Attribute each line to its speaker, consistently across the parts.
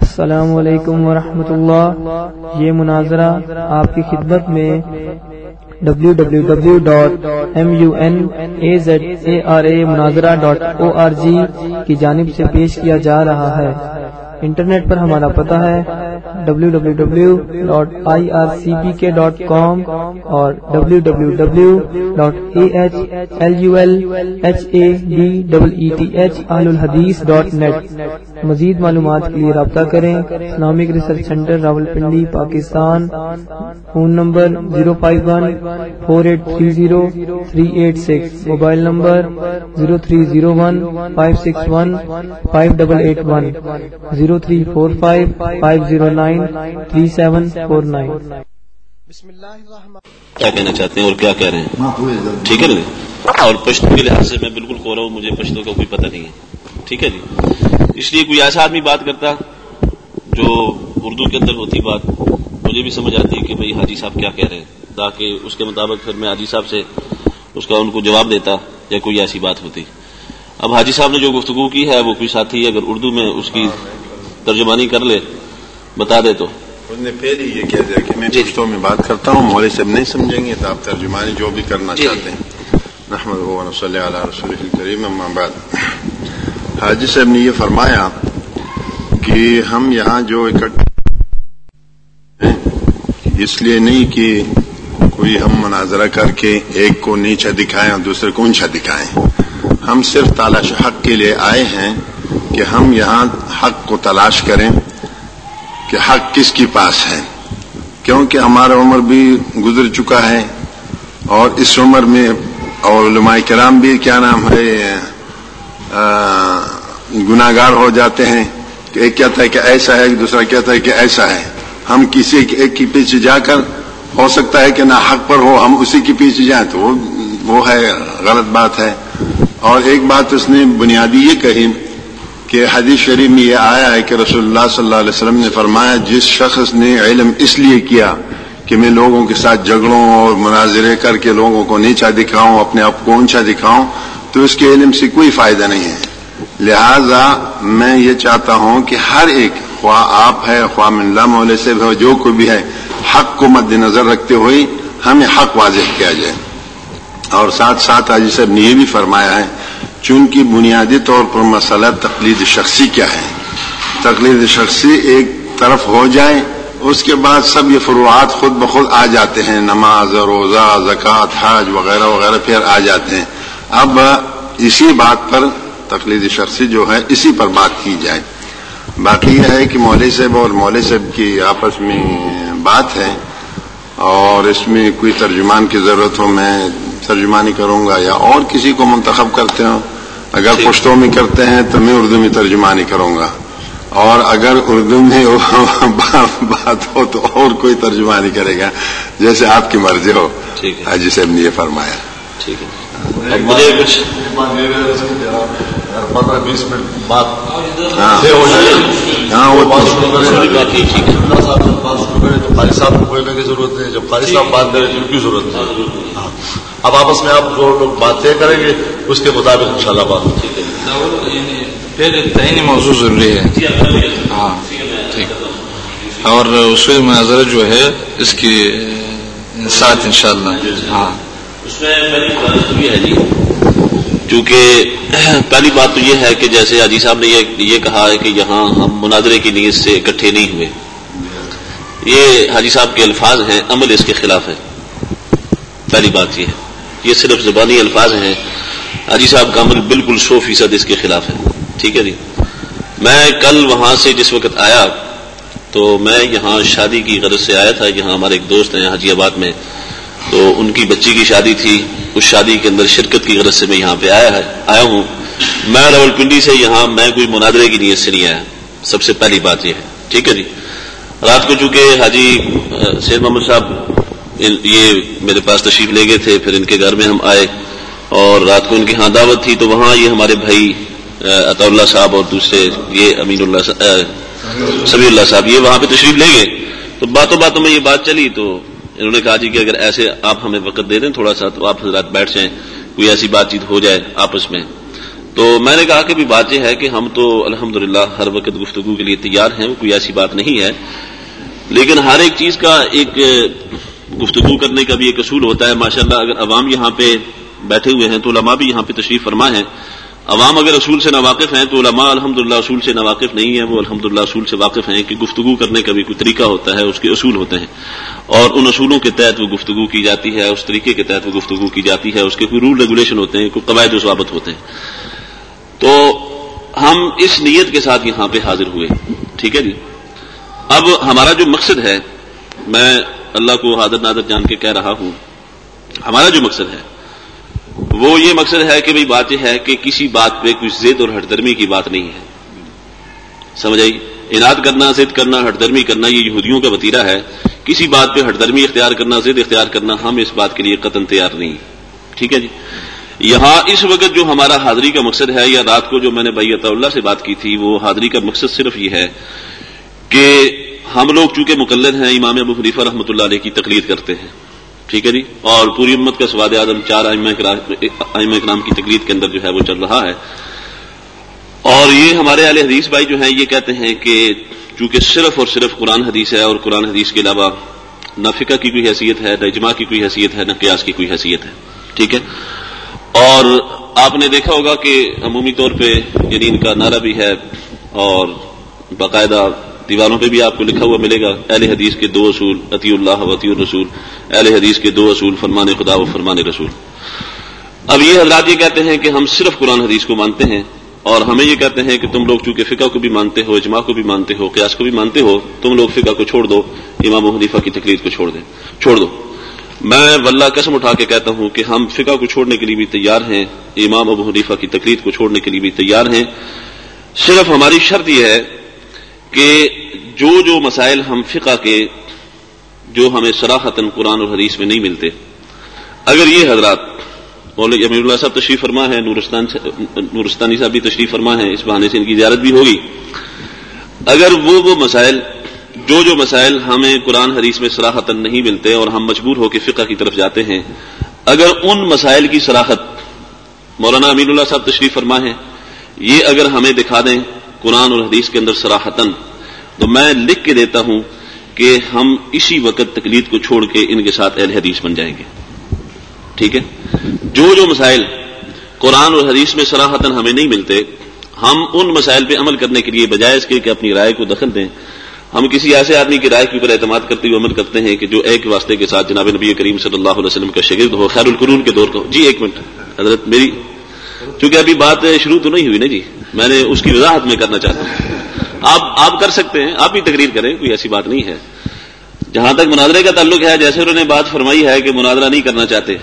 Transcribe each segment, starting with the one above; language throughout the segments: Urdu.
Speaker 1: السلام علیکم ورحمۃ اللہ یہ مناظرہ آپ کی خدمت میں W W W dot M U N A Z A R A Munazara dot O R G کی جانب سے پیش کیا جا رہا ہے۔ انٹرنیٹ پر ہمارا پتہ ہے W W W dot I R C P K dot com اور W W W dot A H L U L H A D double E T H آل الحدیث ڈاٹ نیٹ مزید معلومات کے لیے رابطہ کریں Islamic research centre Rawal Pindi Pakistan, phone number zero five one four eight three zero, three eight six, mobile number zero three zero one five six one five double eight one zero three four five five zero nine three seven four nine
Speaker 2: کیا کہنا چاہتے ہیں اور کیا کہہ رہے ہیں؟ ٹھیک ہے نا جی؟ اور پشتو کے لحاظ سے میں بالکل کہہ رہا ہوں مجھے پشتو کا کوئی پتہ نہیں ہے۔ ٹھیک ہے جی؟ اس لیے کوئی ایسا آدمی بات کرتا جو اردو کے اندر ہوتی بات مجھے بھی سمجھ آتی ہے کہ بھائی حاجی صاحب کیا کہہ رہے ہیں تاکہ اس کے مطابق پھر میں حاجی صاحب سے اس کا ان کو جواب دیتا یا کوئی ایسی بات ہوتی۔ اب حاجی صاحب نے جو گفتگو کی ہے وہ کوئی ساتھی اگر اردو میں اس کی ترجمانی کر لے بتا دے تو
Speaker 3: انہوں نے پہلے یہ کہہ دیا کہ میں
Speaker 2: جی۔
Speaker 3: پشتوں میں بات کرتا ہوں مولے صاحب نہیں سمجھیں گے تو آپ ترجمانی جو بھی کرنا
Speaker 2: جی۔
Speaker 3: چاہتے ہیں نحمد و صلی علی رسول کریم اما بعد حاجی صاحب نے یہ فرمایا کہ ہم یہاں جو اکٹھے ہیں اس لیے نہیں کہ کوئی ہم مناظرہ کر کے ایک کو نیچا دکھائیں اور دوسرے کو اونچا دکھائیں ہم صرف تلاش حق کے لیے آئے ہیں کہ ہم یہاں حق کو تلاش کریں کہ حق کس کے پاس ہے۔ کیونکہ ہمارا عمر بھی گزر چکا ہے اور اس عمر میں اور علماء کرام بھی کیا نام ہے گناہ گار ہو جاتے ہیں کہ ایک کہتا ہے کہ ایسا ہے دوسرا کہتا ہے کہ ایسا ہے۔ ہم کسی ایک کے پیچھے جا کر ہو سکتا ہے کہ نہ حق پر ہو، ہم اسی کے پیچھے جائیں تو وہ وہ ہے، غلط بات ہے۔ اور ایک بات اس نے بنیادی یہ کہی کہ حدیث شریف میں یہ آیا ہے کہ رسول اللہ صلی اللہ علیہ وسلم نے فرمایا، جس شخص نے علم اس لیے کیا کہ میں لوگوں کے ساتھ جھگڑوں اور مناظرے کر کے لوگوں کو نیچا دکھاؤں، اپنے آپ کو اونچا دکھاؤں، تو اس کے علم سے کوئی فائدہ نہیں ہے۔ لہذا میں یہ چاہتا ہوں کہ ہر ایک، خواہ آپ ہے، خواہ ملا مولے سے بھی ہو، جو کوئی بھی ہے، حق کو مد نظر رکھتے ہوئے ہمیں حق واضح کیا جائے۔ اور ساتھ ساتھ حاجی صاحب نے یہ بھی فرمایا ہے چونکہ بنیادی طور پر مسئلہ تقلید شخصی کیا ہے۔ تقلید شخصی ایک طرف ہو جائے، اس کے بعد سب یہ فروعات خود بخود آ جاتے ہیں۔ نماز، روزہ، زکوٰۃ، حج وغیرہ وغیرہ پھر آ جاتے ہیں۔ اب اسی بات پر تقلید شخصی جو ہے، اسی پر بات کی جائے۔ باقی یہ ہے کہ مولوی صاحب اور مولوی صاحب کی آپس میں بات ہے اور اس میں کوئی ترجمان کی ضرورت ہو، میں ترجمانی کروں گا یا اور کسی کو منتخب کرتے ہوں اگر پشتوں میں کرتے ہیں تو میں اردو میں ترجمانی کروں گا۔ اور اگر اردو میں بات ہو تو اور کوئی ترجمانی کرے گا جیسے آپ کی مرضی ہو۔
Speaker 2: ٹھیک ہے۔
Speaker 3: حاجی صاحب نے یہ فرمایا۔
Speaker 2: ٹھیک ہے۔ اب مجھے کچھ
Speaker 4: پندرہ بیس منٹ
Speaker 3: ہاں۔
Speaker 4: ہو جائے۔
Speaker 3: ہاں وہ
Speaker 4: بات شروع کریں۔ صاحب جب بات شروع کریں تو قاری صاحب کو بولنے کی ضرورت ہے۔ جب قاری صاحب بات کریں تو ان کی ضرورت ہاں۔ اب آپس میں آپ جو لوگ باتیں کریں گے اس کے مطابق انشاءاللہ بات ہوگی
Speaker 5: پھر تعینی موضوع ضروری ہے۔ ہاں ٹھیک اور اس میں مناظرہ جو ہے اس کی ساتھ انشاءاللہ۔ ہاں۔
Speaker 2: اس میں پہلی بات تو یہ ہے جی کیونکہ پہلی بات تو یہ ہے کہ جیسے حاجی صاحب نے یہ یہ کہا ہے کہ یہاں ہم مناظرے کی نیت سے اکٹھے نہیں ہوئے۔ یہ حاجی صاحب کے الفاظ ہیں عمل اس کے خلاف ہے۔ پہلی بات یہ ہے۔ یہ صرف زبانی الفاظ ہیں۔ حاجی صاحب کا عمل بالکل سو فیصد اس کے خلاف ہے۔ ٹھیک ہے جی۔ میں کل وہاں سے جس وقت آیا، تو میں یہاں شادی کی غرض سے آیا تھا۔ یہاں ہمارے ایک دوست ہیں حاجی آباد میں۔ تو ان کی بچی کی شادی تھی۔ اس شادی کے اندر شرکت کی غرض سے میں یہاں پہ آیا ہے، آیا ہوں۔ میں راول پنڈی سے یہاں میں کوئی مناظرے کی نیت سے نہیں آیا۔ سب سے پہلی بات یہ ہے۔ ٹھیک ہے جی۔ رات کو چونکہ حاجی سید محمد صاحب یہ میرے پاس تشریف لے گئے تھے، پھر ان کے گھر میں ہم آئے اور رات کو ان کی ہاں دعوت تھی، تو وہاں یہ ہمارے بھائی عطا اللہ صاحب اور دوسرے یہ امین اللہ صاحب- سبی اللہ صاحب، یہ وہاں پہ تشریف لے گئے۔ تو باتوں باتوں میں یہ بات چلی، تو انہوں نے کہا جی کہ اگر ایسے آپ ہمیں وقت دے دیں تھوڑا سا، تو آپ حضرات بیٹھ جائیں، کوئی ایسی بات چیت ہو جائے آپس میں۔ تو میں نے کہا کہ بھی بات یہ ہے کہ ہم تو الحمدللہ ہر وقت گفتگو کے لیے تیار ہیں، کوئی ایسی بات نہیں ہے۔ لیکن ہر ایک چیز کا ایک گفتگو کرنے کا بھی ایک اصول ہوتا ہے۔ ماشاءاللہ اگر عوام یہاں پہ بیٹھے ہوئے ہیں تو علماء بھی یہاں پہ تشریف فرما ہے عوام اگر اصول سے ناواقف ہیں تو علماء الحمدللہ اصول سے ناواقف نہیں ہے وہ الحمدللہ اصول سے واقف ہیں کہ گفتگو کرنے کا بھی کوئی طریقہ ہوتا ہے، اس کے اصول ہوتے ہیں۔ اور ان اصولوں کے تحت وہ گفتگو کی جاتی ہے، اس طریقے کے تحت وہ گفتگو کی جاتی ہے۔ اس کے کوئی رول ریگولیشن ہوتے ہیں، کوئی قواعد و ضوابط ہوتے ہیں۔ تو ہم اس نیت کے ساتھ یہاں پہ حاضر ہوئے۔ ٹھیک ہے جی؟ اب ہمارا جو مقصد ہے، میں اللہ کو حاضر نادر جان کے کہہ رہا ہوں۔ ہمارا جو مقصد ہے، وہ یہ مقصد ہے کہ بھئی بات یہ ہے کہ کسی بات پہ کچھ زد اور ہٹ درمی کی بات نہیں ہے۔ سمجھ آئی؟ انعد کرنا ضد کرنا ہٹ درمی کرنا، یہ یہودیوں کا وطیرہ ہے۔ کسی بات پہ ہٹ درمی اختیار کرنا ضد اختیار کرنا، ہم اس بات کے لیے قتل تیار نہیں۔ ٹھیک ہے جی؟ یہاں اس وقت جو ہمارا حاضری کا مقصد ہے، یا رات کو جو میں نے بیت اللہ سے بات کی تھی، وہ حاضری کا مقصد صرف یہ ہے کہ ہم لوگ چونکہ مقلد ہیں، امام ابو حریفہ رحمۃ اللہ علیہ کی تقلید کرتے ہیں۔ ٹھیک ہے جی؟ اور پوری امت کا سواد اعظم چار ائمہ اکرام کی تقلید کے اندر جو ہے وہ چل رہا ہے۔ اور یہ ہمارے اہل حدیث بھائی جو ہیں، یہ کہتے ہیں کہ چونکہ صرف اور صرف قرآن حدیث ہے اور قرآن حدیث کے علاوہ نہ فقہ کی کوئی حیثیت ہے، نہ اجماع کی کوئی حیثیت ہے، نہ قیاس کی کوئی حیثیت ہے۔ ٹھیک ہے؟ اور آپ نے دیکھا ہوگا کہ عمومی طور پہ یعنی ان کا نعرہ بھی ہے اور باقاعدہ دیواروں پہ بھی آپ کو لکھا ہوا ملے گا، اہل حدیث کے دو اصول عطی اللہ وطی الرسول۔ اہل حدیث کے دو اصول، فرمان خدا و فرمان رسول۔ اب یہ حضرات یہ کہتے ہیں کہ ہم صرف قرآن حدیث کو مانتے ہیں اور ہمیں یہ کہتے ہیں کہ تم لوگ چونکہ فقہ کو بھی مانتے ہو، اجماع کو بھی مانتے ہو، قیاس کو بھی مانتے ہو، تم لوگ فقہ کو چھوڑ دو، امام و حنیفہ کی تقریر کو چھوڑ دیں۔ چھوڑ دو۔ میں واللہ قسم اٹھا کے کہتا ہوں کہ ہم فقہ کو چھوڑنے کے لیے بھی تیار ہیں، امام ابو حنیفہ کی تقریر کو چھوڑنے کے لیے بھی تیار ہیں۔ صرف ہماری شرط یہ ہے کہ جو جو مسائل ہم فقہ کے جو ہمیں سراحتن قرآن اور حدیث میں نہیں ملتے، اگر یہ حضرات مولوی امیر اللہ صاحب تشریف فرما ہے، نورستان نورستانی صاحب بھی تشریف فرما ہے، اس بہانے سے ان کی زیارت بھی ہوگی۔ اگر وہ وہ مسائل، جو جو مسائل ہمیں قرآن، حدیث میں سراحتن نہیں ملتے اور ہم مجبور ہو کے فقہ کی طرف جاتے ہیں، اگر ان مسائل کی سراحت مولانا امین اللہ صاحب تشریف فرما ہے، یہ اگر ہمیں دکھا دیں قرآن اور حدیث کے اندر سراحتن تو میں لکھ کے دیتا ہوں کہ ہم اسی وقت تقلید کو چھوڑ کے ان کے ساتھ اہل حدیث بن جائیں گے۔ ٹھیک ہے؟ جو جو مسائل قرآن اور حدیث میں سراہتن ہمیں نہیں ملتے، ہم ان مسائل پہ عمل کرنے کے لیے بجائے اس کے کہ اپنی رائے کو دخل دیں۔ ہم کسی ایسے آدمی کی رائے کے اوپر اعتماد کرتے ہوئے عمل کرتے ہیں کہ جو ایک واسطے کے ساتھ جناب نبی کریم صلی اللہ علیہ وسلم کا شگرد ہو، خیر القرون کے دور کا جی ایک منٹ۔ حضرت، میری چونکہ ابھی بات شروع تو نہیں ہوئی نا جی۔ میں نے اس کی وضاحت میں کرنا چاہتا ہوں۔ آپ آپ کر سکتے ہیں، آپ ہی تقریر کریں، کوئی ایسی بات نہیں ہے۔ جہاں تک مناظرے کا تعلق ہے، جیسے انہوں نے بات فرمائی ہے کہ مناظرہ نہیں کرنا چاہتے۔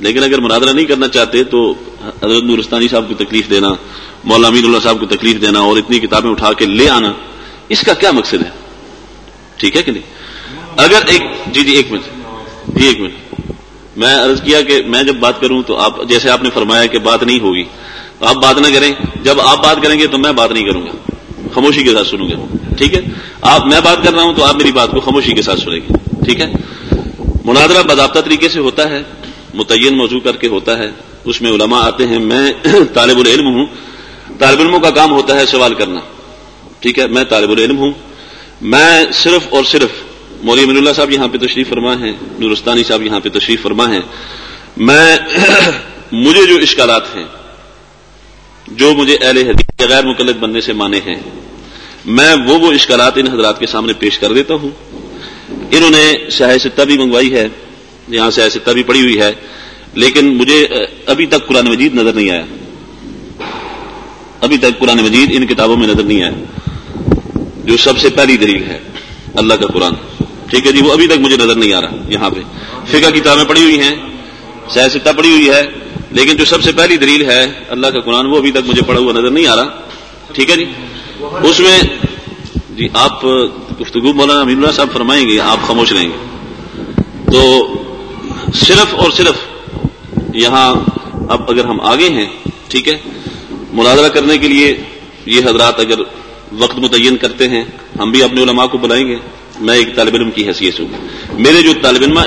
Speaker 2: لیکن اگر مناظرہ نہیں کرنا چاہتے تو حضرت نورستانی صاحب کو تکلیف دینا مولا امین اللہ صاحب کو تکلیف دینا اور اتنی کتابیں اٹھا کے لے آنا، اس کا کیا مقصد ہے؟ ٹھیک ہے کہ نہیں؟ اگر ایک جی جی ایک منٹ۔ جی ایک منٹ۔ میں عرض کیا کہ میں جب بات کروں تو آپ جیسے آپ نے فرمایا کہ بات نہیں ہوگی، آپ بات نہ کریں۔ جب آپ بات کریں گے تو میں بات نہیں کروں گا۔ خاموشی کے ساتھ سنوں گے ٹھیک ہے؟ آپ میں بات کر رہا ہوں تو آپ میری بات کو خاموشی کے ساتھ سنیں گے۔ ٹھیک ہے؟ مناظرہ باضابطہ طریقے سے ہوتا ہے، متعین موضوع کر کے ہوتا ہے۔ اس میں علماء آتے ہیں۔ میں طالب العلم ہوں۔ طالب علموں کا کام ہوتا ہے سوال کرنا۔ ٹھیک ہے؟ میں طالب العلم ہوں۔ میں صرف اور صرف مولوی من اللہ صاحب یہاں پہ تشریف فرما ہے نورستانی صاحب یہاں پہ تشریف فرما ہے میں مجھے جو اشکالات ہیں، جو مجھے اہل حدیث غیر مقلد بننے سے مانے ہیں، میں وہ وہ اشکالات ان حضرات کے سامنے پیش کر دیتا ہوں۔ انہوں نے سیاح ستہ بھی منگوائی ہے، یہاں سیاح ستہ بھی پڑی ہوئی ہے، لیکن مجھے ابھی تک قرآن مجید نظر نہیں آیا۔ ابھی تک قرآن مجید ان کتابوں میں نظر نہیں آیا۔ جو سب سے پہلی دلیل ہے، اللہ کا قرآن۔ ٹھیک ہے جی وہ ابھی تک مجھے نظر نہیں آ رہا، یہاں پہ۔ فقہ کتابیں پڑھی ہوئی ہیں سیاح ستہ پڑی ہوئی ہے، لیکن جو سب سے پہلی دلیل ہے اللہ کا قرآن، وہ ابھی تک مجھے پڑھا ہوا نظر نہیں آ رہا۔ ٹھیک ہے جی؟ اس میں جی آپ گفتگو، مولانا امین اللہ صاحب فرمائیں گے، آپ خاموش رہیں گے۔ تو صرف اور صرف یہاں اب اگر ہم آگے ہیں، ٹھیک ہے مناظرہ کرنے کے لیے یہ حضرات اگر وقت متعین کرتے ہیں، ہم بھی اپنے علماء کو بلائیں گے۔ میں ایک طالب علم کی حیثیت سے ہوں۔ میرے جو طالب علم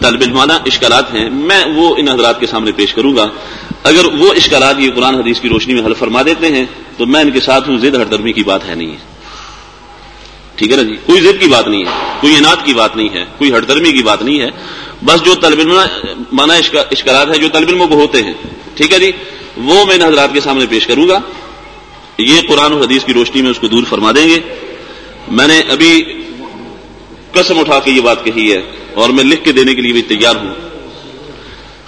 Speaker 2: طالب علمانہ اشکالات ہیں، میں وہ ان حضرات کے سامنے پیش کروں گا۔ اگر وہ اشکالات یہ قرآن حدیث کی روشنی میں حل فرما دیتے ہیں، تو میں ان کے ساتھ ہوں، زد ہردرمی کی بات ہے، نہیں ہے۔ ٹھیک ہے نا جی؟ کوئی ضد کی بات نہیں ہے، کوئی انعد کی بات نہیں ہے، کوئی ہٹ درمی کی بات نہیں ہے۔ بس جو طلب علم مانا اشکالات ہے جو طلب علموں کو ہوتے ہیں۔ ٹھیک ہے جی؟ وہ میں ان حضرات کے سامنے پیش کروں گا۔ یہ قرآن و حدیث کی روشنی میں اس کو دور فرما دیں گے۔ میں نے ابھی قسم اٹھا کے یہ بات کہی ہے اور میں لکھ کے دینے کے لیے بھی تیار ہوں۔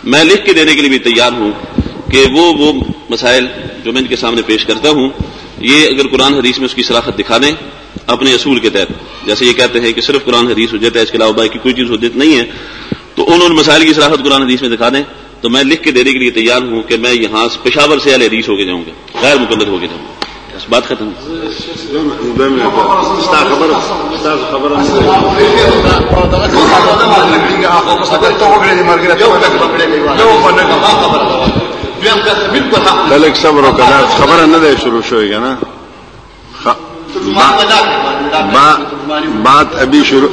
Speaker 2: میں لکھ کے دینے کے لیے بھی تیار ہوں کہ وہ وہ مسائل جو میں ان کے سامنے پیش کرتا ہوں، یہ اگر قرآن حدیث میں اس کی صلاحت دکھا دیں اپنے اصول کے تحت، جیسے یہ کہتے ہیں کہ صرف قرآن حدیث ہو ہے اس کے علاوہ باقی کوئی چیز حجت نہیں ہے، تو ان ان مسائل کی صلاحت قرآن حدیث میں دکھا دیں۔ تو میں لکھ کے دینے کے لیے تیار ہوں کہ میں یہاں پشاور سے اہل حدیث ہو کے جاؤں گا، غیر مقدر ہو کے جاؤں گا۔ بس بات ختم
Speaker 3: صبر خبر نہ دے شروع ہوئے گا نا۔ بات ابھی شروع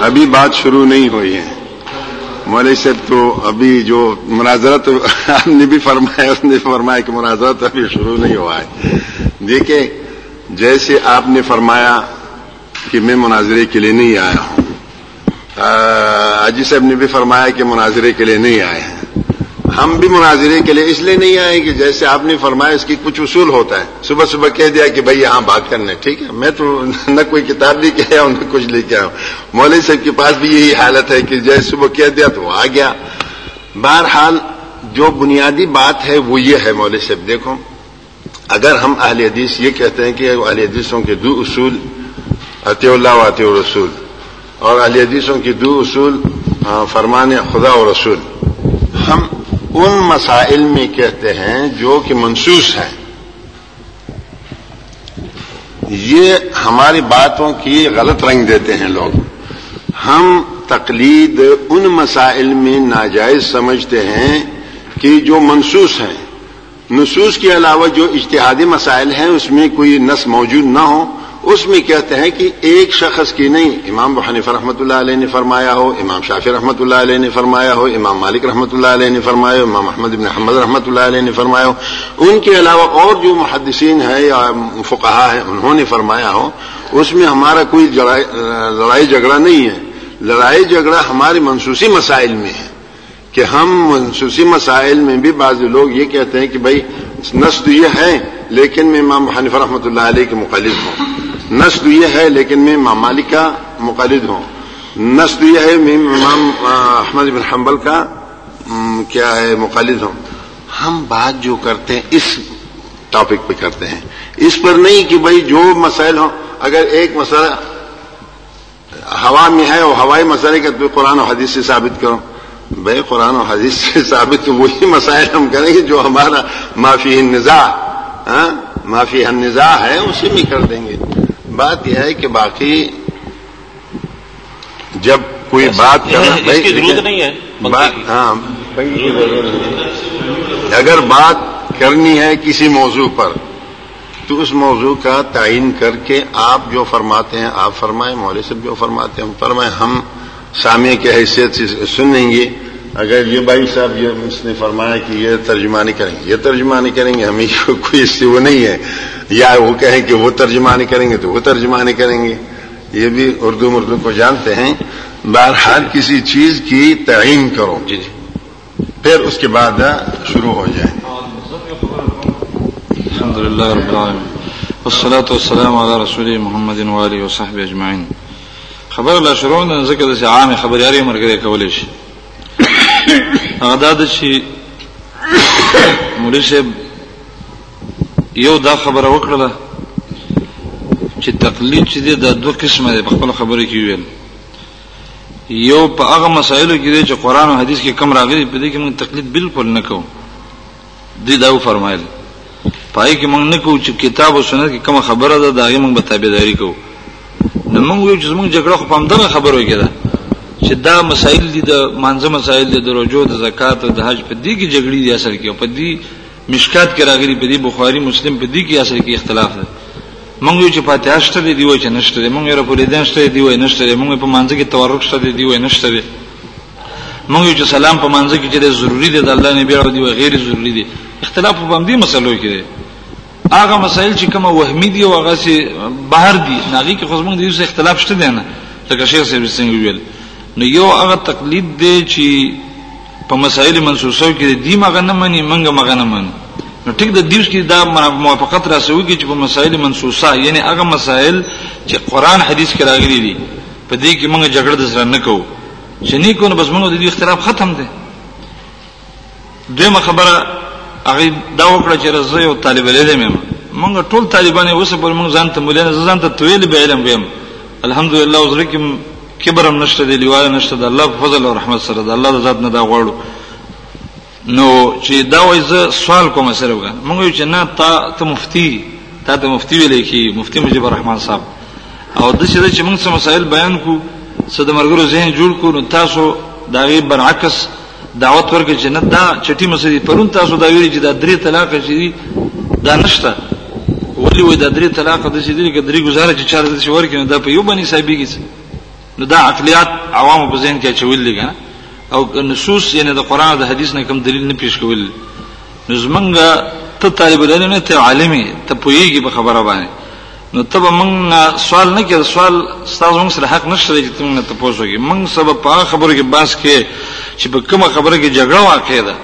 Speaker 3: ابھی بات شروع نہیں ہوئی ہے۔ مولوی صاحب تو ابھی جو مناظرت آپ نے بھی فرمایا، اس نے فرمایا کہ مناظرت ابھی شروع نہیں ہوا ہے۔ دیکھیں، جیسے آپ نے فرمایا کہ میں مناظرے کے لیے نہیں آیا ہوں۔ حاجی صاحب نے بھی فرمایا کہ مناظرے کے لیے نہیں آئے ہیں۔ ہم بھی مناظرے کے لیے اس لیے نہیں آئے کہ جیسے آپ نے فرمایا اس کی کچھ اصول ہوتا ہے۔ صبح صبح کہہ دیا کہ بھائی یہاں بات کرنے، ٹھیک ہے۔ میں تو نہ کوئی کتاب لے کے آیا ہوں نہ کچھ لے کے آیا۔ ہوں مولوی صاحب کے پاس بھی یہی حالت ہے کہ جیسے صبح کہہ دیا تو وہ آ گیا۔ بہرحال جو بنیادی بات ہے وہ یہ ہے مولوی صاحب، دیکھو۔ اگر ہم اہل حدیث یہ کہتے ہیں کہ اہل حدیثوں کے دو اصول عطی اللہ و عطی رسول اور اہل حدیثوں کی دو اصول فرمان خدا و رسول۔ ہم ان مسائل میں کہتے ہیں جو کہ منسوس ہیں۔ یہ ہماری باتوں کی غلط رنگ دیتے ہیں لوگ۔ ہم تقلید ان مسائل میں ناجائز سمجھتے ہیں کہ جو منسوس ہیں۔ نصوص کے علاوہ جو اجتہادی مسائل ہیں، اس میں کوئی نس موجود نہ ہو۔ اس میں کہتے ہیں کہ ایک شخص کی نہیں، امام بحنیف رحمۃ اللہ علیہ نے فرمایا ہو، امام شافی رحمۃ اللہ علیہ نے فرمایا ہو، امام مالک رحمۃ اللہ علیہ نے فرمایا ہو، امام احمد ابن حمد رحمۃ اللہ علیہ نے فرمایا ہو۔ ان کے علاوہ اور جو محدثین ہیں یا فقہا ہیں، انہوں نے فرمایا ہو، اس میں ہمارا کوئی لڑائی جھگڑا نہیں ہے۔ لڑائی جھگڑا ہمارے منسوسی مسائل میں ہے۔ کہ ہم منسوسی مسائل میں بھی بعض لوگ یہ کہتے ہیں کہ بھائی نسل یہ ہے لیکن میں امام حنیف رحمۃ اللہ علیہ کے مخالف ہوں۔ نسل یہ ہے لیکن میں امام مالک کا مقلد ہوں۔ نسل یہ ہے میں امام احمد بن حنبل کا کیا ہے، مقلد ہوں۔ ہم بات جو کرتے ہیں، اس ٹاپک پہ کرتے ہیں۔ اس پر نہیں کہ بھائی جو مسائل ہوں، اگر ایک مسئلہ ہوا میں ہے اور ہوائی مسئلے کا تو قرآن و حدیث سے ثابت کرو بھائی قرآن و حدیث سے ثابت تو وہی مسائل ہم کریں گے جو ہمارا معافی نزا ہاں؟ معافی نزا ہے، اسی میں کر دیں گے۔ بات یہ ہے کہ باقی جب کوئی بات
Speaker 2: ضرورت نہیں ہے
Speaker 3: ہاں اگر بات کرنی ہے کسی موضوع پر تو اس موضوع کا تعین کر کے آپ جو فرماتے ہیں آپ فرمائیں مولے صاحب جو فرماتے ہیں فرمائیں ہم سامع کی حیثیت سے سن لیں گے۔ اگر یہ بھائی صاحب یہ اس نے فرمایا کہ یہ ترجمہ نہیں کریں گے یہ ترجمہ نہیں کریں گے ہمیں کوئی اس سے وہ نہیں ہے۔ یا وہ کہیں کہ وہ ترجمہ نہیں کریں گے تو وہ ترجمہ نہیں کریں گے۔ یہ بھی اردو مردو کو جانتے ہیں۔ بہرحال کسی چیز کی تعین کرو۔ جی جی۔ پھر اس کے بعد شروع ہو جائے۔
Speaker 5: الحمد للہ والصلاة والسلام على رسول محمد والی وصحب اجمعین۔ خبر اللہ شروع ذکر سے عام خبریاری مرګ کولی شي هغه دا چې مولوی صاحب یو دا خبره وکړه چې تقلید چې د دوه قسمه ده خپل خبره کې ویل یو په هغه مسایلو کې چې قران او حدیث کې کم راغلي په دې کې موږ تقلید بالکل نه کوو دې دا فرمایل پای کې موږ نه کوو چې کتاب او سنت کې کوم خبره ده دا موږ به تابعداري کوو نو موږ یو چې موږ جګړه خو په همدغه خبرو کې ده چې دا مسائل دي د مانزه مسائل دي د رجوع د زکات او د حج په دې کې جګړې دي اثر کې په دې مشکات کې راغلي په دې بخاری مسلم په دې کې اثر کې اختلاف ده مونږ یو چې فاتحه شته دی وای چې نشته دی. مونږ یو په لیدان شته دی وای نشته دی. مونږ په مانځ کې تورک شته دی وای نشته دی. مونږ یو چې سلام په مانځ کې چې ضروری دی د الله نبی او دی غیر ضروری دی. اختلاف په باندې مسلو کې دی. هغه مسائل چې کومه وهمي دي او هغه چې بهر دي. ناغي کې خو موږ د یو اختلاف شته دی نه؟ لکه شیخ صاحب څنګه ویل نو یو هغه تقلید دی چې په مسائل منسوسو کې دی مغه نه مني منګه مغه نه مني. نو ټیک د دیوس کې دا موافقت راسوي چې په مسائل منسوسه یعنی هغه مسائل چې قران حدیث کې راغلي دي په دې کې موږ جګړه د سره نه کوو. چې نه کو نو بس موږ د دې اختلاف ختم دي دغه خبره هغه دا وکړه چې زه یو طالب علم یم. موږ ټول طالبان اوسه پر موږ ځان ته مولانه ځان ته طویل به علم ویم. الحمدلله اوس رکم کبرم نشته دی لیواله نشته د الله په فضل او رحمت سره د الله د ذات نه دا غواړو. نو چې دا وای زه سوال کوم سره وګا موږ چې نه تا ته مفتی تا ته مفتی ویلې کی مفتی مجيب الرحمن صاحب. او د څه چې موږ څه مسائل بیان کو څه د مرګرو ذهن جوړ کو نو تاسو دا غي برعکس دعوت ورکړي چې نه دا چټي مسلې پرون تاسو دا ویلي چې دا درې طلاق شي دا نشته. ولی وې دا درې طلاق د شي دي کې درې گزاره چې چاره د شي ورکړي دا په یو باندې صاحبېږي نو دا عقلیات عوام په ذهن کې چول دي کنه او نصوص یعنی د قران او د حدیث نه کوم دلیل نه پیش کول نو زمونږه ته طالب علم نه ته عالمي ته پوېږي په خبره باندې. نو ته به مونږ سوال نه کړ سوال ستاسو موږ سره حق نشته چې موږ ته پوښتنه موږ سبب په خبره کې باس کې چې په کومه خبره کې جګړه واقع ده.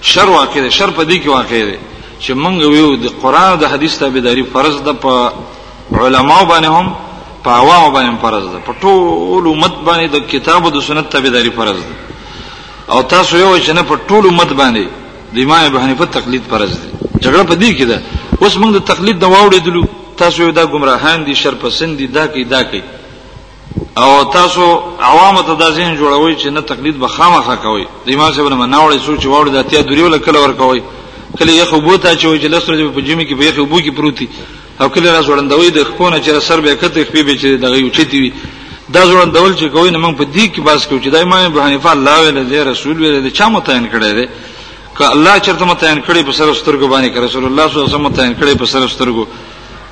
Speaker 5: شر واقع ده شر په دې کې واقع ده چې موږ ویو د قران او د حدیث تابعداري فرض ده په علماو باندې هم په عوام باندې فرض ده. په ټول امت باندې د کتاب او د سنت تابعداري فرض ده. او تاسو یو چې نه په ټول امت باندې د امام ابو حنیفه تقلید فرض دي جګړه په دې کې ده. اوس موږ د تقلید د واوړېدلو تاسو یو دا گمراهان دي شرپسند دي دا کوي دا کوي. او تاسو عوام ته دا ځین جوړوي چې نه تقلید به خامخا کوي د امام صاحب نه ناوړې سوچ واوړې د اتیا دوری ول کله ور کوي کله یې خو بوته چې وي جلسره په جمی کې به یې خو بو کې پروتي او کله را ځوړندوي د خپونه چې سر به کته خپې به چې دغه یو چتی وي. دا ځوړندول چې کوی نه موږ په دې کې باس کوو چې د امام ابو حنیفه الله ویل دی رسول ویل دی چا متعین کړی دی؟ ک الله چرته متعین کړی په سر سترګو باندې کړ رسول الله صلی الله علیه وسلم متعین کړی په سر سترګو.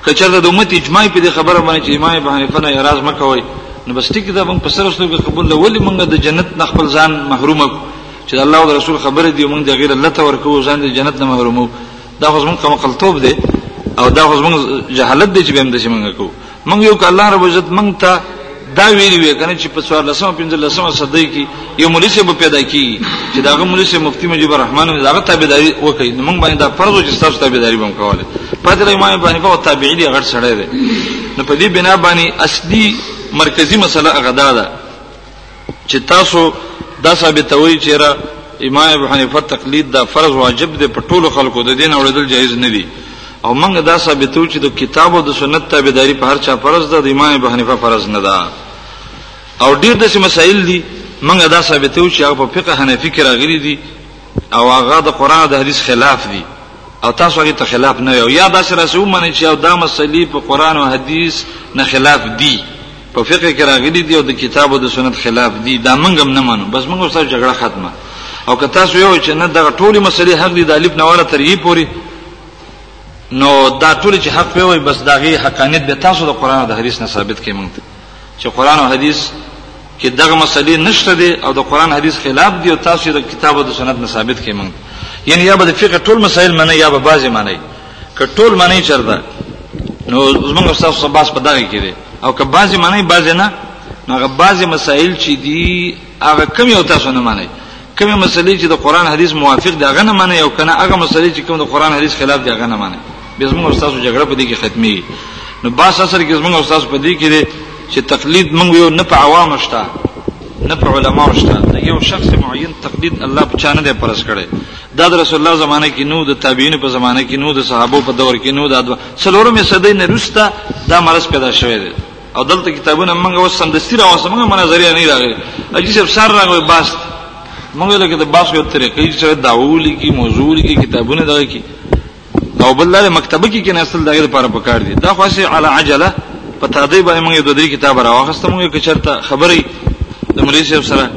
Speaker 5: کچرته د امت اجماع په دې خبره باندې چې امام ابو حنیفه نه اعتراض مکوي نو بس ټیک دا موږ په سر سترګو قبول ولې موږ د جنت نه خپل ځان محروم چې الله او رسول خبره دی موږ د غیر الله ته ورکو ځان د جنت نه محرومو دا خو موږ کوم قلتوب دی او دا خو موږ جهالت دی چې به هم د څه موږ موږ یو ک الله رب عزت موږ ته دا ویلی وی کنه چې په سوال لسمه پنځه لسمه صدې کې یو مولوی به پیدا کی چې داغه مولوی مفتی مجيب الرحمن داغه تابعداري وکړي موږ باندې دا فرض چې تاسو تابعداري وکم کوله پاتې امام باندې په تابعی دي غړ سره ده نو په دې بنا باندې اصلي مرکزی مسله هغه ده. چې تاسو دا ثابتوي چې را امام ابو حنیفه تقلید دا فرض واجب دی په ټولو خلکو د دین اوریدل جایز نه دی او موږ دا ثابتو چې د کتاب او د سنت تابعداري په هر چا فرض ده د امام ابو حنیفه فرض نه ده. او ډیر داسې مسائل دي موږ دا ثابتو چې هغه په فقه حنفي کې راغلي دي او هغه د قران او د حدیث خلاف دي. او تاسو هغه ته خلاف نه یو یا دا سره سو منه چې او دا مسلې په قران او حدیث نه خلاف دي. په فقه کې راغلي دي او د کتاب او د سنت خلاف دي. دا موږ هم نه منو. بس موږ سره جګړه ختمه. او که تاسو یو چې نه دغه ټولي مسلې حق دي د الف نواله تر یې پوری نو دا ټول چې حق وي بس داغي حقانیت به تاسو د قران او د حدیث نه ثابت کړئ موږ چې قران او حدیث کې دغه مسلې نشته دي او د قران حدیث خلاف دي او تاسو د کتاب او د سنت نه ثابت کړئ موږ یعنی یا به د فقه ټول مسائل منه یا به بعضی منه که ټول منه چرته نو زمونږ استاد صباس په دغه کې دي او که بعضی منه بعضی نه نو هغه بعضی مسائل چې دي هغه کم یو تاسو نه منه کومه مسلې چې د قران حدیث موافق دي هغه نه منه او کنه هغه مسلې چې کوم د قران حدیث خلاف دي هغه نه منه به زموږ استاد جګړه په دې کې ختمي نو باس اثر کې زموږ استاد په دې کې دي چې تقلید موږ یو نه په عوام شته نه په علما شته. یو شخص معین تقلید الله په چانه دی پرس کړي دا د رسول الله زمانه کې نو د تابعین په زمانه کې نو د صحابه په دور کې نو د څلورمه صدې نه رسته دا مرز پیدا شوی دی. او دلته کتابونه موږ اوس سمدستي راوسه موږ مناظرې نه راغلي اجي صاحب سر راغوي باس موږ لکه د باس یو طریقې چې داولی کی موضوع کی کتابونه دغه کی او بل له مکتبه کې کې اصل دغه لپاره پکار دي. دا خاصه علی عجله په تادی باندې موږ د دې کتاب راوخسته موږ کې چرته خبرې د صاحب سره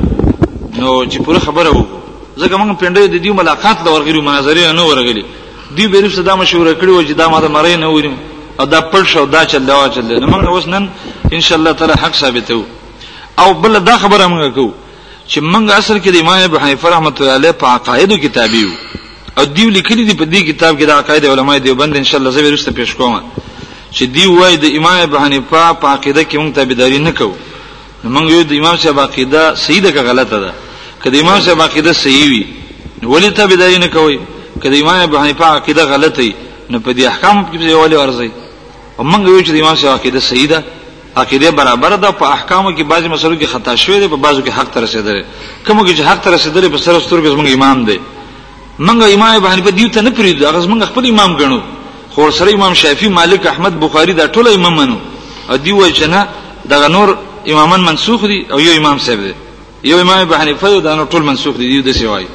Speaker 5: نو چې پوره خبره وو ځکه موږ پنده د دې ملاقات د ورغلي مناظرې نه ورغلي دی بیرف صدا مشوره کړی و چې دا ماده مړی نه وینم او دا پړ شو دا چل دا چل نو موږ اوس نن ان شاء الله تعالی حق ثابتو او بل دا خبره موږ کوو چې موږ اصل کې د امام ابو حنیفه رحمۃ اللہ علیه په عقایدو کتابیو او دیو لیکلي دی په دې کتاب کې د عقاید علماء دیوبند ان شاء الله زه ورسته پیښ کوم. چې دی وای د امام ابو حنیفه په عقیده کې موږ تابعداري نه کوو. موږ یو د امام صاحب عقیده صحیح ده که غلطه ده؟ کله امام صاحب عقیده صحیح وي ولی تابعداري نه کوي کله امام ابو حنیفه عقیده غلطه وي نو په دې احکام کې څه ولی ورځي موږ یو چې د امام صاحب عقیده صحیح ده عقیده برابر ده په احکامو کې بعضی مسلو کې خطا شوی دی په بعضو کې حق ته رسیدل کومو کې چې حق ته رسیدل په سر سترګې زموږ امام دی موږ امام ابو حنیفه دیو ته نه پریږدو هغه موږ خپل امام ګڼو. خو سره امام شافعي مالک احمد بخاری دا ټول امام منو. او دی وای چې نه دغه نور امامان منسوخ دي او یو امام صاحب دی. یو امام ابو حنیفه دا نور ټول منسوخ دي دیو د سی وای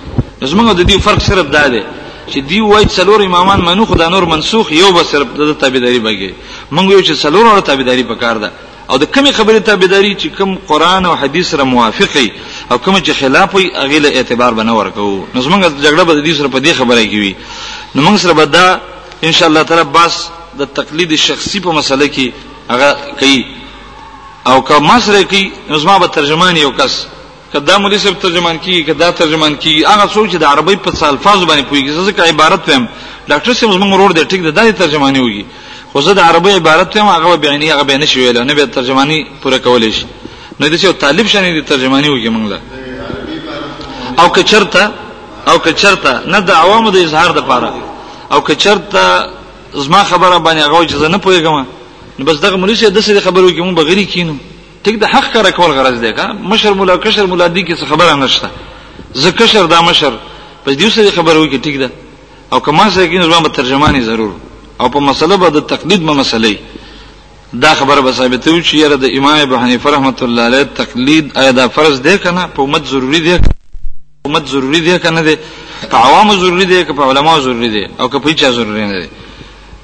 Speaker 5: نو زموږ د دې فرق صرف دا دی چې دی وای څلور امامان منو خدا نور منسوخ یو به صرف د تابعداري بګي. موږ یو چې څلور اور تابعداري پکار ده. او د کومې خبرې تابعداري چې کوم قران او حديث سره موافقي او کوم چې خلاف وي هغه له اعتبار بنه ورکو نو زمونږ جګړه به د دې سره په دې خبره کې وي. نو موږ سره به دا ان شاء الله تعالی بس د تقلید شخصي په مسله کې هغه کوي. او که کوي نو زما به ترجمان یو کس. کدا مولوی صاحب ترجمان کی کدا ترجمان کی هغه چې د عربی په الفاظ باندې پوهیږي. ځکه عبارت فهم ډاکټر صاحب زموږ ورور دی ټیک د ترجمانی وږي. خو زه د عربی عبارت فهم هغه بیانې هغه بیان شي ویل نه به ترجمانی پوره کولای شي نو د څه طالب شنه د ترجمانی وږي موږ له. او که چرته او که چرته نه د عوامو د اظهار د پاره. او که چرته زما خبره باندې هغه چې نه پوهیږم نو بس دغه صاحب د څه خبرو کې مونږ بغیر کینو ټیک د حق کار کول غرض دی کا مشر مولا کشر مولا دی کې څه خبره نشته. زه کشر دا مشر. پس دیو سره خبرو کې ټیک ده. او کما سره کې زما ترجمانی ضرور. او په مسله به د تقلید ما مسلې دا خبره به ثابته و چې یره د امام ابو حنیفه رحمت الله علیه تقلید آیا دا فرض دی کنه په امت ضروری دی امت ضروری دی کنه دی؟ په عوام ضروری دی که په علما ضروری دی؟ او که په چا ضروری نه دی؟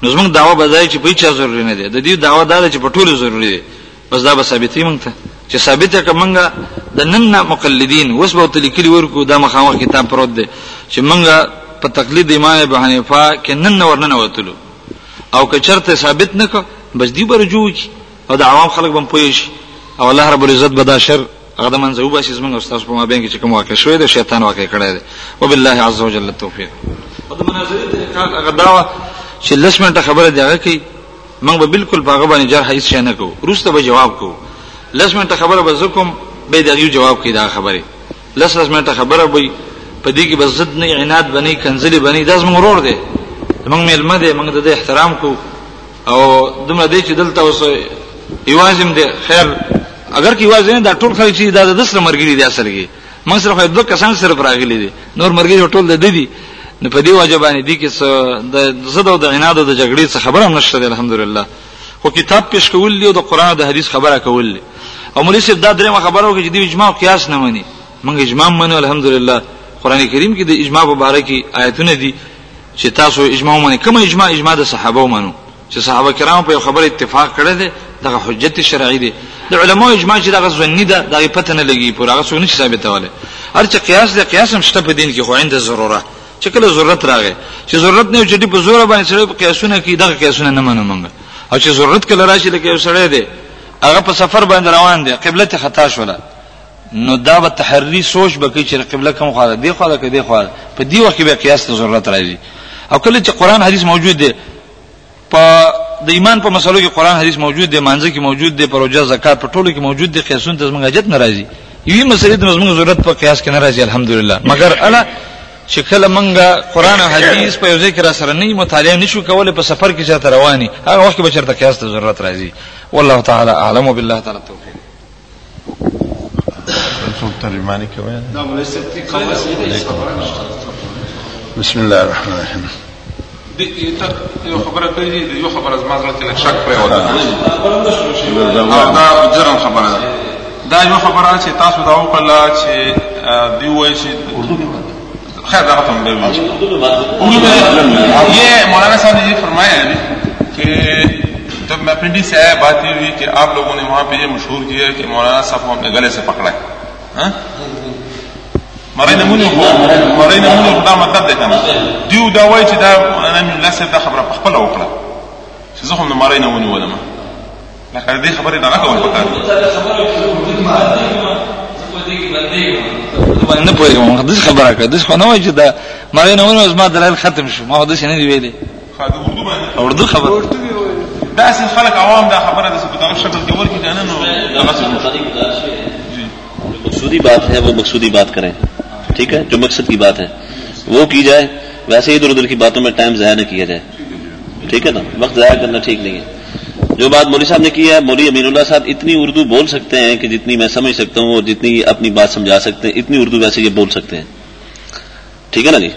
Speaker 5: نو زموږ دعوا بدای چې په چا ضروری نه دی. د دې دعوا دا چې په ټولو ضروری دی. بس دا به ثابتې مونږ ته. چې ثابته کومنګه د نن مقلدین وس به تلیکلی ورکو دا مخامخ کتاب پروت دی. چې مونږه په تقلید امام ابو حنیفه کې نن ورننه وتلو او که چرته ثابت نکړه بس دی برجو کی او د عوام خلک بم پوي شي او الله رب العزت به دا شر هغه د منځو باسي زمونږ استاد په مابین کې چې کوم واقع شوی دی شیطان واقع کړی دی. وبالله عز وجل التوفیق. او د مناظرې ته هغه دا چې لسمنټه خبره دی هغه کوي موږ به بالکل باغ باندې جرح هیڅ شي نه کوو. روسته به جواب کوو. لسمنټه خبره به زکم به دغه جواب کوي دا خبره لس لسمنټه خبره به په دې کې به ضد نه عناد بني کنزلي بني دا زموږ ورور دی. موږ ملمه دي موږ د احترام کو او دومره دی چې دلته اوس ایوازم دي خیر. اگر کی ایواز نه دا ټول خلک چې دا د سره مرګري دي اصل کې. موږ سره دوه کسان سره راغلي دي. نور مرګري ټول د دي. نو په دې واجبانی دي کې د زده د عناد د جګړې څخه خبره هم نشته الحمدلله. خو کتاب پیش کول دی او د قران او د حدیث خبره کول دی او مولوی صاحب دا درېمه خبره وکړي چې د اجماع او قیاس نه مني. موږ اجماع منو الحمدلله. قران کریم کې د اجماع مبارکي آیتونه دي چې تاسو اجماع منئ کوم اجماع؟ اجماع د صحابه منو چې صحابه کرام په خبره اتفاق کړی دي دغه حجت شرعي دي د علماء اجماع چې دغه ځنی ده دغه پته نه لګي پر هغه څه نه ثابتواله هر چې قیاس د قیاس هم شته په دین کې خو عند ضروره. چې کله ضرورت راغی. چې ضرورت نه چې په زور باندې سره قیاسونه کې دغه قیاسونه نه منو مونږ او چې ضرورت کله راشي لکه سړی دی. هغه په سفر باندې روان دی قبله ته خطا شوله. نو دا به تحری سوچ بکې چې قبله کوم خواله دی خواله کې دی خواله په دی وخت کې به قیاس ته ضرورت راځي. او کله چې قران حدیث موجود دی په د ایمان په مسلو کې قران حدیث موجود دی مانځ کې موجود دی پروژه زکات په ټولو کې موجود دی قیاسون ته زموږ اجت ناراضي یوې مسلې د زموږ ضرورت په قیاس کې ناراضي الحمدلله. مگر الا چې کله مونږه قران او حدیث په یو ځای کې را سره نه مطالعه نشو کولای په سفر کې چاته رواني هغه وخت به چرته قیاس ته ضرورت راځي. والله تعالی اعلم وبالله تعالی التوفیق.
Speaker 3: ترجمانی کوي؟ بسم الله الرحمن الرحیم
Speaker 6: یو خبره کوي دی یو خبره زما زړه ته شک پرې وته دا جرم خبره ده دا یو خبره چې تاسو دا وکړه چې دی وایي چې اردو کې خیر به وي یہ مولانا صاحب نے یہ فرمایا ہے کہ جب میں پنڈی سے آیا بات یہ ہوئی کہ آپ لوگوں نے وہاں پہ یہ مشہور کیا کہ مولانا صاحب کو ہم نے گلے سے پکڑا ہے مړی نمونه مړی نمونه دا مطلب دی کنه دیو دا وایي چې دا الله صاحب دا خبره په خپل وکړه چې زه هم د مړی نه ونیولم لکه دې خبرې نه کول پکار
Speaker 5: نه پوهیږم محدث خبره کړه د خو نه وایي چې دا مړی نه ونه زما دلایل ختم شو ما حدث نه دی ویلي
Speaker 6: خو د اردو
Speaker 5: خبره
Speaker 6: داسې خلک عوام دا خبره د په دغه شکل کې ورکړي کنه نو
Speaker 2: جو مقصودی بات ہے وہ مقصودی بات کریں ٹھیک ہے، جو مقصد کی بات ہے، وہ کی جائے، ویسے ادھر ادھر کی باتوں میں ٹائم ضائع نہ کیا جائے۔ ٹھیک ہے نا؟ وقت ضائع کرنا ٹھیک نہیں ہے۔ جو بات مولوی صاحب نے کی ہے، مولوی امین اللہ صاحب اتنی اردو بول سکتے ہیں کہ جتنی میں سمجھ سکتا ہوں اور جتنی اپنی بات سمجھا سکتے ہیں، اتنی اردو ویسے یہ بول سکتے ہیں۔ ٹھیک ہے نا جی؟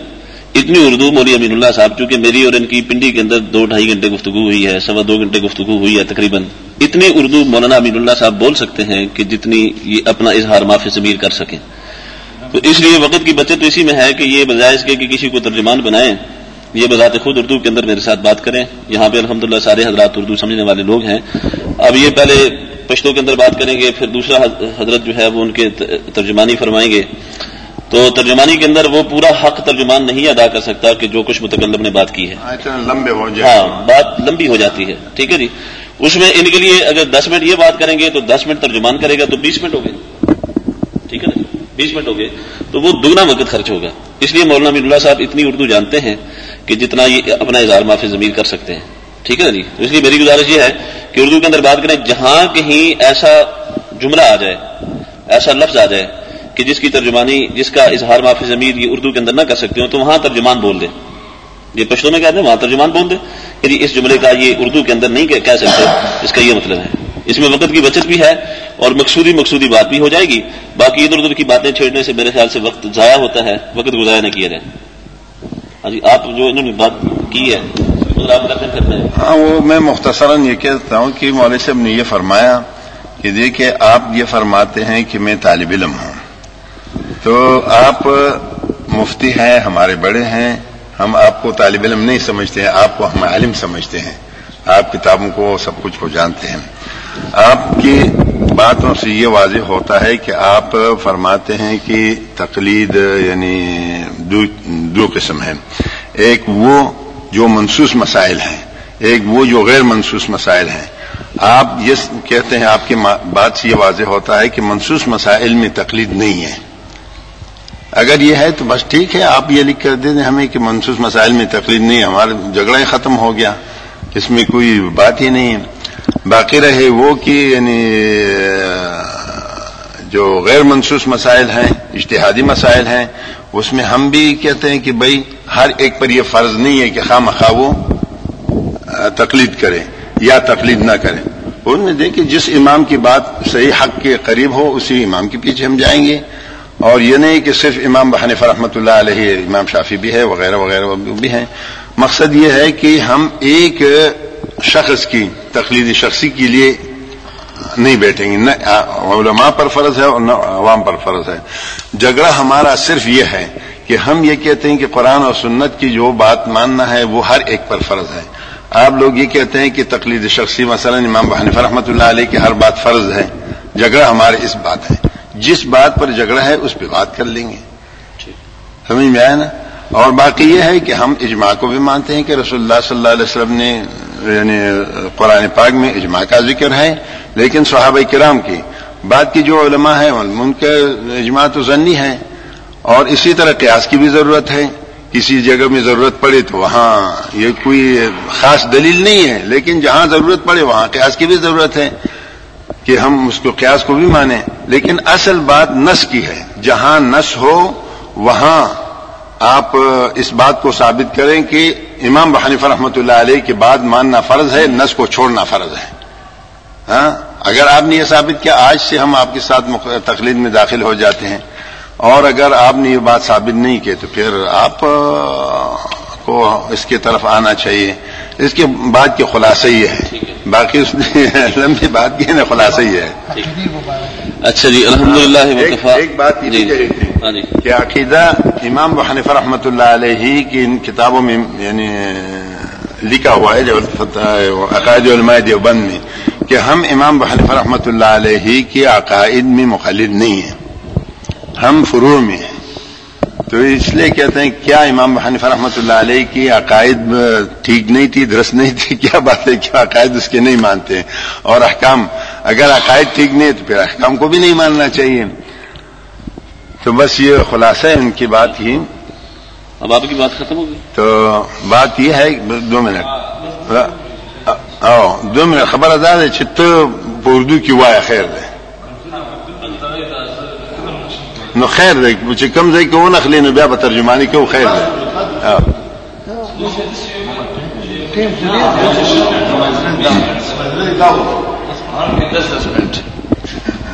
Speaker 2: اتنی اردو مولوی امین اللہ صاحب، چونکہ میری اور ان کی پنڈی کے اندر دو ڈھائی گھنٹے گفتگو ہوئی ہے، سوا دو گھنٹے گفتگو ہوئی ہے تقریباً۔ اتنی اردو مولانا امین اللہ صاحب بول سکتے ہیں کہ جتنی یہ اپنا اظہار معافی ضمیر کر سکیں۔ تو اس لیے وقت کی بچت تو اسی میں ہے کہ یہ بجائے اس کے کہ کسی کو ترجمان بنائیں یہ بذات خود اردو کے اندر میرے ساتھ بات کریں۔ یہاں پہ الحمدللہ سارے حضرات اردو سمجھنے والے لوگ ہیں۔ اب یہ پہلے پشتوں کے اندر بات کریں گے پھر دوسرا حضرت جو ہے وہ ان کے ترجمانی فرمائیں گے۔ تو ترجمانی کے اندر وہ پورا حق ترجمان نہیں ادا کر سکتا کہ جو کچھ متکلم نے بات کی ہے۔ ہاں بات لمبی ہو جاتی ہے ٹھیک ہے جی؟ اس میں ان کے لیے اگر دس منٹ یہ بات کریں گے تو دس منٹ ترجمان کرے گا تو بیس منٹ ہو گئے۔ ٹھیک ہے نا بیس منٹ ہو گئے، تو وہ دگنا وقت خرچ ہوگا۔ اس لیے مولانا امین اللہ صاحب اتنی اردو جانتے ہیں کہ جتنا یہ اپنا اظہار معافی ضمیر کر سکتے ہیں۔ ٹھیک ہے نا جی؟ اس لیے میری گزارش یہ ہے کہ اردو کے اندر بات کریں، جہاں کہیں ایسا جملہ آ جائے، ایسا لفظ آ جائے کہ جس کی ترجمانی، جس کا اظہار معافی ضمیر یہ اردو کے اندر نہ کر سکتے ہو تو وہاں ترجمان بول دے۔ یہ پشتوں میں کہتے ہیں، وہاں ترجمان بول دے۔ کہ جی اس جملے کا یہ اردو کے اندر نہیں کہہ سکتے، اس کا یہ مطلب ہے۔ اس میں وقت کی بچت بھی ہے اور مقصودی مقصودی بات بھی ہو جائے گی۔ باقی ادھر ادھر کی باتیں چھیڑنے سے میرے خیال سے وقت ضائع ہوتا ہے، وقت گزارا نہ کیا جائے ہاں جی آپ جو انہوں نے بات کی ہے
Speaker 3: ہاں وہ میں مختصراً یہ کہتا ہوں کہ مولوی صاحب نے یہ فرمایا کہ دیکھیں، آپ یہ فرماتے ہیں کہ میں طالب علم ہوں۔ تو آپ مفتی ہیں، ہمارے بڑے ہیں، ہم آپ کو طالب علم نہیں سمجھتے ہیں، آپ کو ہم عالم سمجھتے ہیں۔ آپ کتابوں کو سب کچھ کو جانتے ہیں۔ آپ کی باتوں سے یہ واضح ہوتا ہے کہ آپ فرماتے ہیں کہ تقلید یعنی دو, دو قسم ہے ایک وہ جو منسوس مسائل ہیں ایک وہ جو غیر منسوس مسائل ہیں۔ آپ یہ کہتے ہیں آپ کی بات سے یہ واضح ہوتا ہے کہ منسوس مسائل میں تقلید نہیں ہے۔ اگر یہ ہے تو بس ٹھیک ہے آپ یہ لکھ کر دے دیں ہمیں کہ منسوس مسائل میں تقلید نہیں ہے۔ ہمارا جھگڑا ہی ختم ہو گیا۔ اس میں کوئی بات ہی نہیں ہے۔ باقی رہے وہ کہ یعنی جو غیر منسوس مسائل ہیں اشتہادی مسائل ہیں، اس میں ہم بھی کہتے ہیں کہ بھائی، ہر ایک پر یہ فرض نہیں ہے کہ خواہ مخواہ وہ تقلید کرے یا تقلید نہ کرے۔ ان میں دیکھیں جس امام کی بات صحیح حق کے قریب ہو، اسی امام کے پیچھے ہم جائیں گے۔ اور یہ نہیں کہ صرف امام بحنف رحمۃ اللہ علیہ، امام شافی بھی ہے، وغیرہ وغیرہ بھی ہیں۔ مقصد یہ ہے کہ ہم ایک شخص کی تقلید شخصی کے لیے نہیں بیٹھیں گے نہ علماء پر فرض ہے اور نہ عوام پر فرض ہے۔ جھگڑا ہمارا صرف یہ ہے کہ ہم یہ کہتے ہیں کہ قرآن اور سنت کی جو بات ماننا ہے وہ ہر ایک پر فرض ہے۔ آپ لوگ یہ کہتے ہیں کہ تقلید شخصی مثلا امام بحنف رحمۃ اللہ علیہ کی ہر بات فرض ہے۔ جھگڑا ہمارے اس بات ہے۔ جس بات پر جھگڑا ہے اس پہ بات کر لیں گے۔ سمجھ میں آیا نا؟ اور باقی یہ ہے کہ ہم اجماع کو بھی مانتے ہیں کہ رسول اللہ صلی اللہ علیہ وسلم نے یعنی قرآن پاک میں اجماع کا ذکر ہے، لیکن صحابہ کرام کی بات کی جو علماء ہیں، ان کے اجماع تو ضنی ہے اور اسی طرح قیاس کی بھی ضرورت ہے۔ کسی جگہ میں ضرورت پڑے تو وہاں یہ کوئی خاص دلیل نہیں ہے، لیکن جہاں ضرورت پڑے، وہاں قیاس کی بھی ضرورت ہے کہ ہم اس کو قیاس کو بھی مانیں۔ لیکن اصل بات نس کی ہے، جہاں نس ہو، وہاں آپ اس بات کو ثابت کریں کہ امام بحنیف رحمۃ اللہ علیہ کے بعد ماننا فرض ہے نس کو چھوڑنا فرض ہے۔ ہاں اگر آپ نے یہ ثابت کیا آج سے ہم آپ کے ساتھ تقلید میں داخل ہو جاتے ہیں۔ اور اگر آپ نے یہ بات ثابت نہیں کی تو پھر آپ کو اس کی طرف آنا چاہیے۔ اس کے بعد کی خلاصہ یہ ہے۔ باقی اس نے لمبی بات کی نا خلاصہ یہ ہے۔
Speaker 2: اچھا جی الحمد للہ
Speaker 3: ایک بات یہ بھی کہی تھی کہ عقیدہ امام حنیفہ رحمۃ اللہ علیہ کی ان کتابوں میں یعنی لکھا ہوا ہے جو عقائد علماء دیوبند میں کہ ہم امام بحنیفہ رحمۃ اللہ علیہ کے عقائد میں مخالد نہیں ہیں۔ ہم فروع میں ہیں۔ تو اس لیے کہتے ہیں کیا امام حنیفہ رحمۃ اللہ علیہ کی عقائد ٹھیک نہیں تھی درست نہیں تھی؟ کیا بات ہے؟ کہ عقائد اس کے نہیں مانتے؟ اور احکام اگر عقائد ٹھیک نہیں ہے تو پھر احکام کو بھی نہیں ماننا چاہیے۔ تو بس یہ خلاصہ ہے ان کی بات ہی۔
Speaker 2: اب آپ کی بات ختم ہوگی
Speaker 3: تو بات یہ ہے دو منٹ۔ دو منٹ خبر ازاد ہے چت اردو کی ہوا ہے خیر ہے نو خیر دی چې کم ځای کې ونخلې نو بیا به ترجمانی کوو خیر دی.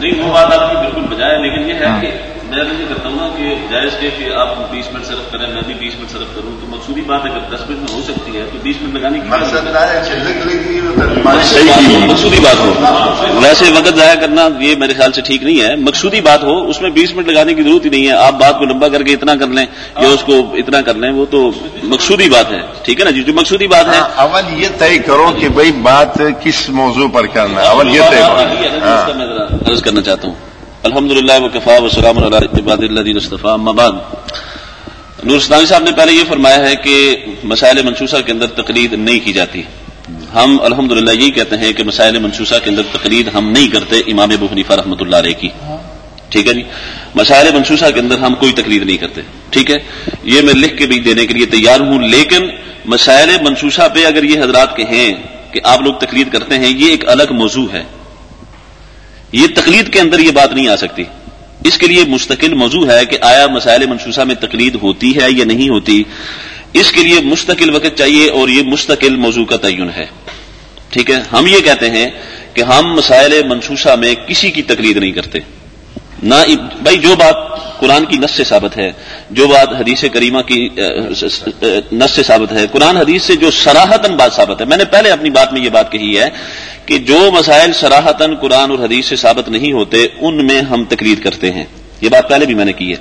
Speaker 2: نہیں، وہ بات آپ کی بالکل بجائے، لیکن یہ ہے کہ میں یہ کرتا ہوں نا کہ جائز کے کہ آپ بیس منٹ صرف کریں میں بھی بیس منٹ صرف کروں تو مقصودی بات اگر دس منٹ میں ہو سکتی ہے تو بیس منٹ لگانے کی مقصودی بات ہو ویسے وقت ضائع کرنا یہ میرے خیال سے ٹھیک نہیں ہے۔ مقصودی بات ہو اس میں بیس منٹ لگانے کی ضرورت ہی نہیں ہے۔ آپ بات کو لمبا کر کے اتنا کر لیں یا اس کو اتنا کر لیں وہ تو مقصودی بات ہے۔ ٹھیک ہے نا جی؟ جو مقصودی بات ہے۔
Speaker 3: اول یہ طے کرو کہ بھائی بات کس موضوع پر کرنا ہے۔ اول یہ طے کرو۔
Speaker 2: میں عرض کرنا چاہتا ہوں۔ الحمد للہ وقفا وسلام اللہ اللہ مباد نورستانی صاحب نے پہلے یہ فرمایا ہے کہ مسائل منصوصہ کے اندر تقلید نہیں کی جاتی۔ ہم الحمد للہ یہی کہتے ہیں کہ مسائل منصوصہ کے اندر تقلید ہم نہیں کرتے، امام ابو حنیفہ رحمۃ اللہ علیہ کی۔ ٹھیک ہے جی؟ مسائل منصوصہ کے اندر ہم کوئی تقلید نہیں کرتے۔ ٹھیک ہے؟ یہ میں لکھ کے بھی دینے کے لیے تیار ہوں، لیکن مسائل منصوصہ پہ اگر یہ حضرات کہیں کہ آپ لوگ تقلید کرتے ہیں، یہ ایک الگ موضوع ہے۔ یہ تقلید کے اندر یہ بات نہیں آ سکتی۔ اس کے لیے مستقل موضوع ہے کہ آیا مسائل منصوصہ میں تقلید ہوتی ہے یا نہیں ہوتی۔ اس کے لیے مستقل وقت چاہیے اور یہ مستقل موضوع کا تعین ہے۔ ٹھیک ہے؟ ہم یہ کہتے ہیں کہ ہم مسائل منصوصہ میں کسی کی تقلید نہیں کرتے۔ نہ بھائی جو بات قرآن کی نس سے ثابت ہے، جو بات حدیث کریمہ کی نس سے ثابت ہے، قرآن حدیث سے جو سراہتن بات ثابت ہے، میں نے پہلے اپنی بات میں یہ بات کہی ہے کہ جو مسائل سراہتن قرآن اور حدیث سے ثابت نہیں ہوتے، ان میں ہم تقریر کرتے ہیں۔ یہ بات پہلے بھی میں نے کی ہے۔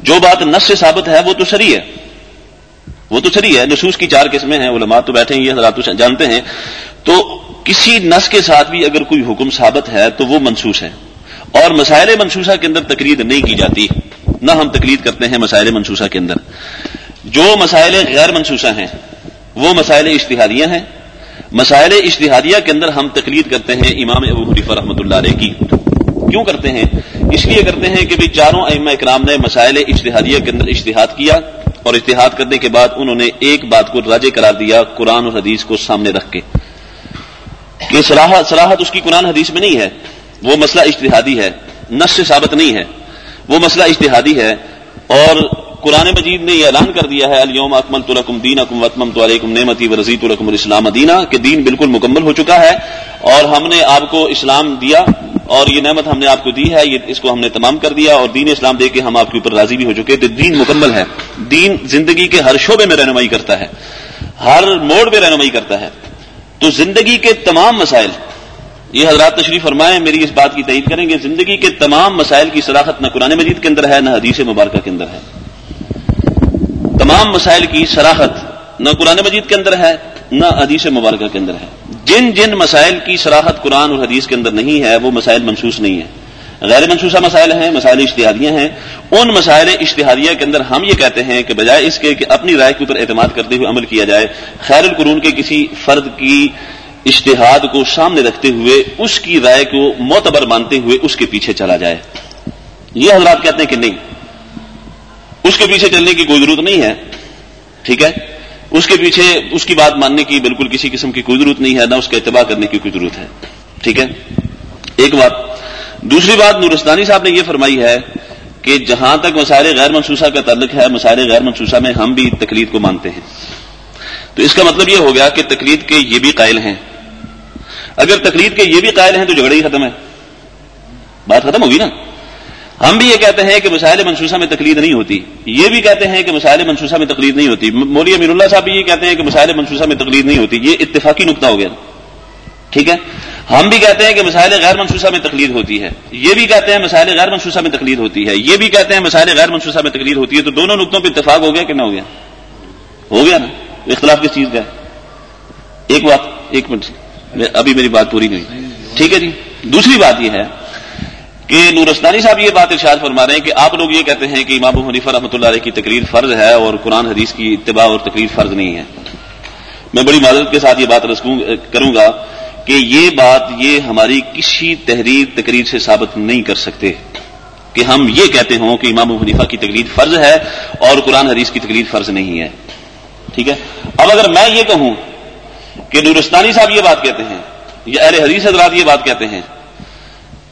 Speaker 2: جو بات نس سے ثابت ہے، وہ تو سری ہے۔ وہ تو سری ہے، نصوص کی چار قسمیں ہیں، علماء تو بیٹھے ہیں، یہ حضرات جانتے ہیں۔ تو کسی نس کے ساتھ بھی اگر کوئی حکم ثابت ہے، تو وہ منسوس ہے۔ اور مسائل منصوصہ کے اندر تقریر نہیں کی جاتی۔ نہ ہم تقریر کرتے ہیں مسائل منصوصہ کے اندر۔ جو مسائل غیر منصوصہ ہیں، وہ مسائل اشتہادیاں ہیں۔ مسائل اشتہادیہ کے اندر ہم تقلید کرتے ہیں امام ابو حریف رحمۃ اللہ علیہ کی۔ کیوں کرتے ہیں؟ اس لیے کرتے ہیں کہ چاروں ائمہ اکرام نے مسائل اشتہادیہ کے اندر اشتہاد کیا اور اشتہاد کرنے کے بعد انہوں نے ایک بات کو راجے قرار دیا قرآن اور حدیث کو سامنے رکھ کے۔ کہ صلاحت اس کی قرآن حدیث میں نہیں ہے۔ وہ مسئلہ اشتہادی ہے نس سے ثابت نہیں ہے۔ وہ مسئلہ اشتہادی ہے اور قرآن مجید نے یہ اعلان کر دیا ہے الوم اکمل تلکم دین اکم وطم تو علیکم نعمتی و رضیت الرکم الاسلام دینا کہ دین بالکل مکمل ہو چکا ہے اور ہم نے آپ کو اسلام دیا اور یہ نعمت ہم نے آپ کو دی ہے، یہ اس کو ہم نے تمام کر دیا اور دین اسلام دے کے ہم آپ کے اوپر راضی بھی ہو چکے تو دین مکمل ہے۔ دین زندگی کے ہر شعبے میں رہنمائی کرتا ہے۔ ہر موڑ پہ رہنمائی کرتا ہے۔ تو زندگی کے تمام مسائل یہ حضرات تشریف فرمائے میری اس بات کی تعید کریں گے زندگی کے تمام مسائل کی صلاحت نہ قرآن مجید کے اندر ہے، نہ حدیث مبارکہ کے اندر ہے۔ تمام مسائل کی سراحت نہ قرآن مجید کے اندر ہے، نہ حدیث مبارکہ کے اندر ہے۔ جن جن مسائل کی سراحت قرآن اور حدیث کے اندر نہیں ہے، وہ مسائل منسوس نہیں ہے غیر منصوصہ مسائل ہیں، مسائل اشتہادیاں ہیں۔ ان مسائل اشتہادیہ کے اندر ہم یہ کہتے ہیں کہ بجائے اس کے کہ اپنی رائے کے اوپر اعتماد کرتے ہوئے عمل کیا جائے، خیر القرون کے کسی فرد کی اشتہاد کو سامنے رکھتے ہوئے، اس کی رائے کو معتبر مانتے ہوئے اس کے پیچھے چلا جائے۔ یہ حضرات کہتے ہیں کہ نہیں، اس کے پیچھے چلنے کی کوئی ضرورت نہیں ہے، ٹھیک ہے؟ اس کے پیچھے اس کی بات ماننے کی بالکل کسی قسم کی کوئی ضرورت نہیں ہے، نہ اس کا اتباع کرنے کی کوئی ضرورت ہے، ٹھیک ہے؟ ایک بات، دوسری بات نورستانی صاحب نے یہ فرمائی ہے کہ جہاں تک مسائل غیر منصوصہ کا تعلق ہے، مسائل غیر منصوصہ میں ہم بھی تکلیف کو مانتے ہیں۔ تو اس کا مطلب یہ ہو گیا کہ تکلیف کے یہ بھی قائل ہیں۔ اگر تقلید کے یہ بھی قائل ہیں تو جھگڑا ہی ختم ہے۔ بات ختم ہوگی نا۔ ہم بھی یہ کہتے ہیں کہ مسائل منصوصہ میں تقلید نہیں ہوتی۔ یہ بھی کہتے ہیں کہ مسائل منصوصہ میں تقلید نہیں ہوتی۔ مولوی امیر اللہ صاحب بھی یہ کہتے ہیں کہ مسائل منصوصہ میں تقلید نہیں ہوتی۔ یہ اتفاقی نقطہ ہو گیا۔ ٹھیک ہے؟ ہم بھی کہتے ہیں کہ مسائل غیر منصوصہ میں تقلید ہوتی ہے۔ یہ بھی کہتے ہیں مسائل غیر منصوصہ میں تقلید ہوتی ہے۔ یہ بھی کہتے ہیں مسائل غیر منصوصہ میں تقلید ہوتی ہے۔ تو دونوں نقطوں پہ اتفاق ہو گیا کہ نہ ہو گیا؟ ہو گیا نا؟ اختلاف کس چیز کا ہے؟ ایک بات ایک منٹ۔ ابھی میری بات پوری نہیں ٹھیک ہے جی؟ دوسری بات یہ ہے کہ نورستانی صاحب یہ بات ارشاد فرما رہے ہیں کہ آپ لوگ یہ کہتے ہیں کہ امام حنیفہ رحمۃ اللہ علیہ کی تقریر فرض ہے اور قرآن حدیث کی اتباع اور تقریر فرض نہیں ہے۔ میں بڑی معذرت کے ساتھ یہ بات کروں گا کہ یہ بات یہ ہماری کسی تحریر تقریر سے ثابت نہیں کر سکتے کہ ہم یہ کہتے ہوں کہ امام حنیفہ کی تقریر فرض ہے اور قرآن حدیث کی تقریر فرض نہیں ہے۔ ٹھیک ہے؟ اب اگر میں یہ کہوں کہ نورستانی صاحب یہ بات کہتے ہیں، یا اہل حدیث حضرات یہ بات کہتے ہیں۔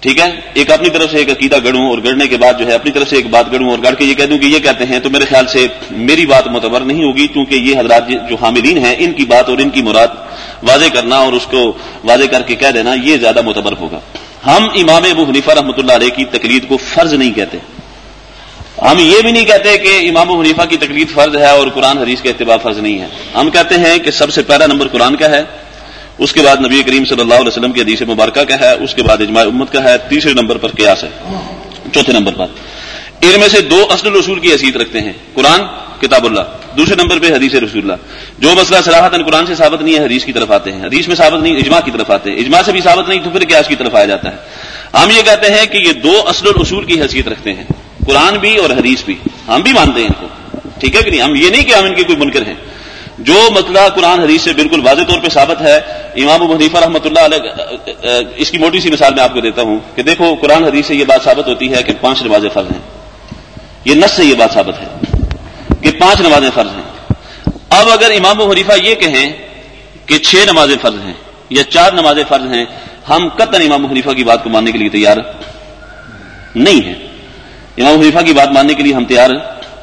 Speaker 2: ٹھیک ہے؟ ایک اپنی طرف سے ایک عقیدہ گڑوں اور گڑنے کے بعد جو ہے اپنی طرف سے ایک بات گڑوں اور گڑ کے یہ کہہ دوں کہ یہ کہتے ہیں، تو میرے خیال سے میری بات معتبر نہیں ہوگی کیونکہ یہ حضرات جو حاملین ہیں، ان کی بات اور ان کی مراد واضح کرنا اور اس کو واضح کر کے کہہ دینا، یہ زیادہ معتبر ہوگا۔ ہم امام ابو حنیفہ رحمۃ اللہ علیہ کی تقلید کو فرض نہیں کہتے۔ ہم یہ بھی نہیں کہتے کہ امام و حنیفہ کی تقلید فرض ہے اور قرآن حدیث کا اتباع فرض نہیں ہے۔ ہم کہتے ہیں کہ سب سے پہلا نمبر قرآن کا ہے، اس کے بعد نبی کریم صلی اللہ علیہ وسلم کی حدیث مبارکہ کا ہے، اس کے بعد اجماع امت کا ہے، تیسرے نمبر پر قیاس ہے۔ چوتھے نمبر پر۔ ان میں سے دو اصل رسول کی حیثیت رکھتے ہیں، قرآن، کتاب اللہ۔ دوسرے نمبر پہ حدیث رسول اللہ۔ جو مسئلہ صلاحت قرآن سے ثابت نہیں ہے، حدیث کی طرف آتے ہیں۔ حدیث میں ثابت نہیں، اجماع کی طرف آتے ہیں۔ اجماع سے بھی ثابت نہیں، تو پھر قیاس کی طرف آیا جاتا ہے۔ ہم یہ کہتے ہیں کہ یہ دو اصل رسول کی حیثیت رکھتے ہیں۔ قرآن بھی اور حدیث بھی۔ ہم بھی مانتے ہیں ان کو۔ ٹھیک ہے کہ نہیں؟ ہم یہ نہیں کہ ہم ان کے کوئی منکر ہیں۔ جو مسئلہ قرآن حدیث سے بالکل واضح طور پہ ثابت ہے، امام حدیفہ رحمۃ اللہ علیہ اس کی موٹی سی مثال میں آپ کو دیتا ہوں کہ دیکھو، قرآن حدیث سے یہ بات ثابت ہوتی ہے کہ پانچ نمازیں فرض ہیں۔ یہ نس سے یہ بات ثابت ہے کہ پانچ نمازیں فرض ہیں۔ اب اگر امام و حریفہ یہ کہیں کہ چھ نمازیں فرض ہیں یا چار نمازیں فرض ہیں، ہم قطن امام حنیفہ کی بات کو ماننے کے لیے تیار نہیں ہیں۔ امام حنیفہ کی بات ماننے کے لیے ہم تیار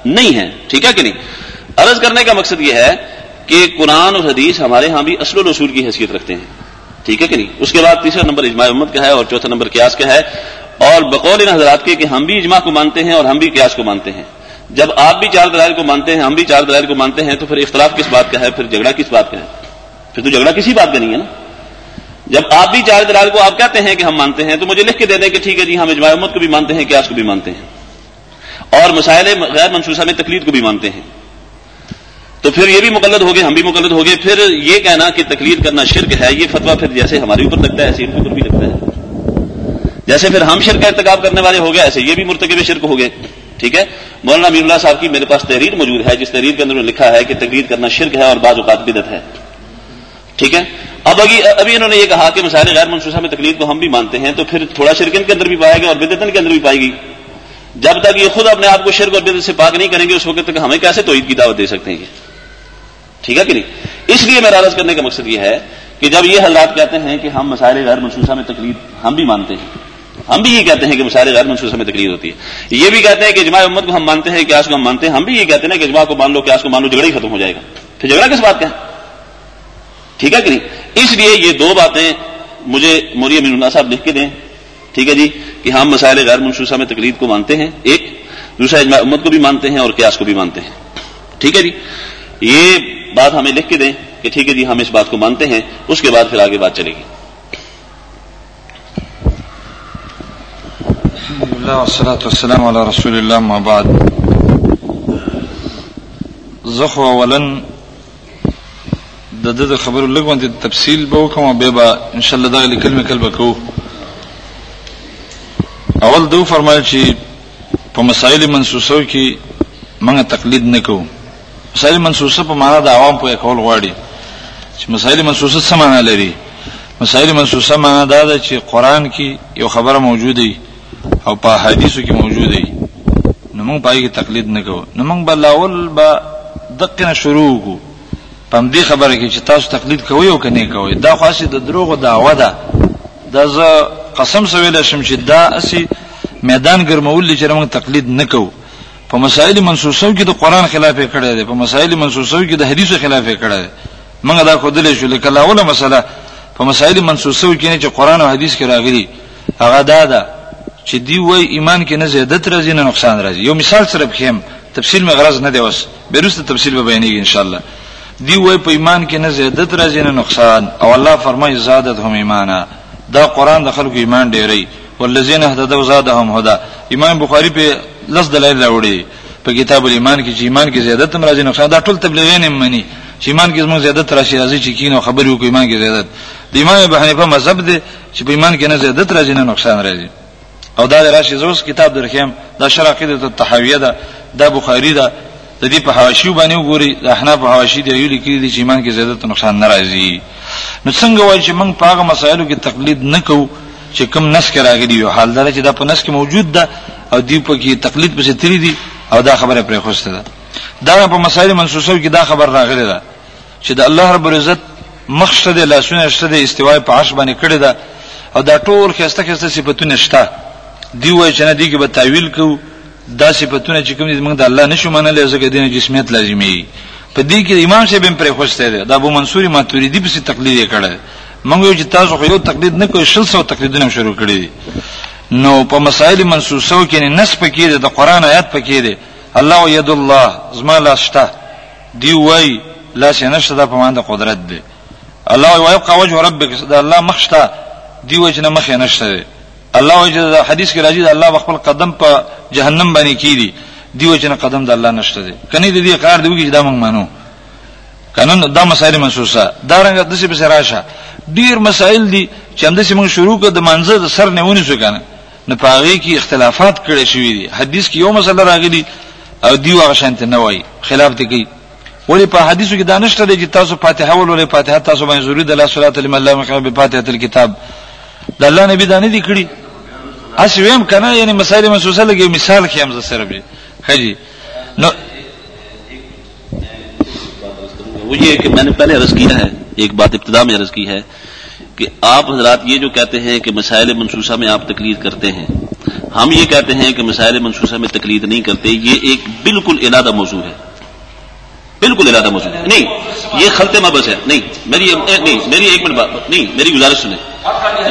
Speaker 2: نہیں ہیں، ٹھیک ہے کہ نہیں؟ عرض کرنے کا مقصد یہ ہے کہ قرآن اور حدیث ہمارے ہاں بھی اصل و رسول کی حیثیت رکھتے ہیں، ٹھیک ہے کہ نہیں؟ اس کے بعد تیسرا نمبر اجماع امت کا ہے اور چوتھا نمبر قیاس کا ہے، اور بقول ان حضرات کے کہ ہم بھی اجماع کو مانتے ہیں اور ہم بھی قیاس کو مانتے ہیں۔ جب آپ بھی چار دلائل کو مانتے ہیں، ہم بھی چار دلائل کو مانتے ہیں، تو پھر اختلاف کس بات کا ہے، پھر جھگڑا کس بات کا ہے؟ پھر تو جھگڑا کسی بات کا نہیں ہے نا؟ جب آپ بھی چار دلائل کو آپ کہتے ہیں کہ ہم مانتے ہیں، تو مجھے لکھ کے دے دیں کہ ٹھیک ہے جی ہم اجماع امت کو بھی مانتے ہیں، قیاس کو بھی مانتے ہیں۔ اور مسائل غیر منصوصہ میں تقلید کو بھی مانتے ہیں۔ تو پھر یہ بھی مقلد ہو گئے، ہم بھی مقلد ہو گئے۔ پھر یہ کہنا کہ تقلید کرنا شرک ہے، یہ فتویٰ پھر جیسے ہمارے اوپر لگتا ہے، ایسے ان کے اوپر بھی لگتا ہے۔ جیسے پھر ہم شرک کا ارتکاب کرنے والے ہو گئے، ایسے یہ بھی مرتکب شرک ہو گئے۔ ٹھیک ہے؟ مولانا میر اللہ صاحب کی میرے پاس تحریر موجود ہے، جس تحریر کے اندر لکھا ہے کہ تقریر کرنا شرک ہے اور بعض اوقات بدت ہے۔ ٹھیک ہے؟ اب ابھی ابھی انہوں نے یہ کہا کہ مسائل غیر منصوصہ میں تقریر کو ہم بھی مانتے ہیں، تو پھر تھوڑا شرکن کے اندر بھی پائے گا اور بدتن کے اندر بھی پائے گی جب تک یہ خود اپنے آپ کو شرک اور بدت سے پاک نہیں کریں گے، اس وقت تک ہمیں کیسے توحید کی دعوت دے سکتے ہیں۔ ٹھیک ہے کہ نہیں؟ اس لیے میرا عرض کرنے کا مقصد یہ ہے کہ جب یہ حضرات کہتے ہیں کہ ہم مسائل غیر منصوصہ میں تقریر ہم بھی مانتے ہیں۔ ہم بھی یہ کہتے ہیں کہ مسائل غیر منصوصہ میں تقریر ہوتی ہے۔ یہ بھی کہتے ہیں کہ اجماع امت کو ہم مانتے ہیں کیاس کو ہم مانتے ہیں۔ ہم بھی یہ کہتے ہیں کہ اجماع کو مان لو کیاس کو مان لو، جھگڑا ہی ختم ہو جائے گا۔ پھر جھگڑا کس بات کا ہے؟ ٹھیک ہے کہ نہیں؟ اس لیے یہ دو باتیں مجھے موری امین اللہ صاحب لکھ کے دیں۔ ٹھیک ہے جی کہ ہم مسائل غیر منصوصہ میں تقریر کو مانتے ہیں، ایک، دوسرا اجماع امت کو بھی مانتے ہیں اور قیاس کو بھی مانتے ہیں۔ ٹھیک ہے جی؟ یہ بات ہمیں لکھ کے دیں کہ ٹھیک ہے جی ہم اس بات کو مانتے ہیں، اس کے بعد پھر آگے بات چلے گی۔
Speaker 5: والصلاة والسلام على رسول الله ما بعد۔ زخو اولا د د خبرو لګون تفصیل به کوم به به ان شاء الله دا کلمه کلمه کو اول دو فرمایل چې په مسائل منسوسو کې موږ تقلید نکوو مسائل منسوسه په معنا د عوام په کول غواړي. چې مسائل منسوسه څه معنا لري؟ مسائل منسوسه معنا دا ده چې قران کې یو خبره موجوده او په حدیثو کې موجوده نو موږ پای کې تقلید نه کوو. نو موږ بل اول به دقه شروع کو پم دې خبره کې چې تاسو تقلید کوئ او کني کوئ. دا خاصه د دروغ دعوه ده. دا ز قسم سویل شم چې دا اسی میدان ګرمول چې موږ تقلید نه کوو. په مسائل منسوسو کې د قران خلاف کړی دی په مسائل منسوسو کې د حدیثو خلاف کړی دی. موږ دا خو دلې شو لکه لاوله مسله په مسائل منسوسو کې نه چې قران او حدیث کې راغلي. هغه دا ده چې دی وای ایمان کې نه زیادت راځي نه نقصان راځي. یو مثال سره بخیم تفصیل مې غرض نه دی وس بیرسته تفصیل به بیانېږي ان شاء الله دی وای په ایمان کې نه زیادت راځي نه نقصان. او الله فرمایي زادتهم ایمانا دا قران د خلکو ایمان ډیری. والذین اهتدوا زادهم هدى. امام بخاری په لس دلایل راوړي. په کتاب الایمان کې چې ایمان کې زیادت هم راځي نقصان دا ټول تبلیغین هم مني. چې ایمان کې زموږ زیادت راشي راځي چې کینو خبرو کو ایمان کې زیادت. د امام ابو حنیفه مذهب دی چې په ایمان کې نه زیادت راځي نه نقصان راځي. او دا راشي زوس کتاب درخیم دا شرح عقیده التحویه ده. دا بخاری ده. د دې په حواشی باندې وګوري د احناف حواشی دی یو لیکلي چې ایمان کې زیادت نقصان ناراضي نو څنګه وایي چې موږ په هغه مسایلو کې تقلید نکو چې کوم نس کې راغلی یو حال دا چې دا په نس کې موجود ده او دی په کې تقلید پسې تری دي او دا خبره پرې خوسته ده. دا په مسایل منسوسه کې دا خبر راغلی ده چې د الله رب العزت مخشد لاسونه شته د استوای په عرش باندې کړی ده او دا ټول خسته خسته صفاتونه شته. دی وای چې نه دی کې به تعویل کو دا صفاتونه چې کوم دي موږ د الله نشو منل ځکه دینه جسمیت لازمي په دې کې امام صاحب هم پرې خوشته ده د ابو منصور ماتوریدی په تقلید کړه موږ یو چې تاسو خو یو تقلید نه کوئ شل سو تقلیدونه شروع کړی دي. نو په مسائل منسوسو کې نس پکې ده د قران آیات پکې ده الله ید الله زما لا شته. دی وای لا شنشته د په مانده قدرت ده الله ويبقى وجه ربك د الله مخشته دی وای چې نه مخ نشته الله وجه د حدیث کې راځي د الله خپل قدم په جهنم باندې کیږي دی چې نه قدم د الله نشته دی. کني د دې قرار دی چې دا موږ مانو قانون دا مسائل منسوسه. دا رنګ د څه به راشه. ډیر مسائل دي چې هم د څه موږ شروع کړو د منځ د سر نه ونی شو کنه نه پاغي کې اختلافات کړي شوې دي. حدیث کې یو مسله راغلي او دی واغ شانت نه وای خلاف دي کوي. ولی په حدیثو کې دانشته دي چې تاسو فاتحه ولولې فاتحه تاسو باندې ضروري د الله صلوات لله الله مخه به فاتحه الكتاب. د الله نبی دانه دي کړی اس ویم کنه یعنی مسائل مسوسه لګي مثال کې هم سره به خجی نو
Speaker 2: وہ یہ کہ میں نے پہلے عرض کیا ہے، ایک بات ابتدا میں عرض کی ہے کہ آپ حضرات یہ جو کہتے ہیں کہ مسائل منصوصہ میں آپ تقلید کرتے ہیں، ہم یہ کہتے ہیں کہ مسائل منصوصہ میں تقلید نہیں کرتے، یہ ایک بالکل ارادہ موضوع ہے۔ بالکل ارادہ موضوع ہے۔ نہیں، یہ خلط مبس ہے۔ نہیں، میری نہیں، میری ایک منٹ بات نہیں، میری گزارش سنیں۔